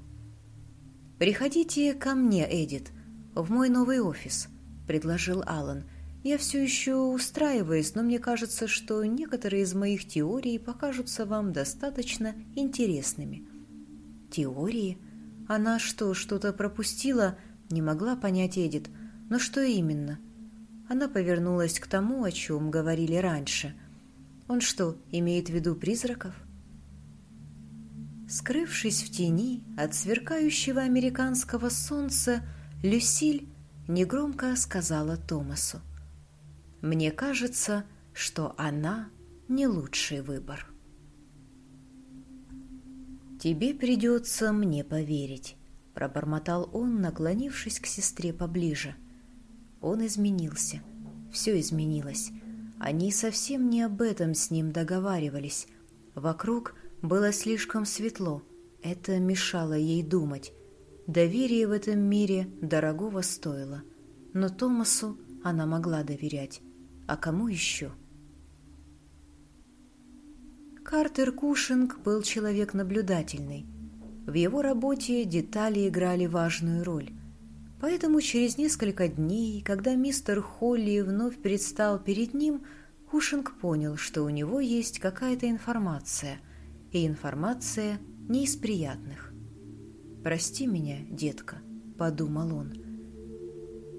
«Приходите ко мне, Эдит, в мой новый офис», — предложил Аллан. «Я все еще устраиваюсь, но мне кажется, что некоторые из моих теорий покажутся вам достаточно интересными». Теории? Она что, что-то пропустила? Не могла понять Эдит. Но что именно? Она повернулась к тому, о чем говорили раньше. Он что, имеет в виду призраков? Скрывшись в тени от сверкающего американского солнца, Люсиль негромко сказала Томасу. «Мне кажется, что она не лучший выбор». «Тебе придется мне поверить», — пробормотал он, наклонившись к сестре поближе. Он изменился. Все изменилось. Они совсем не об этом с ним договаривались. Вокруг было слишком светло. Это мешало ей думать. Доверие в этом мире дорогого стоило. Но Томасу она могла доверять. А кому еще?» Картер Кушинг был человек наблюдательный. В его работе детали играли важную роль. Поэтому через несколько дней, когда мистер Холли вновь предстал перед ним, Кушинг понял, что у него есть какая-то информация, и информация не из приятных. «Прости меня, детка», — подумал он.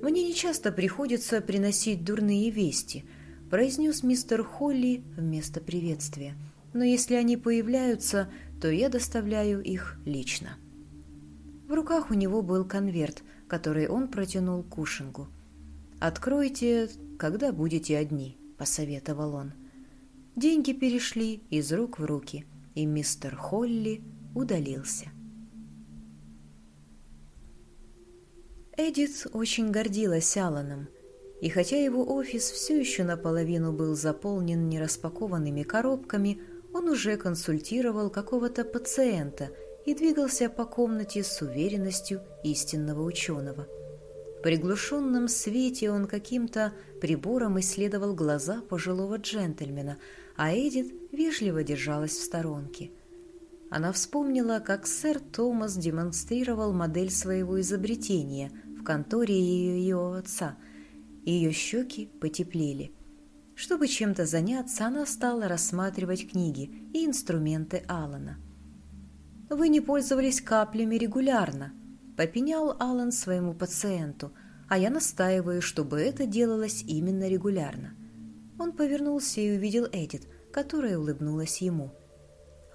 «Мне нечасто приходится приносить дурные вести», — произнес мистер Холли вместо приветствия. «Но если они появляются, то я доставляю их лично». В руках у него был конверт, который он протянул Кушингу. «Откройте, когда будете одни», — посоветовал он. Деньги перешли из рук в руки, и мистер Холли удалился. Эдит очень гордилась Алланом, и хотя его офис все еще наполовину был заполнен нераспакованными коробками, он уже консультировал какого-то пациента и двигался по комнате с уверенностью истинного ученого. В приглушенном свете он каким-то прибором исследовал глаза пожилого джентльмена, а Эдит вежливо держалась в сторонке. Она вспомнила, как сэр Томас демонстрировал модель своего изобретения в конторе ее отца. Ее щеки потеплели. Чтобы чем-то заняться, она стала рассматривать книги и инструменты Алана. «Вы не пользовались каплями регулярно», — попенял Алан своему пациенту, а я настаиваю, чтобы это делалось именно регулярно. Он повернулся и увидел Эдит, которая улыбнулась ему.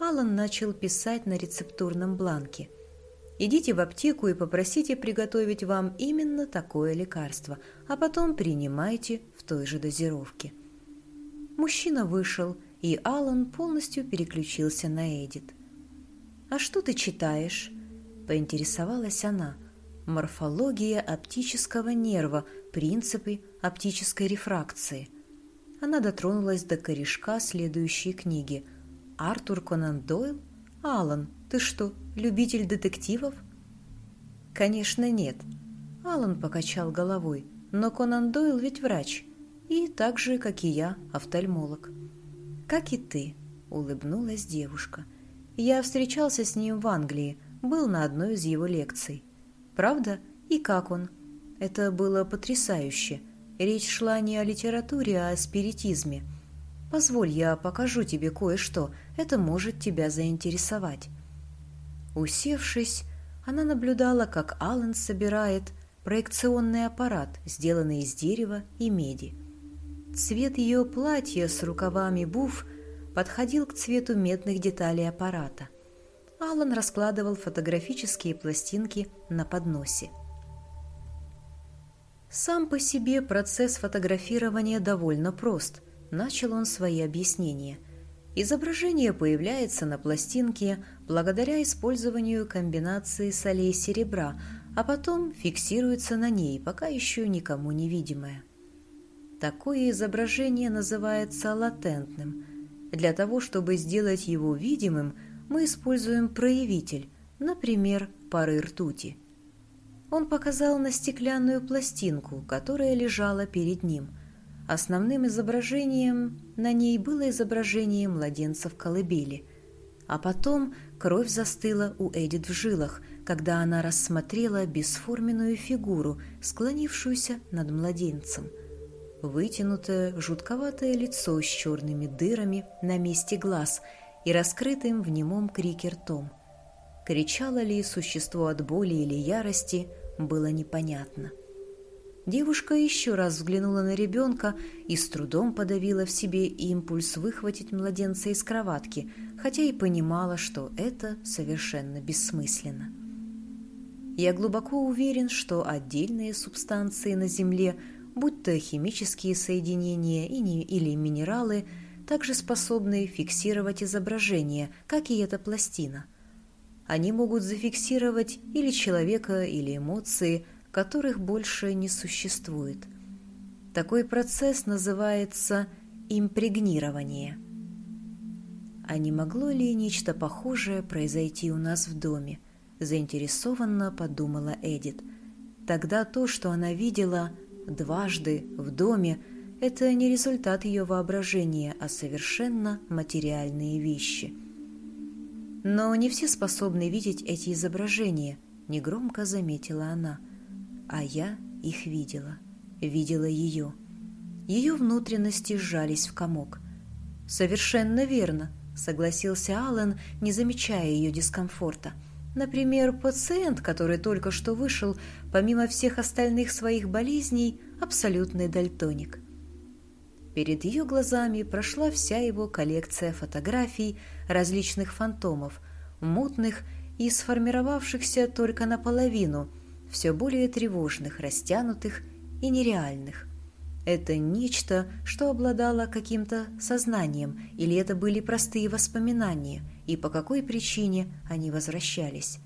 Алан начал писать на рецептурном бланке. Идите в аптеку и попросите приготовить вам именно такое лекарство, а потом принимайте в той же дозировке. Мужчина вышел, и Алан полностью переключился на Эдит. «А что ты читаешь?» – поинтересовалась она. «Морфология оптического нерва, принципы оптической рефракции». Она дотронулась до корешка следующей книги. «Артур Конан Дойл? Алан, ты что, любитель детективов?» «Конечно, нет». Алан покачал головой. «Но Конан Дойл ведь врач. И так же, как и я, офтальмолог». «Как и ты», — улыбнулась девушка. «Я встречался с ним в Англии, был на одной из его лекций. Правда? И как он?» Это было потрясающе. Речь шла не о литературе, а о спиритизме. Позволь, я покажу тебе кое-что. Это может тебя заинтересовать. Усевшись, она наблюдала, как Аллен собирает проекционный аппарат, сделанный из дерева и меди. Цвет ее платья с рукавами буф подходил к цвету медных деталей аппарата. Аллан раскладывал фотографические пластинки на подносе. Сам по себе процесс фотографирования довольно прост, начал он свои объяснения – Изображение появляется на пластинке благодаря использованию комбинации солей серебра, а потом фиксируется на ней, пока еще никому не видимое. Такое изображение называется латентным. Для того, чтобы сделать его видимым, мы используем проявитель, например, пары ртути. Он показал на стеклянную пластинку, которая лежала перед ним – Основным изображением на ней было изображение младенца в колыбели. А потом кровь застыла у Эдит в жилах, когда она рассмотрела бесформенную фигуру, склонившуюся над младенцем. Вытянутое, жутковатое лицо с черными дырами на месте глаз и раскрытым в немом крике ртом. Кричало ли существо от боли или ярости, было непонятно. — Девушка еще раз взглянула на ребенка и с трудом подавила в себе импульс выхватить младенца из кроватки, хотя и понимала, что это совершенно бессмысленно. Я глубоко уверен, что отдельные субстанции на Земле, будь то химические соединения или минералы, также способны фиксировать изображение, как и эта пластина. Они могут зафиксировать или человека, или эмоции – которых больше не существует. Такой процесс называется импрегнирование. А не могло ли нечто похожее произойти у нас в доме? Заинтересованно подумала Эдит. Тогда то, что она видела дважды в доме, Это не результат ее воображения, а совершенно материальные вещи. Но не все способны видеть эти изображения, негромко заметила она. А я их видела, видела ее. Ее внутренности сжались в комок. «Совершенно верно», — согласился Аллен, не замечая ее дискомфорта. «Например, пациент, который только что вышел, помимо всех остальных своих болезней, абсолютный дальтоник». Перед ее глазами прошла вся его коллекция фотографий различных фантомов, мутных и сформировавшихся только наполовину, все более тревожных, растянутых и нереальных. Это нечто, что обладало каким-то сознанием, или это были простые воспоминания, и по какой причине они возвращались.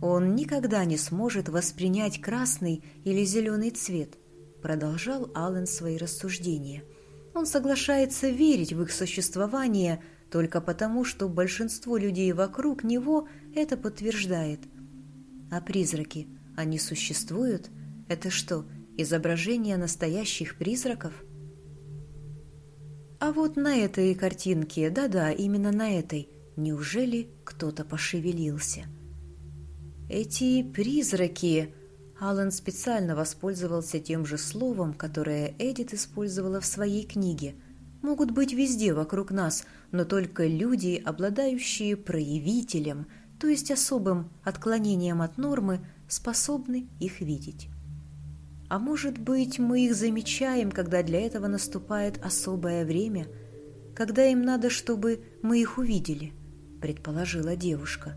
Он никогда не сможет воспринять красный или зеленый цвет, продолжал Аллен свои рассуждения. Он соглашается верить в их существование только потому, что большинство людей вокруг него это подтверждает. А призраки, они существуют? Это что, изображения настоящих призраков? А вот на этой картинке, да-да, именно на этой, неужели кто-то пошевелился? Эти призраки... Алан специально воспользовался тем же словом, которое Эдит использовала в своей книге. Могут быть везде вокруг нас, но только люди, обладающие проявителем, то есть особым отклонением от нормы, способны их видеть. А может быть, мы их замечаем, когда для этого наступает особое время, когда им надо, чтобы мы их увидели, предположила девушка.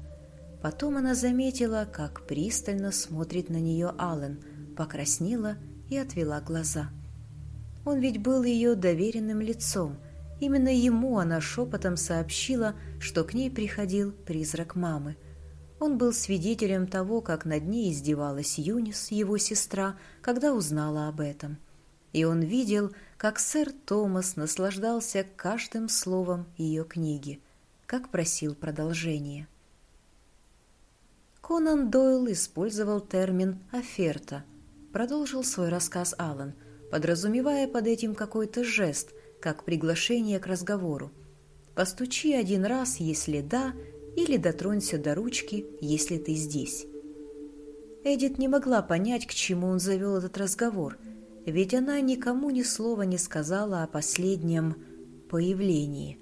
Потом она заметила, как пристально смотрит на нее Аллен, покраснела и отвела глаза. Он ведь был ее доверенным лицом. Именно ему она шепотом сообщила, что к ней приходил призрак мамы – он был свидетелем того, как над ней издевалась Юнис, его сестра, когда узнала об этом. И он видел, как сэр Томас наслаждался каждым словом ее книги, как просил продолжения. Конан Дойл использовал термин «оферта», продолжил свой рассказ Аллан, подразумевая под этим какой-то жест, как приглашение к разговору. «Постучи один раз, если да, или дотронься до ручки, если ты здесь. Эдит не могла понять, к чему он завел этот разговор, ведь она никому ни слова не сказала о последнем появлении.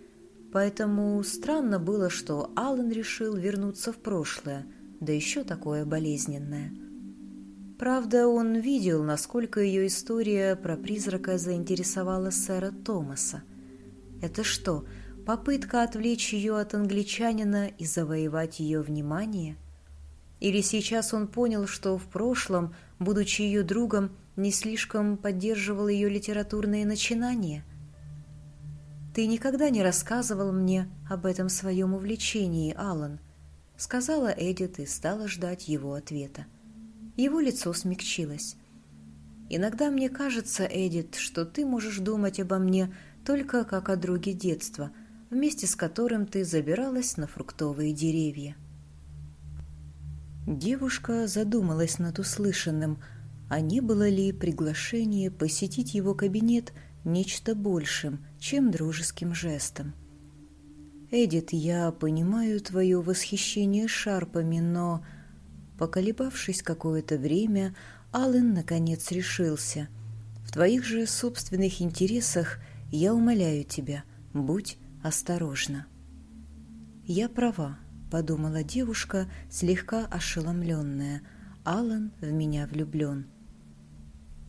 Поэтому странно было, что Аллен решил вернуться в прошлое, да еще такое болезненное. Правда, он видел, насколько ее история про призрака заинтересовала сэра Томаса. Это что, Попытка отвлечь ее от англичанина и завоевать ее внимание? Или сейчас он понял, что в прошлом, будучи ее другом, не слишком поддерживал ее литературные начинания? «Ты никогда не рассказывал мне об этом своем увлечении, Алан», — сказала Эдит и стала ждать его ответа. Его лицо смягчилось. «Иногда мне кажется, Эдит, что ты можешь думать обо мне только как о друге детства», — вместе с которым ты забиралась на фруктовые деревья. Девушка задумалась над услышанным, а не было ли приглашение посетить его кабинет нечто большим, чем дружеским жестом. «Эдит, я понимаю твое восхищение шарпами, но...» Поколебавшись какое-то время, Аллен наконец решился. «В твоих же собственных интересах я умоляю тебя, будь осторожно. «Я права», — подумала девушка, слегка ошеломленная. Алан в меня влюблен.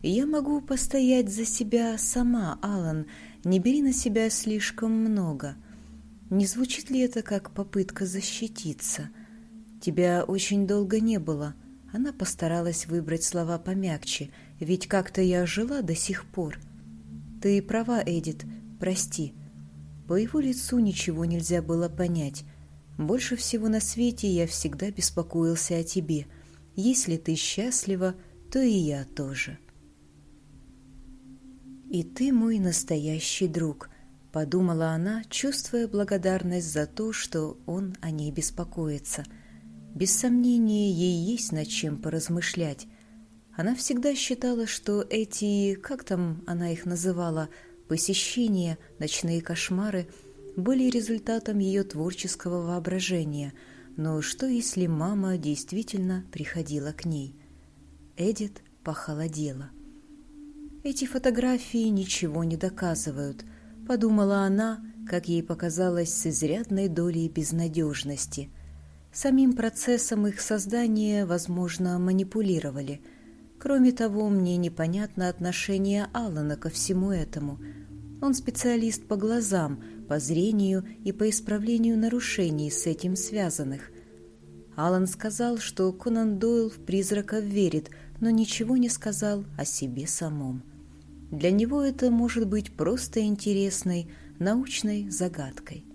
«Я могу постоять за себя сама, Алан. Не бери на себя слишком много. Не звучит ли это как попытка защититься? Тебя очень долго не было». Она постаралась выбрать слова помягче, ведь как-то я жила до сих пор. «Ты права, Эдит, прости». По его лицу ничего нельзя было понять. Больше всего на свете я всегда беспокоился о тебе. Если ты счастлива, то и я тоже. «И ты мой настоящий друг», — подумала она, чувствуя благодарность за то, что он о ней беспокоится. Без сомнения, ей есть над чем поразмышлять. Она всегда считала, что эти, как там она их называла, посещения, ночные кошмары были результатом ее творческого воображения. Но что, если мама действительно приходила к ней? Эдит похолодела. «Эти фотографии ничего не доказывают», — подумала она, как ей показалось, с изрядной долей безнадежности. Самим процессом их создания, возможно, манипулировали — Кроме того, мне непонятно отношение Алана ко всему этому. Он специалист по глазам, по зрению и по исправлению нарушений с этим связанных. Алан сказал, что Конан Дойл в призраков верит, но ничего не сказал о себе самом. Для него это может быть просто интересной, научной загадкой.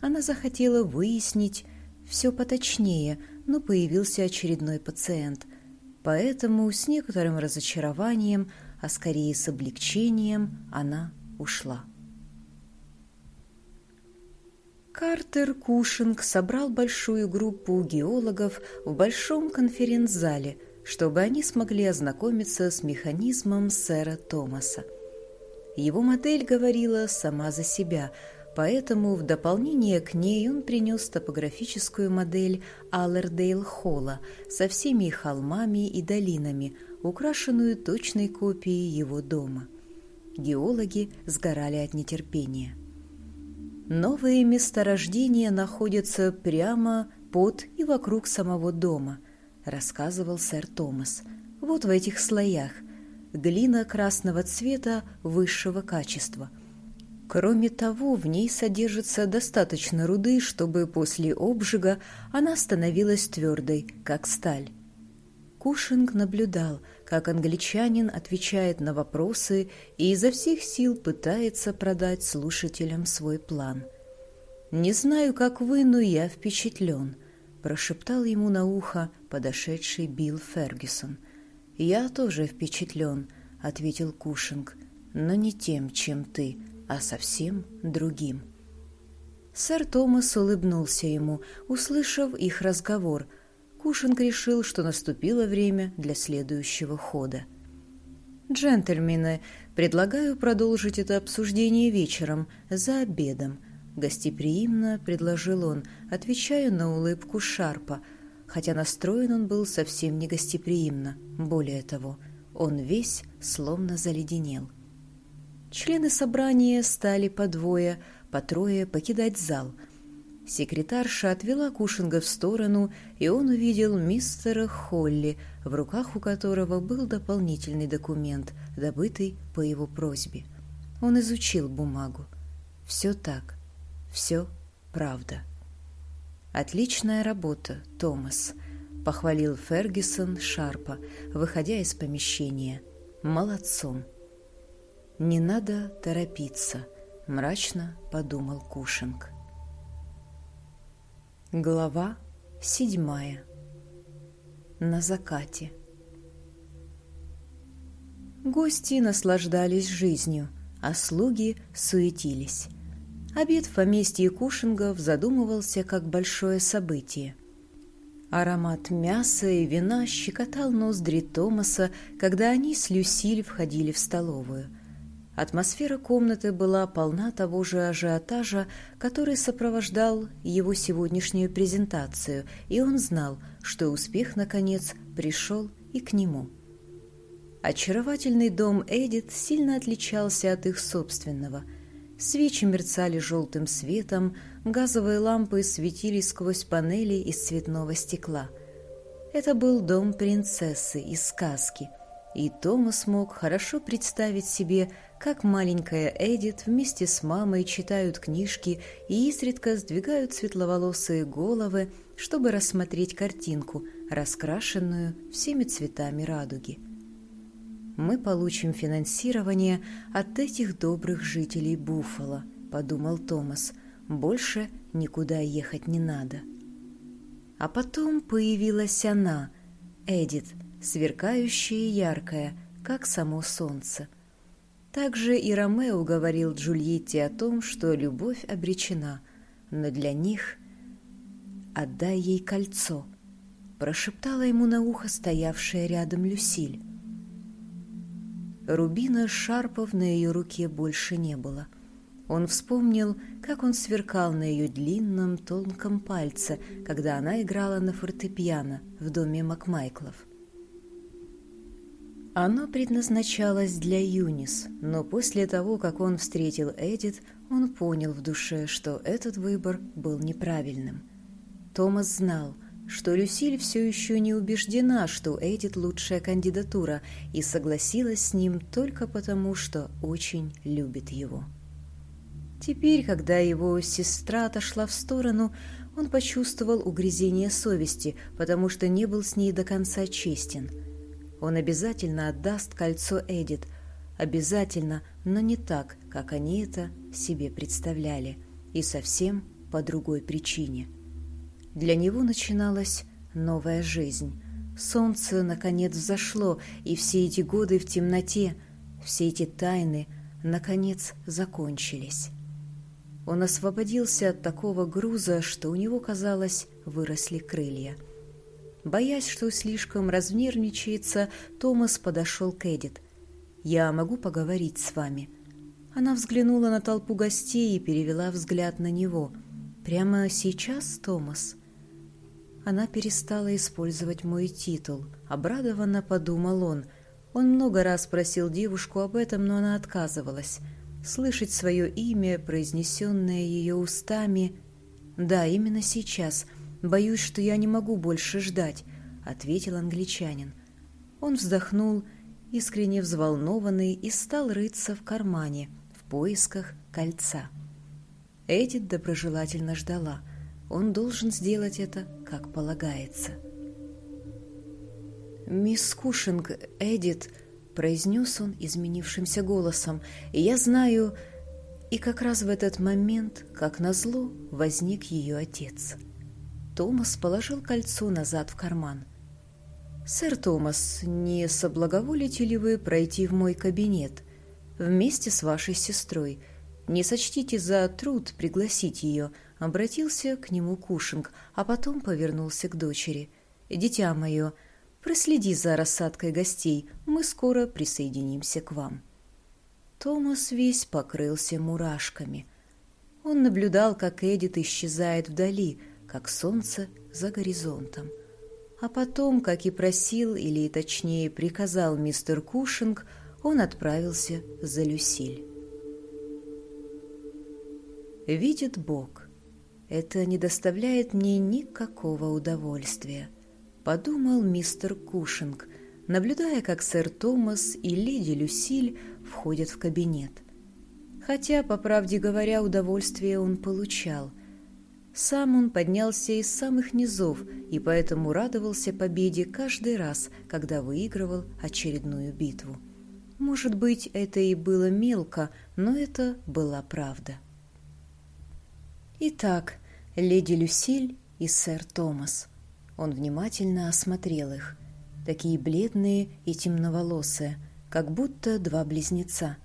Она захотела выяснить все поточнее, но появился очередной пациент – Поэтому с некоторым разочарованием, а скорее с облегчением, она ушла. Картер Кушинг собрал большую группу геологов в большом конференц-зале, чтобы они смогли ознакомиться с механизмом сэра Томаса. Его модель говорила сама за себя – Поэтому в дополнение к ней он принес топографическую модель Аллердейл-Холла со всеми холмами и долинами, украшенную точной копией его дома. Геологи сгорали от нетерпения. Новые месторождения находятся прямо под и вокруг самого дома, рассказывал сэр Томас. Вот в этих слоях. Глина красного цвета высшего качества – Кроме того, в ней содержится достаточно руды, чтобы после обжига она становилась твердой, как сталь. Кушинг наблюдал, как англичанин отвечает на вопросы и изо всех сил пытается продать слушателям свой план. «Не знаю, как вы, но я впечатлен», – прошептал ему на ухо подошедший Билл Фергюсон. «Я тоже впечатлен», – ответил Кушинг, – «но не тем, чем ты, а совсем другим. Сэр Томас улыбнулся ему, услышав их разговор. Кушинг решил, что наступило время для следующего хода. «Джентльмены, предлагаю продолжить это обсуждение вечером, за обедом», — гостеприимно предложил он, отвечая на улыбку Шарпа, хотя настроен он был совсем не гостеприимно. Более того, он весь словно заледенел. Члены собрания стали по двое, по трое покидать зал. Секретарша отвела Кушинга в сторону, и он увидел мистера Холли, в руках у которого был дополнительный документ, добытый по его просьбе. Он изучил бумагу. Все так, все правда. «Отличная работа, Томас», — похвалил Фергюсон Шарпа, выходя из помещения. «Молодцом». «Не надо торопиться», — мрачно подумал Кушинг. Глава седьмая. На закате. Гости наслаждались жизнью, а слуги суетились. Обед в поместье Кушингов задумывался как большое событие. Аромат мяса и вина щекотал ноздри Томаса, когда они с Люсиль входили в столовую — Атмосфера комнаты была полна того же ажиотажа, который сопровождал его сегодняшнюю презентацию, и он знал, что успех, наконец, пришел и к нему. Очаровательный дом Эдит сильно отличался от их собственного. Свечи мерцали желтым светом, газовые лампы светились сквозь панели из цветного стекла. Это был дом принцессы из сказки, и Томас мог хорошо представить себе, как маленькая Эдит вместе с мамой читают книжки и изредка сдвигают светловолосые головы, чтобы рассмотреть картинку, раскрашенную всеми цветами радуги. «Мы получим финансирование от этих добрых жителей Буффало», — подумал Томас. «Больше никуда ехать не надо». А потом появилась она, Эдит, сверкающая и яркая, как само солнце. Также и Ромео говорил Джульетте о том, что любовь обречена, но для них «отдай ей кольцо», — прошептала ему на ухо стоявшая рядом Люсиль. Рубина шарпов на ее руке больше не было. Он вспомнил, как он сверкал на ее длинном тонком пальце, когда она играла на фортепиано в доме Макмайклов. Оно предназначалось для Юнис, но после того, как он встретил Эдит, он понял в душе, что этот выбор был неправильным. Томас знал, что Люсиль все еще не убеждена, что Эдит лучшая кандидатура, и согласилась с ним только потому, что очень любит его. Теперь, когда его сестра отошла в сторону, он почувствовал угрызение совести, потому что не был с ней до конца честен. Он обязательно отдаст кольцо Эдит, обязательно, но не так, как они это себе представляли, и совсем по другой причине – для него начиналась новая жизнь. Солнце, наконец, взошло, и все эти годы в темноте, все эти тайны, наконец, закончились. Он освободился от такого груза, что у него, казалось, выросли крылья. Боясь, что слишком разнервничается, Томас подошел к Эдит. «Я могу поговорить с вами?» Она взглянула на толпу гостей и перевела взгляд на него. «Прямо сейчас, Томас?» Она перестала использовать мой титул. Обрадованно подумал он. Он много раз просил девушку об этом, но она отказывалась. Слышать свое имя, произнесенное ее устами... «Да, именно сейчас. Боюсь, что я не могу больше ждать», — ответил англичанин. Он вздохнул, искренне взволнованный, и стал рыться в кармане в поисках кольца. Эдит доброжелательно ждала — он должен сделать это, как полагается. «Мисс Кушинг, Эдит», — произнес он изменившимся голосом, — «я знаю...» И как раз в этот момент, как назло, возник ее отец. Томас положил кольцо назад в карман. «Сэр Томас, не соблаговолите ли вы пройти в мой кабинет вместе с вашей сестрой? Не сочтите за труд пригласить ее, Обратился к нему Кушинг, а потом повернулся к дочери. «Дитя мое, проследи за рассадкой гостей, мы скоро присоединимся к вам». Томас весь покрылся мурашками. Он наблюдал, как Эдит исчезает вдали, как солнце за горизонтом. А потом, как и просил, или точнее приказал мистер Кушинг, он отправился за Люсиль. Видит Бог, это не доставляет мне никакого удовольствия, подумал мистер Кушинг, наблюдая, как сэр Томас и леди Люсиль входят в кабинет. Хотя, по правде говоря, удовольствие он получал. Сам он поднялся из самых низов и поэтому радовался победе каждый раз, когда выигрывал очередную битву. Может быть, это и было мелко, но это была правда. Итак, леди Люсиль и сэр Томас. Он внимательно осмотрел их. Такие бледные и темноволосые, как будто два близнеца.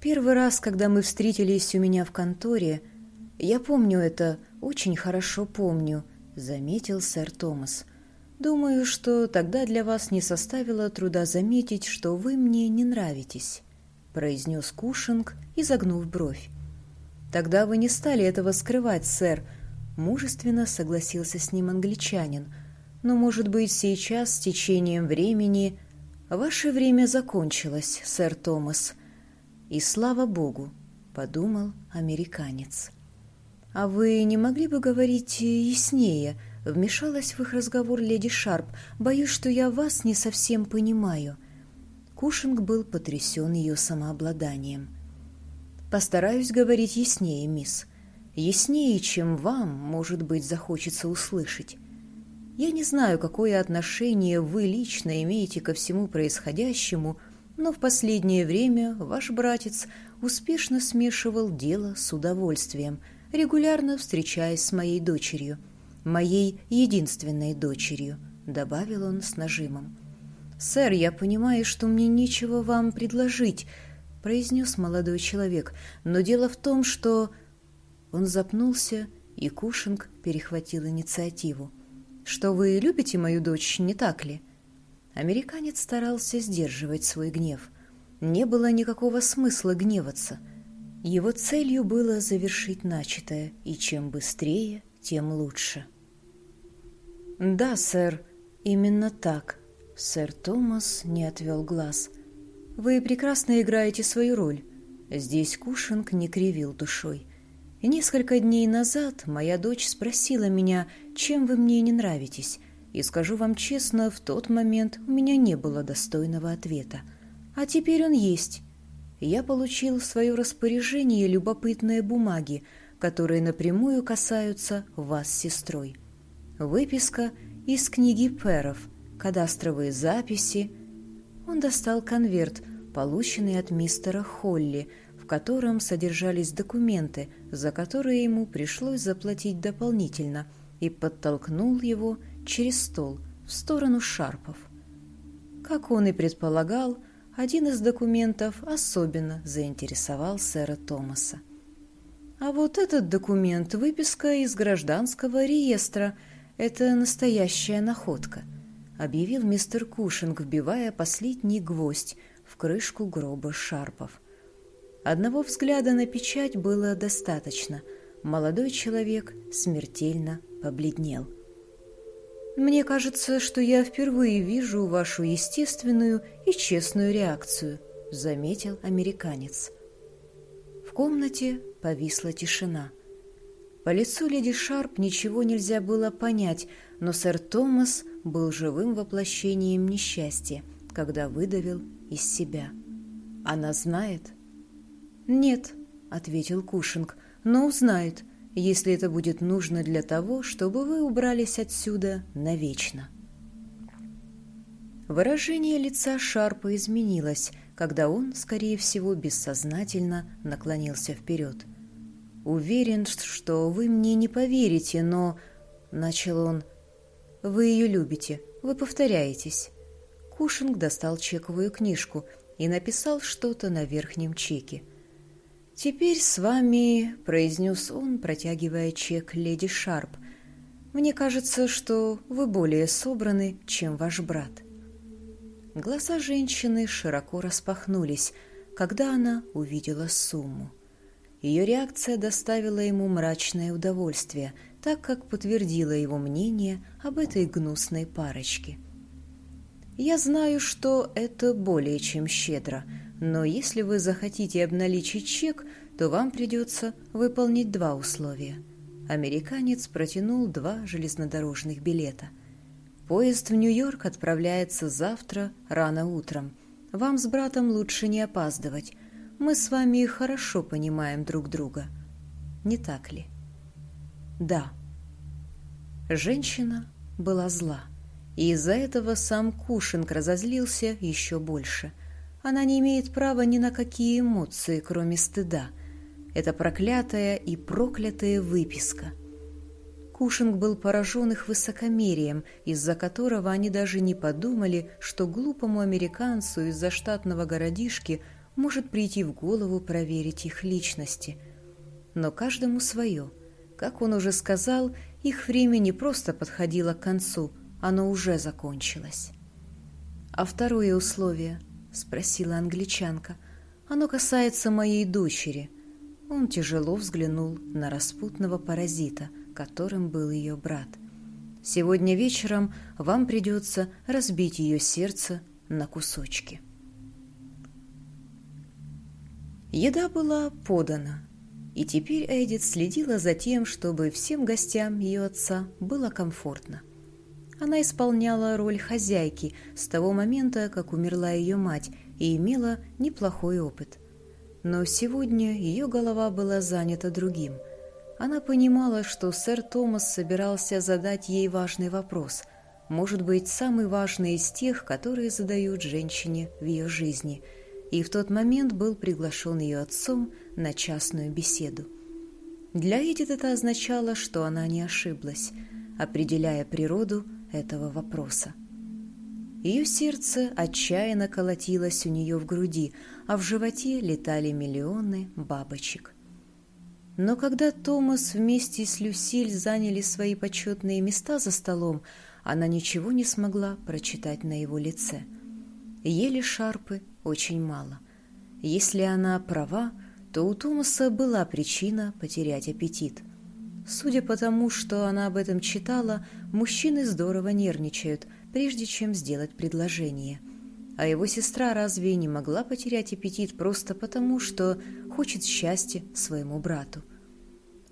Первый раз, когда мы встретились у меня в конторе, я помню это, очень хорошо помню, заметил сэр Томас. Думаю, что тогда для вас не составило труда заметить, что вы мне не нравитесь, произнес Кушинг, изогнув бровь. Тогда вы не стали этого скрывать, сэр, Мужественно согласился с ним англичанин. Но, может быть, сейчас, с течением времени... Ваше время закончилось, сэр Томас. И слава богу, подумал американец. А вы не могли бы говорить яснее? Вмешалась в их разговор леди Шарп. Боюсь, что я вас не совсем понимаю. Кушинг был потрясен ее самообладанием. «Постараюсь говорить яснее, мисс яснее, чем вам, может быть, захочется услышать. Я не знаю, какое отношение вы лично имеете ко всему происходящему, но в последнее время ваш братец успешно смешивал дело с удовольствием, регулярно встречаясь с моей дочерью, моей единственной дочерью, добавил он с нажимом. «Сэр, я понимаю, что мне нечего вам предложить», — произнес молодой человек, «но дело в том, что...» Он запнулся, и Кушинг перехватил инициативу. что вы любите мою дочь, не так ли?» Американец старался сдерживать свой гнев. Не было никакого смысла гневаться. Его целью было завершить начатое, и чем быстрее, тем лучше. «Да, сэр, именно так», — сэр Томас не отвел глаз. «Вы прекрасно играете свою роль». Здесь Кушинг не кривил душой. Несколько дней назад моя дочь спросила меня, чем вы мне не нравитесь, и скажу вам честно, в тот момент у меня не было достойного ответа. А теперь он есть. Я получил в свое распоряжение любопытные бумаги, которые напрямую касаются вас с сестрой. Выписка из книги Перов, кадастровые записи. Он достал конверт, полученный от мистера Холли, котором содержались документы, за которые ему пришлось заплатить дополнительно, и подтолкнул его через стол в сторону Шарпов. Как он и предполагал, один из документов особенно заинтересовал сэра Томаса. А вот этот документ – выписка из гражданского реестра. Это настоящая находка, объявил мистер Кушинг, вбивая последний гвоздь в крышку гроба Шарпов. Одного взгляда на печать было достаточно. Молодой человек смертельно побледнел. «Мне кажется, что я впервые вижу вашу естественную и честную реакцию», — заметил американец. В комнате повисла тишина. По лицу леди Шарп ничего нельзя было понять, но сэр Томас был живым воплощением несчастья, когда выдавил из себя. «Она знает?» «Нет», — ответил Кушинг, — «но узнает, если это будет нужно для того, чтобы вы убрались отсюда навечно». Выражение лица Шарпа изменилось, когда он, скорее всего, бессознательно наклонился вперед. «Уверен, что вы мне не поверите, но...» — начал он. «Вы ее любите, вы повторяетесь». Кушинг достал чековую книжку и написал что-то на верхнем чеке. «Теперь с вами», — произнес он, протягивая чек леди Шарп, «мне кажется, что вы более собраны, чем ваш брат». Глаза женщины широко распахнулись, когда она увидела сумму. Ее реакция доставила ему мрачное удовольствие, так как подтвердила его мнение об этой гнусной парочке. «Я знаю, что это более чем щедро», но если вы захотите обналичить чек, то вам придется выполнить два условия. Американец протянул два железнодорожных билета. Поезд в Нью-Йорк отправляется завтра рано утром. Вам с братом лучше не опаздывать. Мы с вами хорошо понимаем друг друга. Не так ли? Да. Женщина была зла, и из-за этого сам Кушинг разозлился еще больше – она не имеет права ни на какие эмоции, кроме стыда. Это проклятая и проклятая выписка. Кушинг был поражен их высокомерием, из-за которого они даже не подумали, что глупому американцу из-за штатного городишки может прийти в голову проверить их личности. Но каждому свое. Как он уже сказал, их время не просто подходило к концу, оно уже закончилось. А второе условие –— спросила англичанка. «Оно касается моей дочери». Он тяжело взглянул на распутного паразита, которым был ее брат. «Сегодня вечером вам придется разбить ее сердце на кусочки». Еда была подана, и теперь Эдит следила за тем, чтобы всем гостям ее отца было комфортно. Она исполняла роль хозяйки с того момента, как умерла ее мать, и имела неплохой опыт. Но сегодня ее голова была занята другим. Она понимала, что сэр Томас собирался задать ей важный вопрос, может быть, самый важный из тех, которые задают женщине в ее жизни, и в тот момент был приглашен ее отцом на частную беседу. Для Эдит это означало, что она не ошиблась, определяя природу – этого вопроса. Ее сердце отчаянно колотилось у нее в груди, а в животе летали миллионы бабочек. Но когда Томас вместе с Люсиль заняли свои почетные места за столом, она ничего не смогла прочитать на его лице. Ели шарпы очень мало. Если она права, то у Томаса была причина потерять аппетит. Судя по тому, что она об этом читала, мужчины здорово нервничают, прежде чем сделать предложение. А его сестра разве не могла потерять аппетит просто потому, что хочет счастья своему брату?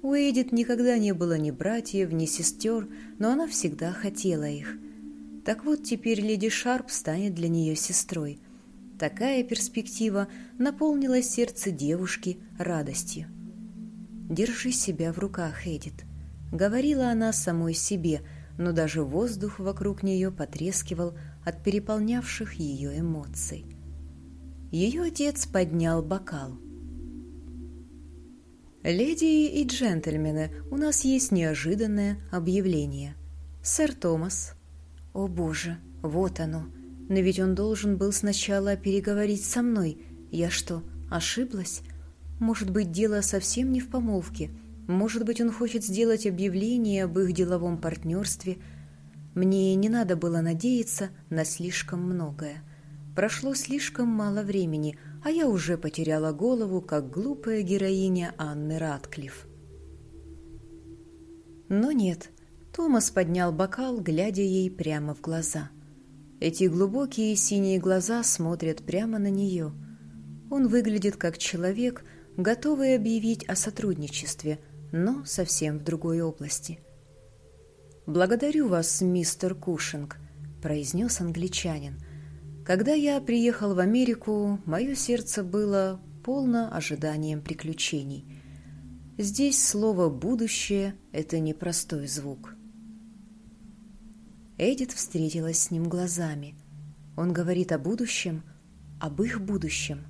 У Эдит никогда не было ни братьев, ни сестер, но она всегда хотела их. Так вот, теперь леди Шарп станет для нее сестрой. Такая перспектива наполнила сердце девушки радостью. «Держи себя в руках, Эдит», — говорила она самой себе, но даже воздух вокруг нее потрескивал от переполнявших ее эмоций. Ее отец поднял бокал. «Леди и джентльмены, у нас есть неожиданное объявление. Сэр Томас...» «О боже, вот оно!» Но ведь он должен был сначала переговорить со мной. Я что, ошиблась? Может быть, дело совсем не в помолвке. Может быть, он хочет сделать объявление об их деловом партнерстве. Мне не надо было надеяться на слишком многое. Прошло слишком мало времени, а я уже потеряла голову, как глупая героиня Анны Ратклифф. Но нет, Томас поднял бокал, глядя ей прямо в глаза – эти глубокие синие глаза смотрят прямо на нее. Он выглядит как человек, готовый объявить о сотрудничестве, но совсем в другой области. «Благодарю вас, мистер Кушинг», — произнес англичанин. «Когда я приехал в Америку, мое сердце было полно ожиданием приключений. Здесь слово «будущее» — это непростой звук». Эдит встретилась с ним глазами. Он говорит о будущем, об их будущем.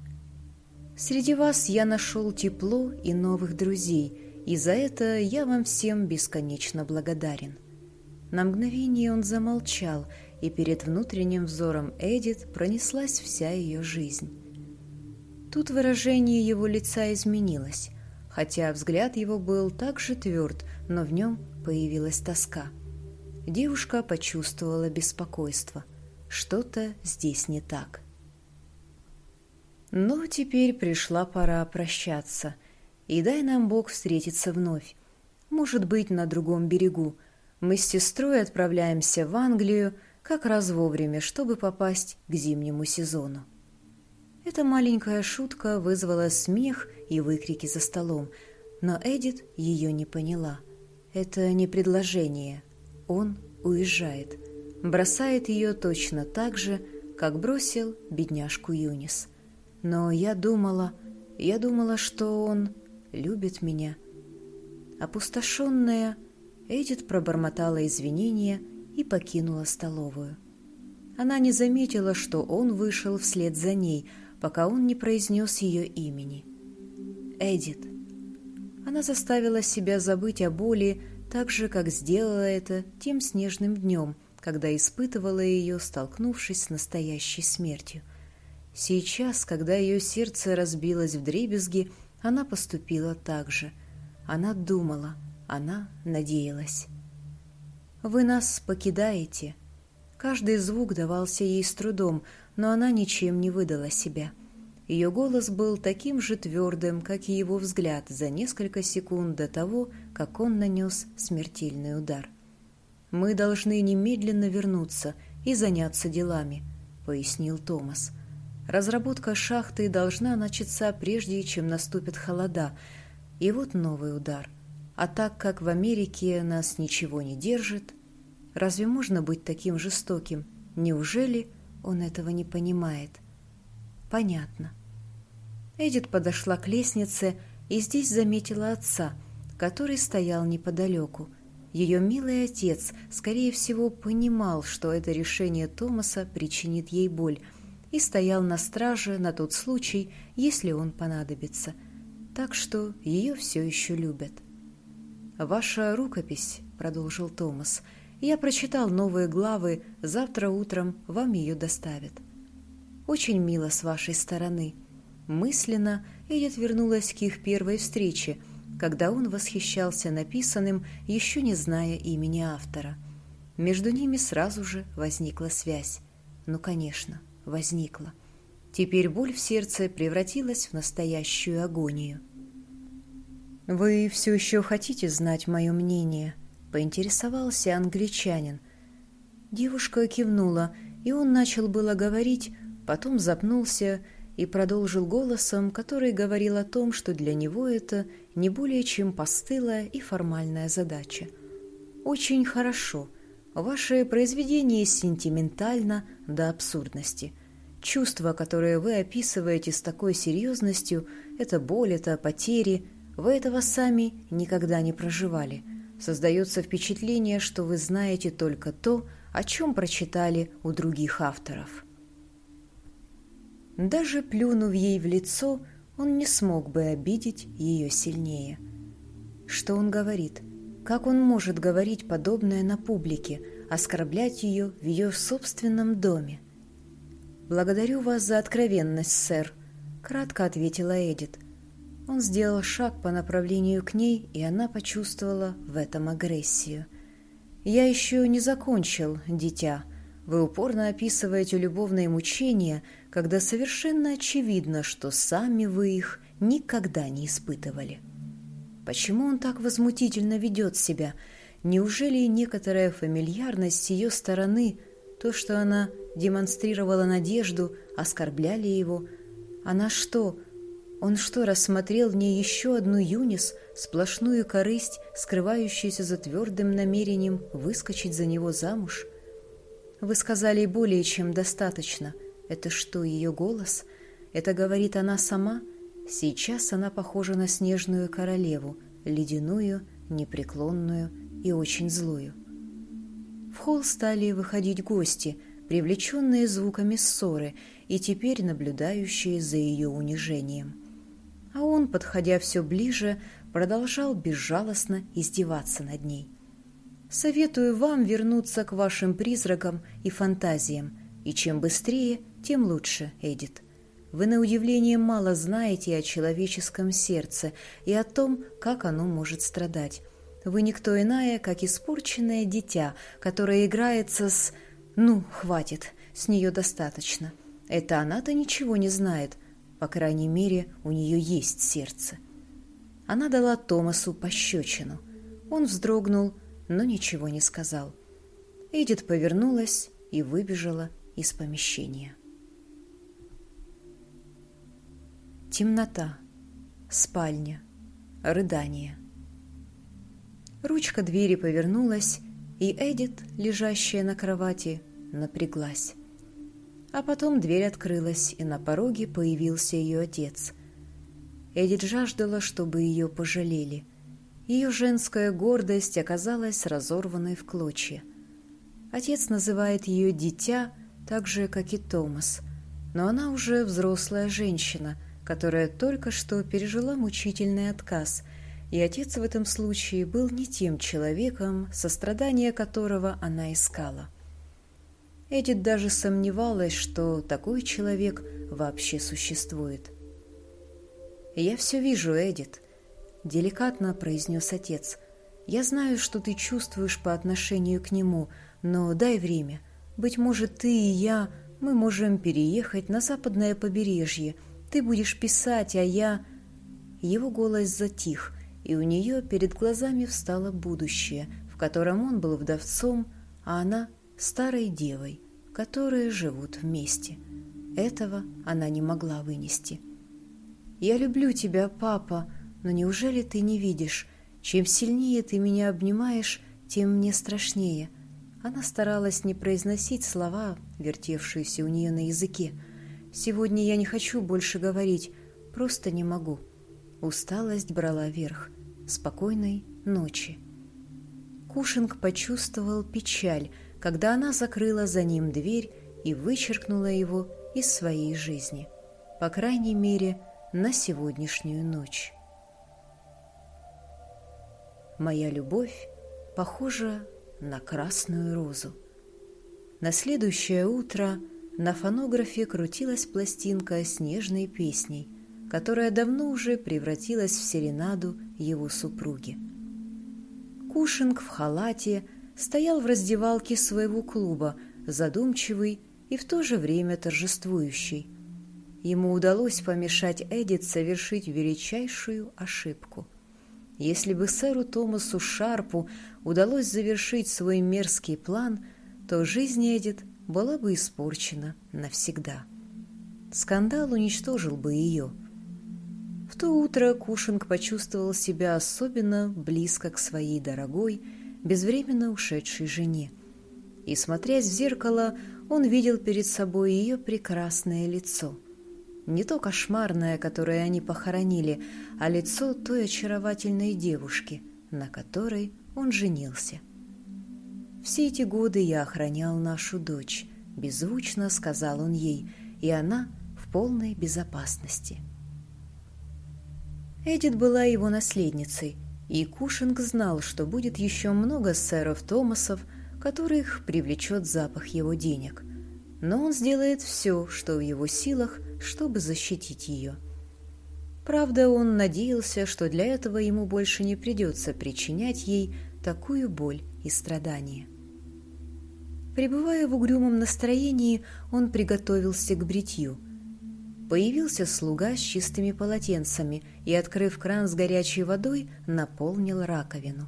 «Среди вас я нашел тепло и новых друзей, и за это я вам всем бесконечно благодарен». На мгновение он замолчал, и перед внутренним взором Эдит пронеслась вся ее жизнь. Тут выражение его лица изменилось, хотя взгляд его был так же тверд, но в нем появилась тоска – девушка почувствовала беспокойство. Что-то здесь не так. Но теперь пришла пора прощаться, и дай нам Бог встретиться вновь. Может быть, на другом берегу. Мы с сестрой отправляемся в Англию как раз вовремя, чтобы попасть к зимнему сезону. Эта маленькая шутка вызвала смех и выкрики за столом, но Эдит ее не поняла. Это не предложение, он уезжает, бросает ее точно так же, как бросил бедняжку Юнис. Но я думала, я думала, что он любит меня. Опустошенная, Эдит пробормотала извинения и покинула столовую. Она не заметила, что он вышел вслед за ней, пока он не произнес ее имени. «Эдит». Она заставила себя забыть о боли, так же, как сделала это тем снежным днем, когда испытывала ее, столкнувшись с настоящей смертью. Сейчас, когда ее сердце разбилось в дребезги, она поступила так же. Она думала, она надеялась. «Вы нас покидаете». Каждый звук давался ей с трудом, но она ничем не выдала себя – ее голос был таким же твердым, как и его взгляд за несколько секунд до того, как он нанес смертельный удар. «Мы должны немедленно вернуться и заняться делами», — пояснил Томас. «Разработка шахты должна начаться прежде, чем наступят холода. И вот новый удар. А так как в Америке нас ничего не держит, разве можно быть таким жестоким? Неужели он этого не понимает?» Понятно. Эдит подошла к лестнице и здесь заметила отца, который стоял неподалеку. Ее милый отец, скорее всего, понимал, что это решение Томаса причинит ей боль, и стоял на страже на тот случай, если он понадобится. Так что ее все еще любят. «Ваша рукопись», — продолжил Томас, — «я прочитал новые главы, завтра утром вам ее доставят». Очень мило с вашей стороны. Мысленно Эдит вернулась к их первой встрече. когда он восхищался написанным, еще не зная имени автора. Между ними сразу же возникла связь. Ну, конечно, возникла. Теперь боль в сердце превратилась в настоящую агонию. «Вы все еще хотите знать мое мнение?» — поинтересовался англичанин. Девушка кивнула, и он начал было говорить, потом запнулся и продолжил голосом, который говорил о том, что для него это не более чем постылая и формальная задача. «Очень хорошо. Ваше произведение сентиментально до абсурдности. Чувства, которые вы описываете с такой серьезностью, это боль, это потери, вы этого сами никогда не проживали. Создается впечатление, что вы знаете только то, о чем прочитали у других авторов». Даже плюнув ей в лицо, он не смог бы обидеть ее сильнее. Что он говорит? Как он может говорить подобное на публике, оскорблять ее в ее собственном доме? «Благодарю вас за откровенность, сэр», — кратко ответила Эдит. Он сделал шаг по направлению к ней, и она почувствовала в этом агрессию. «Я еще не закончил, дитя», — вы упорно описываете любовные мучения, когда совершенно очевидно, что сами вы их никогда не испытывали. Почему он так возмутительно ведет себя? Неужели некоторая фамильярность с ее стороны, то, что она демонстрировала надежду, оскорбляли его? Она что? Он что, рассмотрел в ней еще одну Юнис, сплошную корысть, скрывающуюся за твердым намерением выскочить за него замуж? Вы сказали более чем достаточно. Это что, ее голос? Это говорит она сама? Сейчас она похожа на снежную королеву, ледяную, непреклонную и очень злую. В холл стали выходить гости, привлеченные звуками ссоры и теперь наблюдающие за ее унижением. А он, подходя все ближе, продолжал безжалостно издеваться над ней. Советую вам вернуться к вашим призракам и фантазиям, и чем быстрее, тем лучше, Эдит. Вы на удивление мало знаете о человеческом сердце и о том, как оно может страдать. Вы никто иная, как испорченное дитя, которое играется с... Ну, хватит, с нее достаточно. Это она-то ничего не знает. По крайней мере, у нее есть сердце. Она дала Томасу пощечину. Он вздрогнул, но ничего не сказал. Эдит повернулась и выбежала из помещения. Темнота, спальня, рыдание. Ручка двери повернулась, и Эдит, лежащая на кровати, напряглась. А потом дверь открылась, и на пороге появился ее отец. Эдит жаждала, чтобы ее пожалели – ее женская гордость оказалась разорванной в клочья. Отец называет ее «дитя», так же, как и Томас. Но она уже взрослая женщина, которая только что пережила мучительный отказ, и отец в этом случае был не тем человеком, сострадание которого она искала. Эдит даже сомневалась, что такой человек вообще существует. «Я все вижу, Эдит», деликатно произнес отец. «Я знаю, что ты чувствуешь по отношению к нему, но дай время. Быть может, ты и я, мы можем переехать на западное побережье. Ты будешь писать, а я...» Его голос затих, и у нее перед глазами встало будущее, в котором он был вдовцом, а она — старой девой, которые живут вместе. Этого она не могла вынести. «Я люблю тебя, папа», но неужели ты не видишь? Чем сильнее ты меня обнимаешь, тем мне страшнее. Она старалась не произносить слова, вертевшиеся у нее на языке. Сегодня я не хочу больше говорить, просто не могу. Усталость брала верх. Спокойной ночи. Кушинг почувствовал печаль, когда она закрыла за ним дверь и вычеркнула его из своей жизни. По крайней мере, на сегодняшнюю ночь. Моя любовь похожа на красную розу. На следующее утро на фонографе крутилась пластинка с нежной песней. которая давно уже превратилась в серенаду его супруги. Кушинг в халате стоял в раздевалке своего клуба, задумчивый и в то же время торжествующий. Ему удалось помешать Эдит совершить величайшую ошибку. Если бы сэру Томасу Шарпу удалось завершить свой мерзкий план, то жизнь Эдит была бы испорчена навсегда. Скандал уничтожил бы ее. В то утро Кушинг почувствовал себя особенно близко к своей дорогой, безвременно ушедшей жене. И, смотрясь в зеркало, он видел перед собой ее прекрасное лицо. Не то кошмарное, которое они похоронили, а лицо той очаровательной девушки, на которой он женился. «Все эти годы я охранял нашу дочь», — беззвучно сказал он ей, и она в полной безопасности. Эдит была его наследницей, и Кушинг знал, что будет еще много сэров Томасов, которых привлечет запах его денег. Но он сделает все, что в его силах, чтобы защитить ее. Правда, он надеялся, что для этого ему больше не придется причинять ей такую боль и страдания. Пребывая в угрюмом настроении, он приготовился к бритью. Появился слуга с чистыми полотенцами и, открыв кран с горячей водой, наполнил раковину.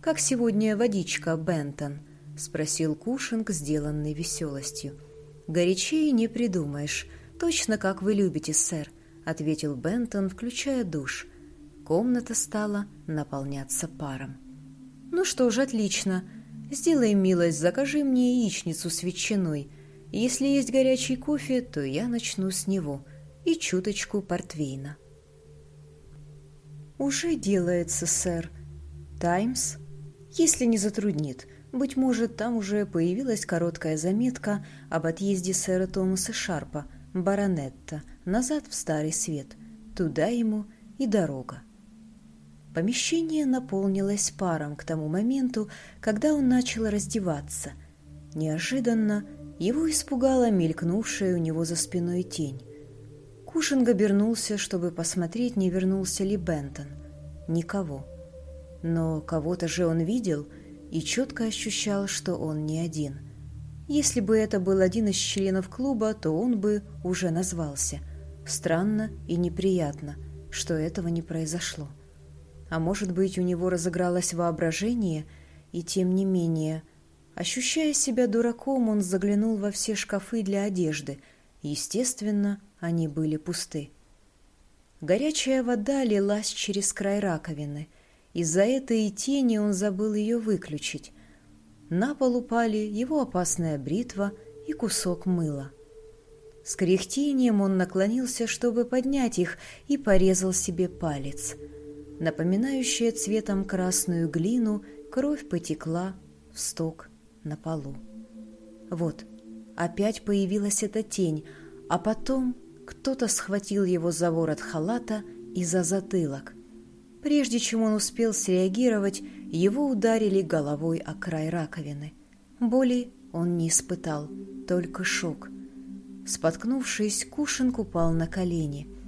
«Как сегодня водичка, Бентон?» — спросил Кушинг, сделанный веселостью. «Горячее не придумаешь. Точно как вы любите, сэр», — ответил Бентон, включая душ. Комната стала наполняться паром. «Ну что ж, отлично. Сделай милость, закажи мне яичницу с ветчиной. Если есть горячий кофе, то я начну с него. И чуточку портвейна. «Уже делается, сэр. Таймс? Если не затруднит. Быть может, там уже появилась короткая заметка об отъезде сэра Томаса Шарпа, баронетта, назад в Старый Свет. Туда ему и дорога». Помещение наполнилось паром к тому моменту, когда он начал раздеваться. Неожиданно его испугала мелькнувшая у него за спиной тень. Кушинг обернулся, чтобы посмотреть, не вернулся ли Бентон. Никого. Но кого-то же он видел и четко ощущал, что он не один. Если бы это был один из членов клуба, то он бы уже назвался. Странно и неприятно, что этого не произошло. А может быть, у него разыгралось воображение, и тем не менее... Ощущая себя дураком, он заглянул во все шкафы для одежды. Естественно, они были пусты. Горячая вода лилась через край раковины. Из-за этой тени он забыл ее выключить. На пол упали его опасная бритва и кусок мыла. С кряхтением он наклонился, чтобы поднять их, и порезал себе палец — напоминающая цветом красную глину, кровь потекла в сток на полу. Вот, опять появилась эта тень, а потом кто-то схватил его за ворот халата и за затылок. Прежде чем он успел среагировать, его ударили головой о край раковины. Боли он не испытал, только шок. Споткнувшись, Кушинг упал на колени —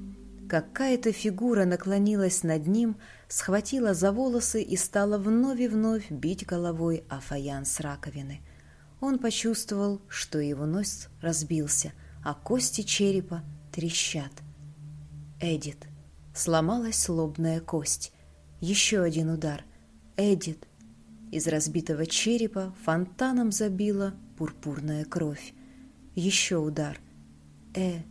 Какая-то фигура наклонилась над ним, схватила за волосы и стала вновь и вновь бить головой о фаянс раковины. Он почувствовал, что его нос разбился, а кости черепа трещат. Эдит. Сломалась лобная кость. Еще один удар. Эдит. Из разбитого черепа фонтаном забила пурпурная кровь. Еще удар. Э.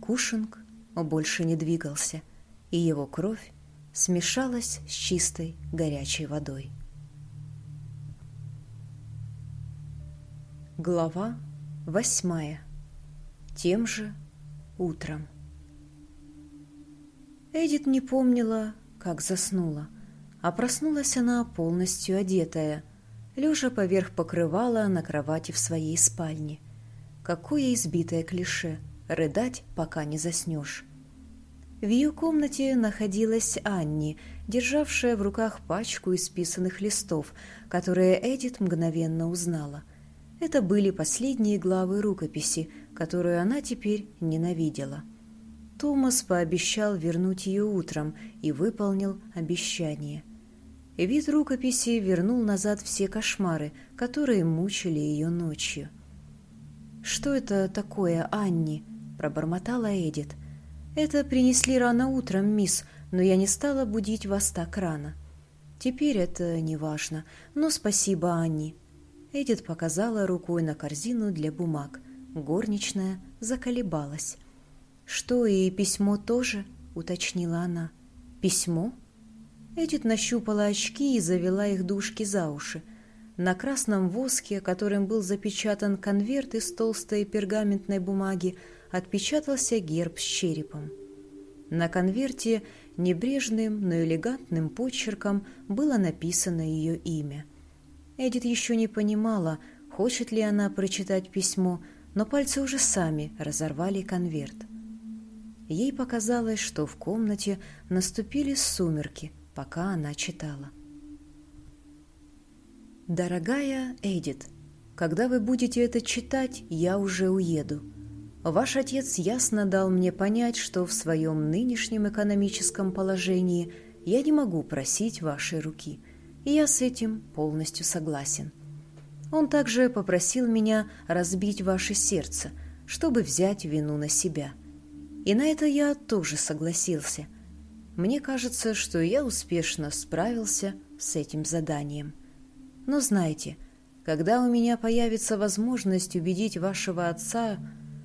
Кушинг больше не двигался, и его кровь смешалась с чистой горячей водой. Глава восьмая. Тем же утром. Эдит не помнила, как заснула, а проснулась она полностью одетая, лежа поверх покрывала на кровати в своей спальне. Какое избитое клише — рыдать, пока не заснешь. В ее комнате находилась Анни, державшая в руках пачку исписанных листов, которые Эдит мгновенно узнала. Это были последние главы рукописи, которую она теперь ненавидела. Томас пообещал вернуть ее утром и выполнил обещание. Вид рукописи вернул назад все кошмары, которые мучили ее ночью. «Что это такое, Анни?» – пробормотала Эдит. «Это принесли рано утром, мисс, но я не стала будить вас так рано. Теперь это не важно, но спасибо, Анни». Эдит показала рукой на корзину для бумаг. Горничная заколебалась. «Что, и письмо тоже?» — уточнила она. «Письмо?» Эдит нащупала очки и завела их дужки за уши. На красном воске, которым был запечатан конверт из толстой пергаментной бумаги, отпечатался герб с черепом. На конверте небрежным, но элегантным почерком было написано ее имя. Эдит еще не понимала, хочет ли она прочитать письмо, но пальцы уже сами разорвали конверт. Ей показалось, что в комнате наступили сумерки, пока она читала. «Дорогая Эдит, когда вы будете это читать, я уже уеду. Ваш отец ясно дал мне понять, что в своем нынешнем экономическом положении я не могу просить вашей руки, и я с этим полностью согласен. Он также попросил меня разбить ваше сердце, чтобы взять вину на себя. И на это я тоже согласился. Мне кажется, что я успешно справился с этим заданием. Но знайте, когда у меня появится возможность убедить вашего отца,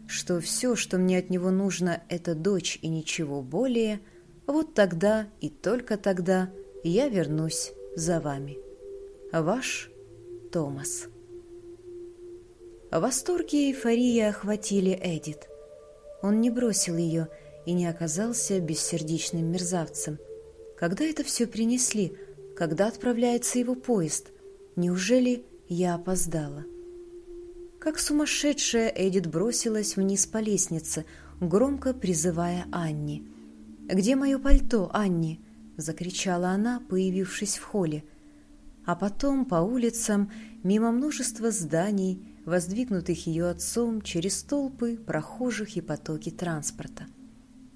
что все, что мне от него нужно, это дочь и ничего более, вот тогда и только тогда я вернусь за вами. Ваш Томас. Восторг и эйфория охватили Эдит. Он не бросил ее и не оказался бессердечным мерзавцем. Когда это все принесли? Когда отправляется его поезд? Неужели я опоздала? Как сумасшедшая, Эдит бросилась вниз по лестнице, громко призывая Анни. «Где мое пальто, Анни?» — закричала она, появившись в холле. А потом по улицам, мимо множества зданий, воздвигнутых ее отцом через толпы прохожих и потоки транспорта.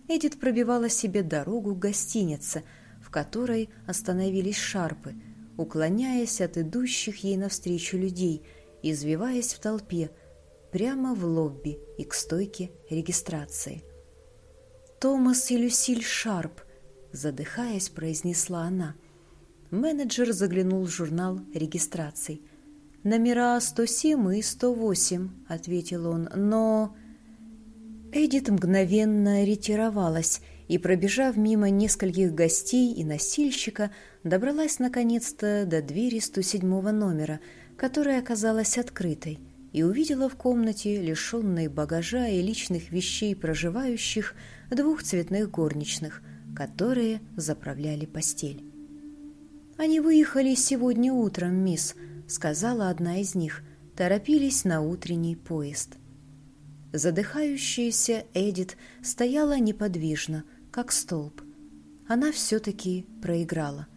Эдит пробивала себе дорогу к гостинице, в которой остановились шарпы, уклоняясь от идущих ей навстречу людей — извиваясь в толпе, прямо в лобби и к стойке регистрации. «Томас и Люсиль Шарп», — задыхаясь, произнесла она. Менеджер заглянул в журнал регистраций. «Номера 107 и 108», — ответил он, — «но...» Эдит мгновенно ретировалась и, пробежав мимо нескольких гостей и носильщика, добралась наконец-то до двери 107 номера, которая оказалась открытой, и увидела в комнате, лишенной багажа и личных вещей проживающих, двух цветных горничных, которые заправляли постель. «Они выехали сегодня утром, мисс», — сказала одна из них, торопились на утренний поезд. Задыхающаяся Эдит стояла неподвижно, как столб. Она все-таки проиграла.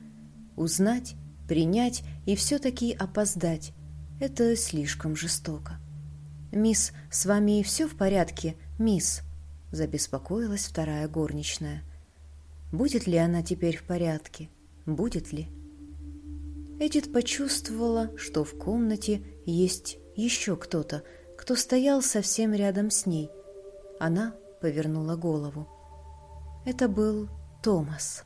Узнать, принять и все-таки опоздать — это слишком жестоко. «Мисс, с вами все в порядке, мисс?» — забеспокоилась вторая горничная. «Будет ли она теперь в порядке? Будет ли?» Эдит почувствовала, что в комнате есть еще кто-то, кто стоял совсем рядом с ней. Она повернула голову. Это был Томас.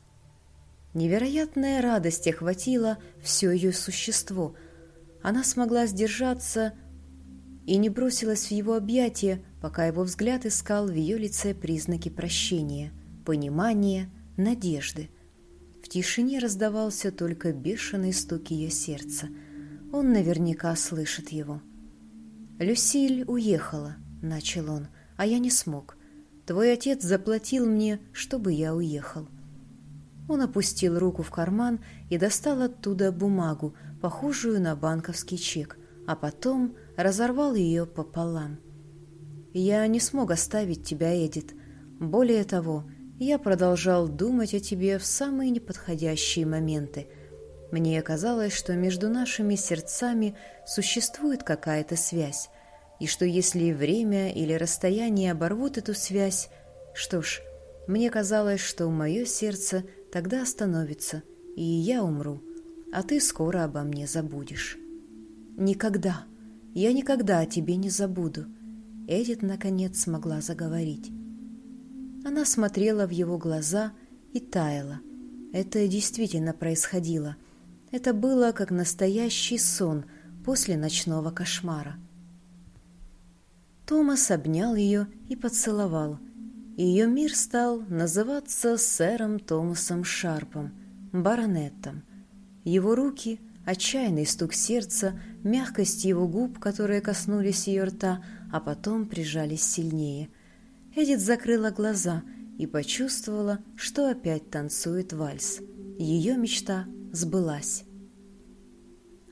Невероятная радость охватила все ее существо. Она смогла сдержаться и не бросилась в его объятия, пока его взгляд искал в ее лице признаки прощения, понимания, надежды. В тишине раздавался только бешеный стук ее сердца. Он наверняка слышит его. «Люсиль уехала», — начал он, — «а я не смог. Твой отец заплатил мне, чтобы я уехал. Он опустил руку в карман и достал оттуда бумагу, похожую на банковский чек, а потом разорвал ее пополам. «Я не смог оставить тебя, Эдит. Более того, я продолжал думать о тебе в самые неподходящие моменты. Мне казалось, что между нашими сердцами существует какая-то связь, и что если время или расстояние оборвут эту связь, что ж, Мне казалось, что мое сердце тогда остановится, и я умру, а ты скоро обо мне забудешь. Никогда, я никогда о тебе не забуду. Эдит, наконец, смогла заговорить. Она смотрела в его глаза и таяла. Это действительно происходило. Это было как настоящий сон после ночного кошмара. Томас обнял ее и поцеловал. Ее мир стал называться сэром Томасом Шарпом, баронетом. Его руки, отчаянный стук сердца, мягкость его губ, которые коснулись ее рта, а потом прижались сильнее. Эдит закрыла глаза и почувствовала, что опять танцует вальс. Ее мечта сбылась.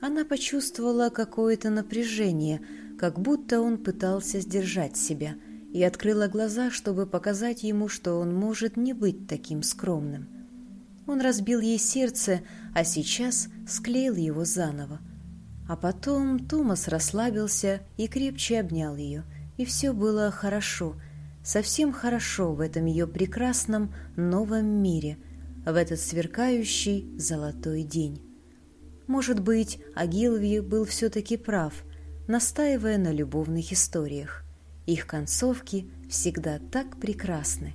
Она почувствовала какое-то напряжение, как будто он пытался сдержать себя, и открыла глаза, чтобы показать ему, что он может не быть таким скромным. Он разбил ей сердце, а сейчас склеил его заново. А потом Томас расслабился и крепче обнял ее, и все было хорошо, совсем хорошо в этом ее прекрасном новом мире, в этот сверкающий золотой день. Может быть, Агилви был все-таки прав, настаивая на любовных историях. Их концовки всегда так прекрасны.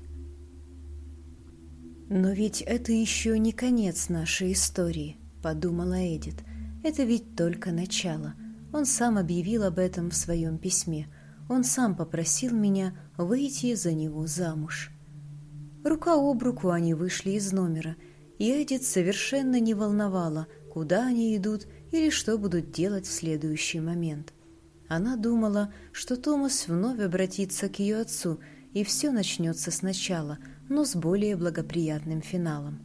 «Но ведь это еще не конец нашей истории», — подумала Эдит. «Это ведь только начало. Он сам объявил об этом в своем письме. Он сам попросил меня выйти за него замуж». Рука об руку они вышли из номера, и Эдит совершенно не волновала, куда они идут или что будут делать в следующий момент. Она думала, что Томас вновь обратится к ее отцу, и все начнется сначала, но с более благоприятным финалом.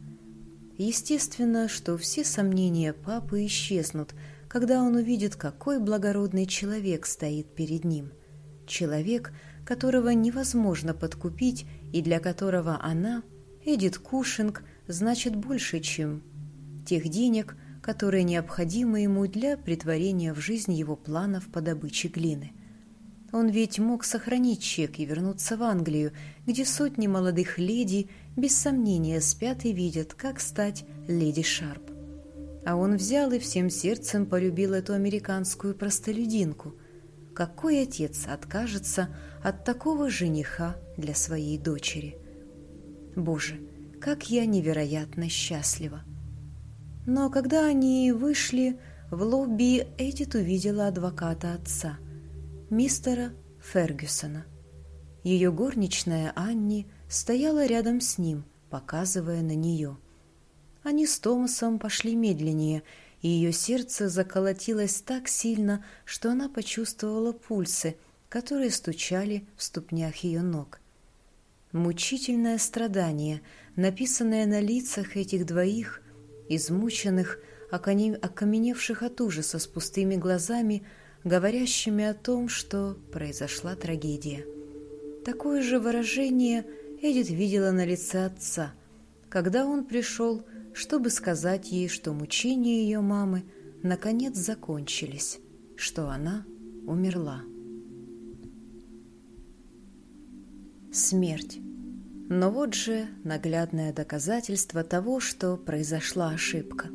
Естественно, что все сомнения папы исчезнут, когда он увидит, какой благородный человек стоит перед ним. Человек, которого невозможно подкупить и для которого она, Эдит Кушинг, значит больше, чем тех денег, которые необходимы ему для притворения в жизнь его планов по добыче глины. Он ведь мог сохранить чек и вернуться в Англию, где сотни молодых леди без сомнения спят и видят, как стать леди Шарп. А он взял и всем сердцем полюбил эту американскую простолюдинку. Какой отец откажется от такого жениха для своей дочери? Боже, как я невероятно счастлива! Но когда они вышли, в лобби Эдит увидела адвоката отца, мистера Фергюсона. Ее горничная Анни стояла рядом с ним, показывая на нее. Они с Томасом пошли медленнее, и ее сердце заколотилось так сильно, что она почувствовала пульсы, которые стучали в ступнях ее ног. Мучительное страдание, написанное на лицах этих двоих, измученных, окаменевших от ужаса с пустыми глазами, говорящими о том, что произошла трагедия. Такое же выражение Эдит видела на лице отца, когда он пришел, чтобы сказать ей, что мучения ее мамы наконец закончились, что она умерла. Смерть. Но вот же наглядное доказательство того, что произошла ошибка.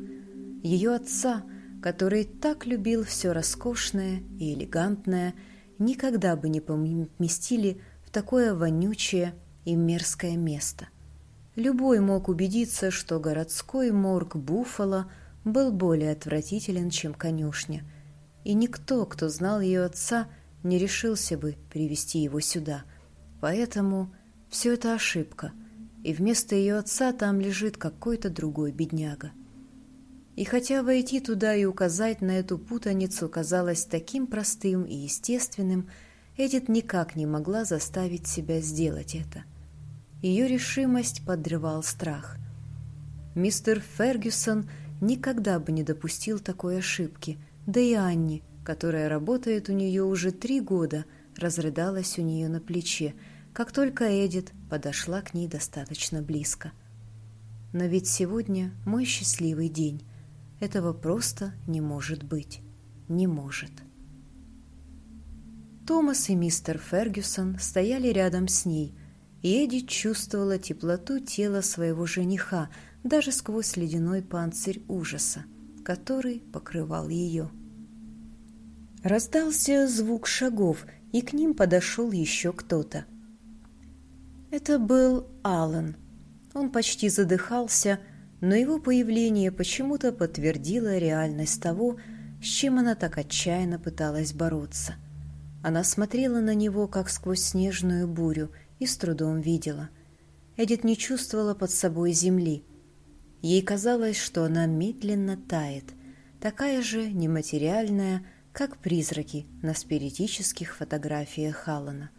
Ее отца, который так любил все роскошное и элегантное, никогда бы не поместили в такое вонючее и мерзкое место. Любой мог убедиться, что городской морг Буффало был более отвратителен, чем конюшня, и никто, кто знал ее отца, не решился бы привести его сюда. Поэтому все это ошибка, и вместо ее отца там лежит какой-то другой бедняга. И хотя войти туда и указать на эту путаницу казалось таким простым и естественным, Эдит никак не могла заставить себя сделать это. Ее решимость подрывал страх. Мистер Фергюсон никогда бы не допустил такой ошибки, да и Анни, которая работает у нее уже три года, разрыдалась у нее на плече, как только Эдит подошла к ней достаточно близко. Но ведь сегодня мой счастливый день. Этого просто не может быть. Не может. Томас и мистер Фергюсон стояли рядом с ней, и Эдит чувствовала теплоту тела своего жениха даже сквозь ледяной панцирь ужаса, который покрывал ее. Раздался звук шагов, и к ним подошел еще кто-то. Это был Алан. Он почти задыхался, но его появление почему-то подтвердило реальность того, с чем она так отчаянно пыталась бороться. Она смотрела на него, как сквозь снежную бурю, и с трудом видела. Эдит не чувствовала под собой земли. Ей казалось, что она медленно тает, такая же нематериальная, как призраки на спиритических фотографиях Алана.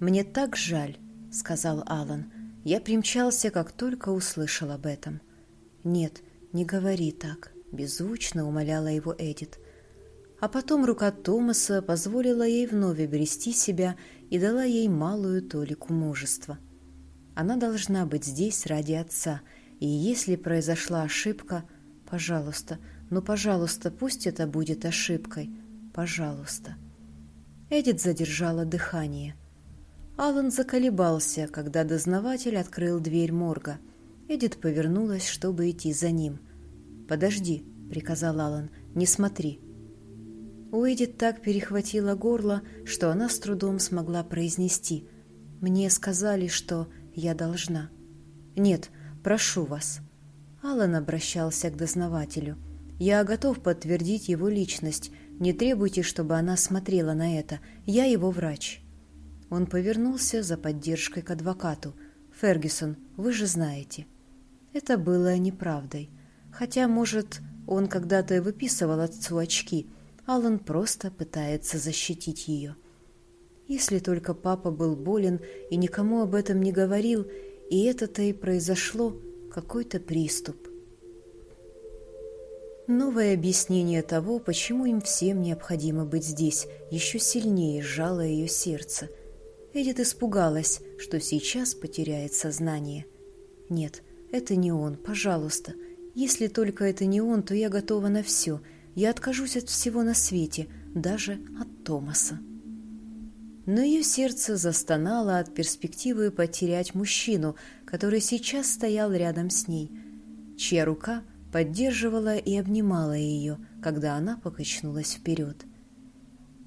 «Мне так жаль», — сказал Алан. «Я примчался, как только услышал об этом». «Нет, не говори так», — беззвучно умоляла его Эдит. А потом рука Томаса позволила ей вновь обрести себя и дала ей малую толику мужества. Она должна быть здесь ради отца, и если произошла ошибка, пожалуйста, ну, пожалуйста, пусть это будет ошибкой, пожалуйста. Эдит задержала дыхание. Алан заколебался, когда дознаватель открыл дверь морга. Эдит повернулась, чтобы идти за ним. «Подожди», — приказал Алан, — «не смотри». У Эдит так перехватило горло, что она с трудом смогла произнести. «Мне сказали, что я должна». «Нет, прошу вас». Алан обращался к дознавателю. «Я готов подтвердить его личность. Не требуйте, чтобы она смотрела на это. Я его врач». Он повернулся за поддержкой к адвокату. «Фергюсон, вы же знаете». Это было неправдой. Хотя, может, он когда-то и выписывал отцу очки – Алан просто пытается защитить ее. Если только папа был болен и никому об этом не говорил, и это-то и произошло, какой-то приступ. Новое объяснение того, почему им всем необходимо быть здесь, еще сильнее сжало ее сердце. Эдит испугалась, что сейчас потеряет сознание. «Нет, это не он, пожалуйста. Если только это не он, то я готова на все», я откажусь от всего на свете, даже от Томаса. Но ее сердце застонало от перспективы потерять мужчину, который сейчас стоял рядом с ней, чья рука поддерживала и обнимала ее, когда она покачнулась вперед.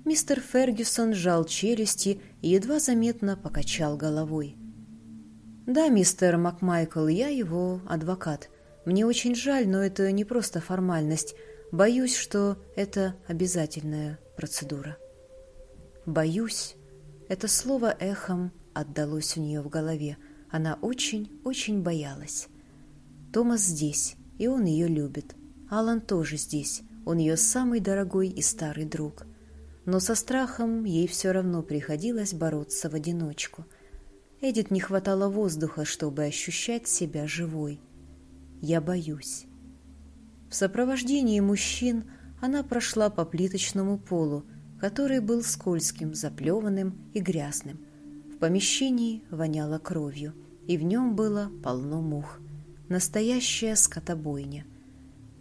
Мистер Фергюсон сжал челюсти едва заметно покачал головой. «Да, мистер Макмайкл, я его адвокат. Мне очень жаль, но это не просто формальность. Боюсь, что это обязательная процедура. «Боюсь» — это слово эхом отдалось у нее в голове. Она очень-очень боялась. Томас здесь, и он ее любит. Алан тоже здесь, он ее самый дорогой и старый друг. Но со страхом ей все равно приходилось бороться в одиночку. Эдит не хватало воздуха, чтобы ощущать себя живой. «Я боюсь». В сопровождении мужчин она прошла по плиточному полу, который был скользким, заплеванным и грязным. В помещении воняло кровью, и в нем было полно мух. Настоящая скотобойня.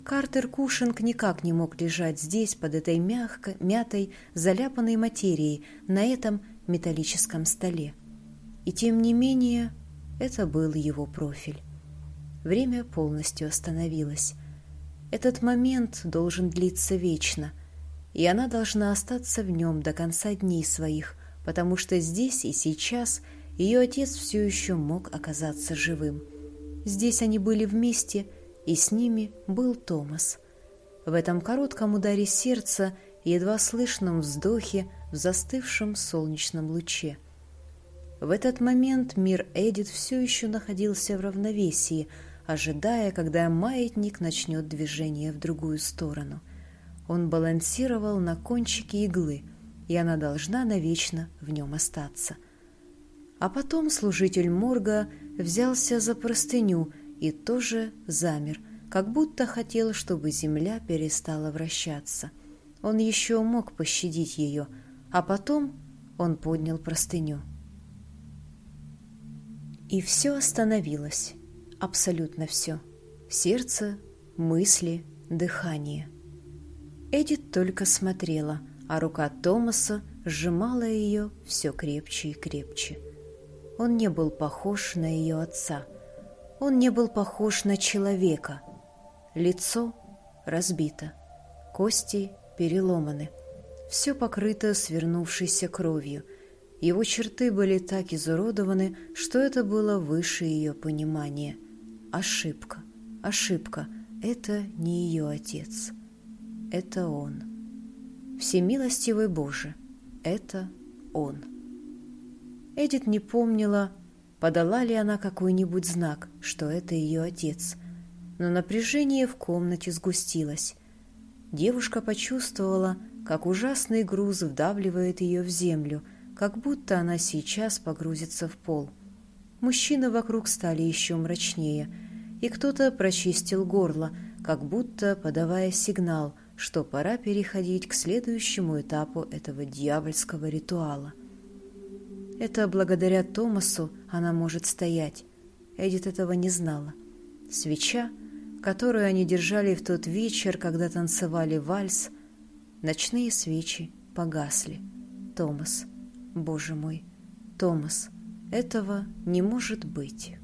Картер Кушинг никак не мог лежать здесь, под этой мягко, мятой, заляпанной материей, на этом металлическом столе. И тем не менее, это был его профиль. Время полностью остановилось. Этот момент должен длиться вечно, и она должна остаться в нем до конца дней своих, потому что здесь и сейчас ее отец все еще мог оказаться живым. Здесь они были вместе, и с ними был Томас. В этом коротком ударе сердца едва слышном вздохе в застывшем солнечном луче. В этот момент мир Эдит все еще находился в равновесии – ожидая, когда маятник начнет движение в другую сторону. Он балансировал на кончике иглы, и она должна навечно в нем остаться. А потом служитель морга взялся за простыню и тоже замер, как будто хотел, чтобы земля перестала вращаться. Он еще мог пощадить ее, а потом он поднял простыню. И все остановилось абсолютно все. Сердце, мысли, дыхание. Эдит только смотрела, а рука Томаса сжимала ее все крепче и крепче. Он не был похож на ее отца. Он не был похож на человека. Лицо разбито, кости переломаны, все покрыто свернувшейся кровью. Его черты были так изуродованы, что это было выше ее понимания. Ошибка, ошибка. Это не ее отец. Это он. Всемилостивый Боже, это он. Эдит не помнила, подала ли она какой-нибудь знак, что это ее отец. Но напряжение в комнате сгустилось. Девушка почувствовала, как ужасный груз вдавливает ее в землю, как будто она сейчас погрузится в пол. Мужчины вокруг стали еще мрачнее, и кто-то прочистил горло, как будто подавая сигнал, что пора переходить к следующему этапу этого дьявольского ритуала. Это благодаря Томасу она может стоять. Эдит этого не знала. Свеча, которую они держали в тот вечер, когда танцевали вальс, ночные свечи погасли. Томас, боже мой, Томас, этого не может быть.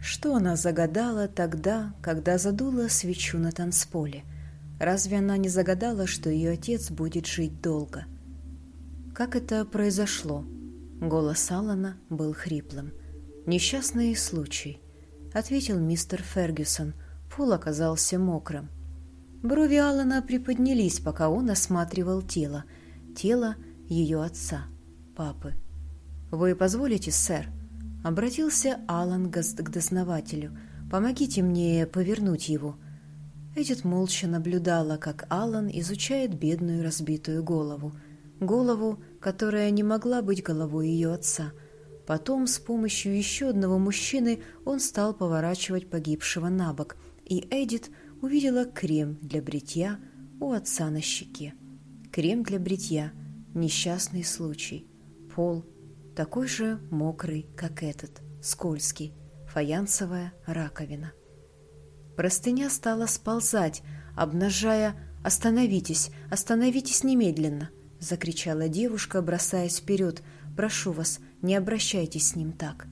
Что она загадала тогда, когда задула свечу на танцполе? Разве она не загадала, что ее отец будет жить долго? Как это произошло? Голос Алана был хриплым. «Несчастный случай», — ответил мистер Фергюсон. Пол оказался мокрым. Брови Алана приподнялись, пока он осматривал тело. Тело ее отца, папы. «Вы позволите, сэр?» — обратился Алан к дознавателю. «Помогите мне повернуть его». Эдит молча наблюдала, как Алан изучает бедную разбитую голову. Голову, которая не могла быть головой ее отца. Потом с помощью еще одного мужчины он стал поворачивать погибшего на бок, и Эдит увидела крем для бритья у отца на щеке. Крем для бритья. Несчастный случай. Пол такой же мокрый, как этот, скользкий, фаянсовая раковина. Простыня стала сползать, обнажая «Остановитесь! Остановитесь немедленно!» — закричала девушка, бросаясь вперед. «Прошу вас, не обращайтесь с ним так!»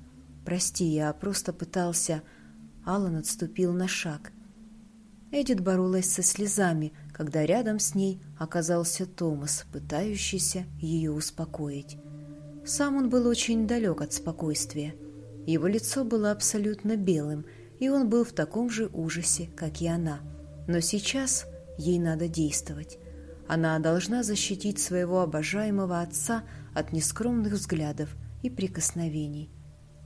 «Прости, я просто пытался...» Алан отступил на шаг. Эдит боролась со слезами, когда рядом с ней оказался Томас, пытающийся ее успокоить. Сам он был очень далек от спокойствия. Его лицо было абсолютно белым, и он был в таком же ужасе, как и она. Но сейчас ей надо действовать. Она должна защитить своего обожаемого отца от нескромных взглядов и прикосновений.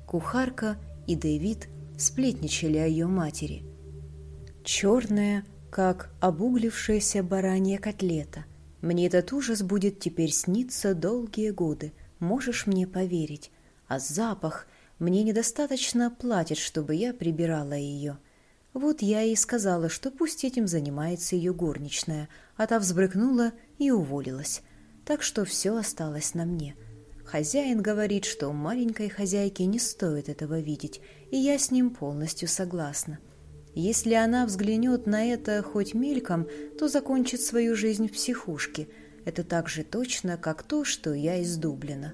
Кухарка и Дэвид сплетничали о ее матери. Черная, как обуглившаяся баранья котлета. Мне этот ужас будет теперь сниться долгие годы, можешь мне поверить. А запах мне недостаточно платят, чтобы я прибирала ее. Вот я и сказала, что пусть этим занимается ее горничная, а та взбрыкнула и уволилась. Так что все осталось на мне. Хозяин говорит, что маленькой хозяйке не стоит этого видеть, и я с ним полностью согласна. Если она взглянет на это хоть мельком, то закончит свою жизнь в психушке. Это так же точно, как то, что я из Дублина.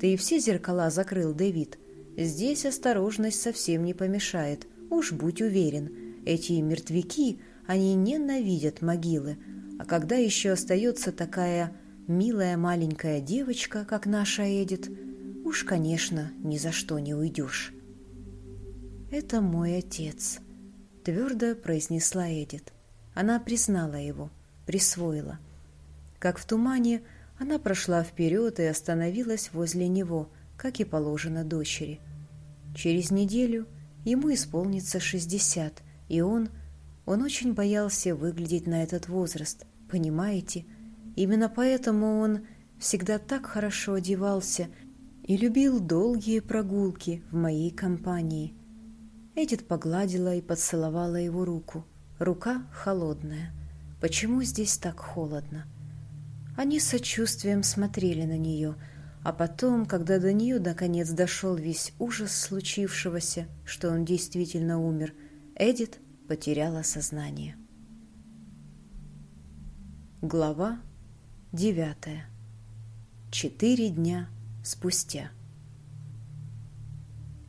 Ты все зеркала закрыл, Дэвид? Здесь осторожность совсем не помешает, уж будь уверен. Эти мертвяки, они ненавидят могилы. А когда еще остается такая милая маленькая девочка, как наша Эдит, уж, конечно, ни за что не уйдешь. «Это мой отец», — твердо произнесла Эдит. Она признала его, присвоила. Как в тумане, она прошла вперед и остановилась возле него — как и положено дочери. Через неделю ему исполнится 60, и он, он очень боялся выглядеть на этот возраст, понимаете? Именно поэтому он всегда так хорошо одевался и любил долгие прогулки в моей компании. Эдит погладила и поцеловала его руку. Рука холодная. Почему здесь так холодно? Они с сочувствием смотрели на нее – а потом, когда до нее наконец дошел весь ужас случившегося, что он действительно умер, Эдит потеряла сознание. Глава девятая. Четыре дня спустя.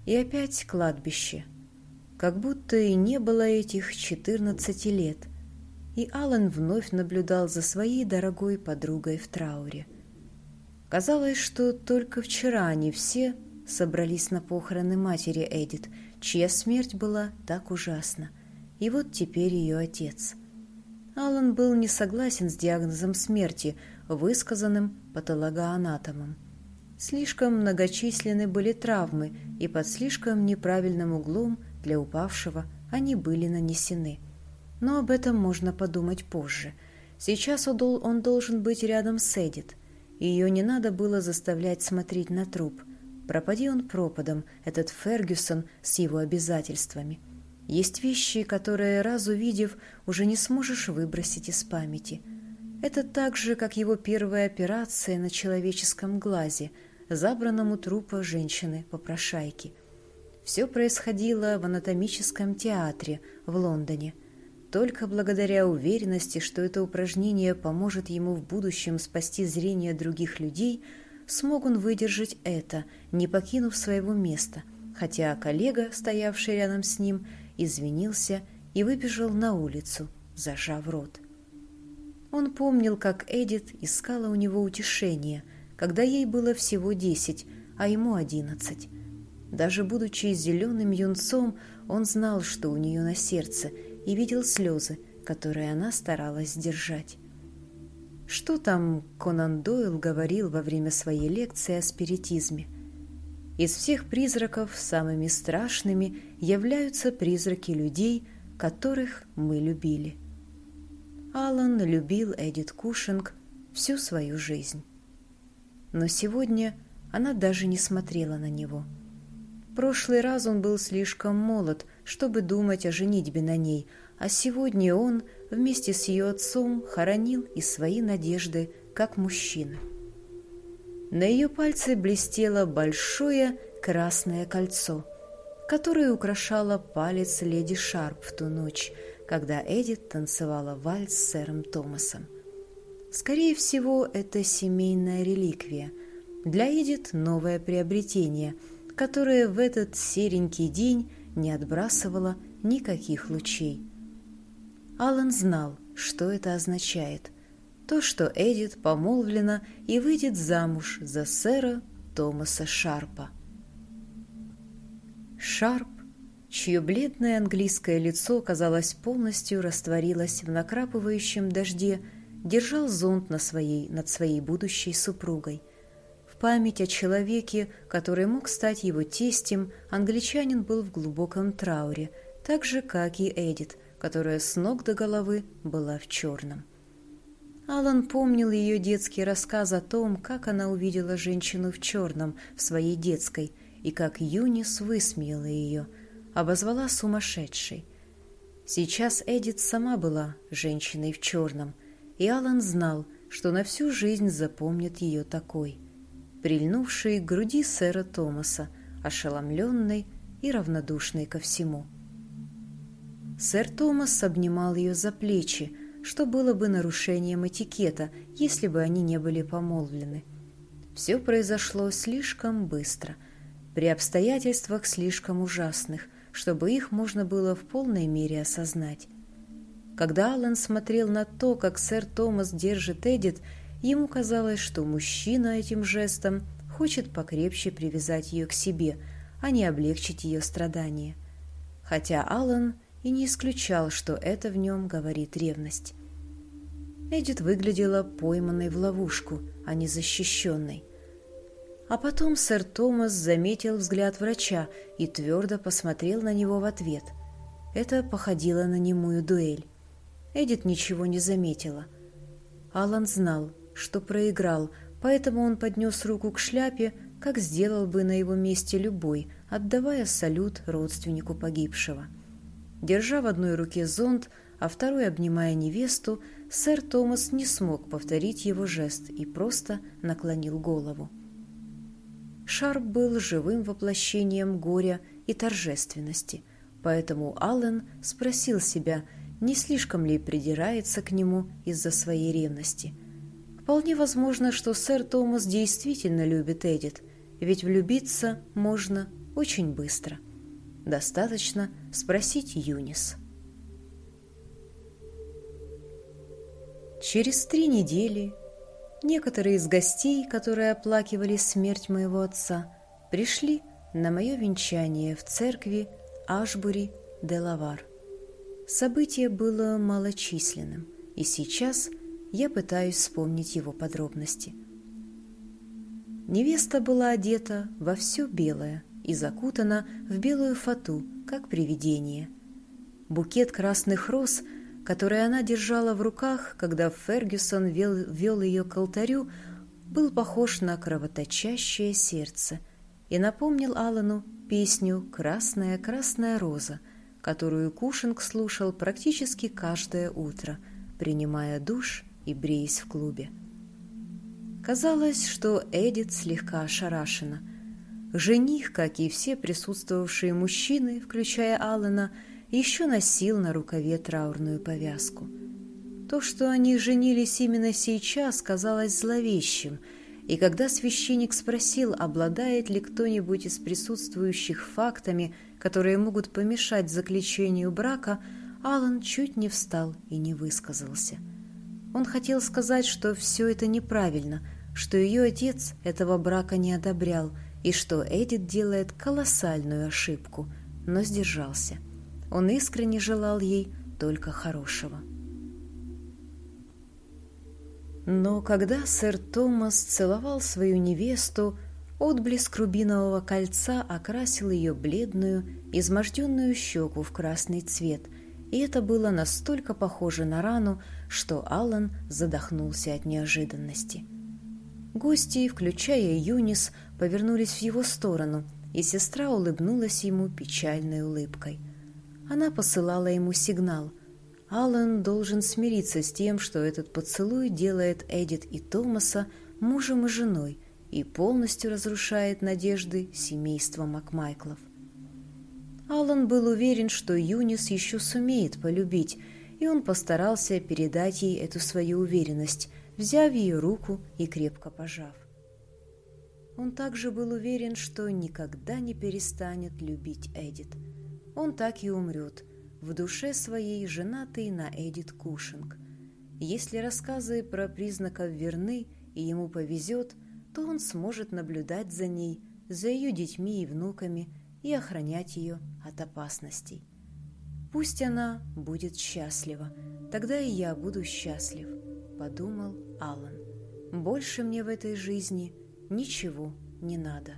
И опять кладбище. Как будто и не было этих четырнадцати лет. И Алан вновь наблюдал за своей дорогой подругой в трауре. Казалось, что только вчера они все собрались на похороны матери Эдит, чья смерть была так ужасна. И вот теперь ее отец. Алан был не согласен с диагнозом смерти, высказанным патологоанатомом. Слишком многочисленны были травмы, и под слишком неправильным углом для упавшего они были нанесены. Но об этом можно подумать позже. Сейчас он должен быть рядом с Эдит. Ее не надо было заставлять смотреть на труп. Пропади он пропадом, этот Фергюсон с его обязательствами. Есть вещи, которые, раз увидев, уже не сможешь выбросить из памяти. Это так же, как его первая операция на человеческом глазе – забранному трупа женщины-попрошайки. Все происходило в анатомическом театре в Лондоне. Только благодаря уверенности, что это упражнение поможет ему в будущем спасти зрение других людей, смог он выдержать это, не покинув своего места, хотя коллега, стоявший рядом с ним, извинился и выбежал на улицу, зажав рот. Он помнил, как Эдит искала у него утешение – когда ей было всего десять, а ему одиннадцать. Даже будучи зеленым юнцом, он знал, что у нее на сердце, и видел слезы, которые она старалась сдержать. Что там Конан Дойл говорил во время своей лекции о спиритизме? Из всех призраков самыми страшными являются призраки людей, которых мы любили. Алан любил Эдит Кушинг всю свою жизнь но сегодня она даже не смотрела на него. Прошлый раз он был слишком молод, чтобы думать о женитьбе на ней, а сегодня он вместе с ее отцом хоронил и свои надежды как мужчина. На ее пальце блестело большое красное кольцо, которое украшало палец леди Шарп в ту ночь, когда Эдит танцевала вальс с сэром Томасом. Скорее всего, это семейная реликвия. Для Эдит новое приобретение, которое в этот серенький день не отбрасывало никаких лучей. Алан знал, что это означает. То, что Эдит помолвлена и выйдет замуж за сэра Томаса Шарпа. Шарп, чье бледное английское лицо, казалось, полностью растворилось в накрапывающем дожде, держал зонт на своей, над своей будущей супругой. В память о человеке, который мог стать его тестем, англичанин был в глубоком трауре, так же, как и Эдит, которая с ног до головы была в черном. Алан помнил ее детский рассказ о том, как она увидела женщину в черном в своей детской, и как Юнис высмеяла ее, обозвала сумасшедшей. Сейчас Эдит сама была женщиной в черном – и Алан знал, что на всю жизнь запомнит ее такой, прильнувшей к груди сэра Томаса, ошеломленной и равнодушной ко всему. Сэр Томас обнимал ее за плечи, что было бы нарушением этикета, если бы они не были помолвлены. Все произошло слишком быстро, при обстоятельствах слишком ужасных, чтобы их можно было в полной мере осознать. Когда Аллен смотрел на то, как сэр Томас держит Эдит, ему казалось, что мужчина этим жестом хочет покрепче привязать ее к себе, а не облегчить ее страдания. Хотя Аллен и не исключал, что это в нем говорит ревность. Эдит выглядела пойманной в ловушку, а не защищенной. А потом сэр Томас заметил взгляд врача и твердо посмотрел на него в ответ. Это походило на немую дуэль. Эдит ничего не заметила. Алан знал, что проиграл, поэтому он поднес руку к шляпе, как сделал бы на его месте любой, отдавая салют родственнику погибшего. Держа в одной руке зонт, а второй обнимая невесту, сэр Томас не смог повторить его жест и просто наклонил голову. Шарп был живым воплощением горя и торжественности, поэтому Аллен спросил себя – не слишком ли придирается к нему из-за своей ревности. Вполне возможно, что сэр Томас действительно любит Эдит, ведь влюбиться можно очень быстро. Достаточно спросить Юнис. Через три недели некоторые из гостей, которые оплакивали смерть моего отца, пришли на мое венчание в церкви Ашбури де Лавар. Событие было малочисленным, и сейчас я пытаюсь вспомнить его подробности. Невеста была одета во все белое и закутана в белую фату, как привидение. Букет красных роз, который она держала в руках, когда Фергюсон вел, вел ее к алтарю, был похож на кровоточащее сердце и напомнил Алану песню «Красная, красная роза», которую Кушинг слушал практически каждое утро, принимая душ и бреясь в клубе. Казалось, что Эдит слегка ошарашена. Жених, как и все присутствовавшие мужчины, включая Аллена, еще носил на рукаве траурную повязку. То, что они женились именно сейчас, казалось зловещим, и когда священник спросил, обладает ли кто-нибудь из присутствующих фактами, которые могут помешать заключению брака, Алан чуть не встал и не высказался. Он хотел сказать, что все это неправильно, что ее отец этого брака не одобрял и что Эдит делает колоссальную ошибку, но сдержался. Он искренне желал ей только хорошего. Но когда сэр Томас целовал свою невесту, Отблеск рубинового кольца окрасил ее бледную, изможденную щеку в красный цвет, и это было настолько похоже на рану, что Аллан задохнулся от неожиданности. Гости, включая Юнис, повернулись в его сторону, и сестра улыбнулась ему печальной улыбкой. Она посылала ему сигнал. Аллан должен смириться с тем, что этот поцелуй делает Эдит и Томаса мужем и женой, и полностью разрушает надежды семейства Макмайклов. Алан был уверен, что Юнис еще сумеет полюбить, и он постарался передать ей эту свою уверенность, взяв ее руку и крепко пожав. Он также был уверен, что никогда не перестанет любить Эдит. Он так и умрет, в душе своей женатый на Эдит Кушинг. Если рассказы про признаков верны и ему повезет, то он сможет наблюдать за ней, за ее детьми и внуками и охранять ее от опасностей. Пусть она будет счастлива, тогда и я буду счастлив, подумал Алан. Больше мне в этой жизни ничего не надо.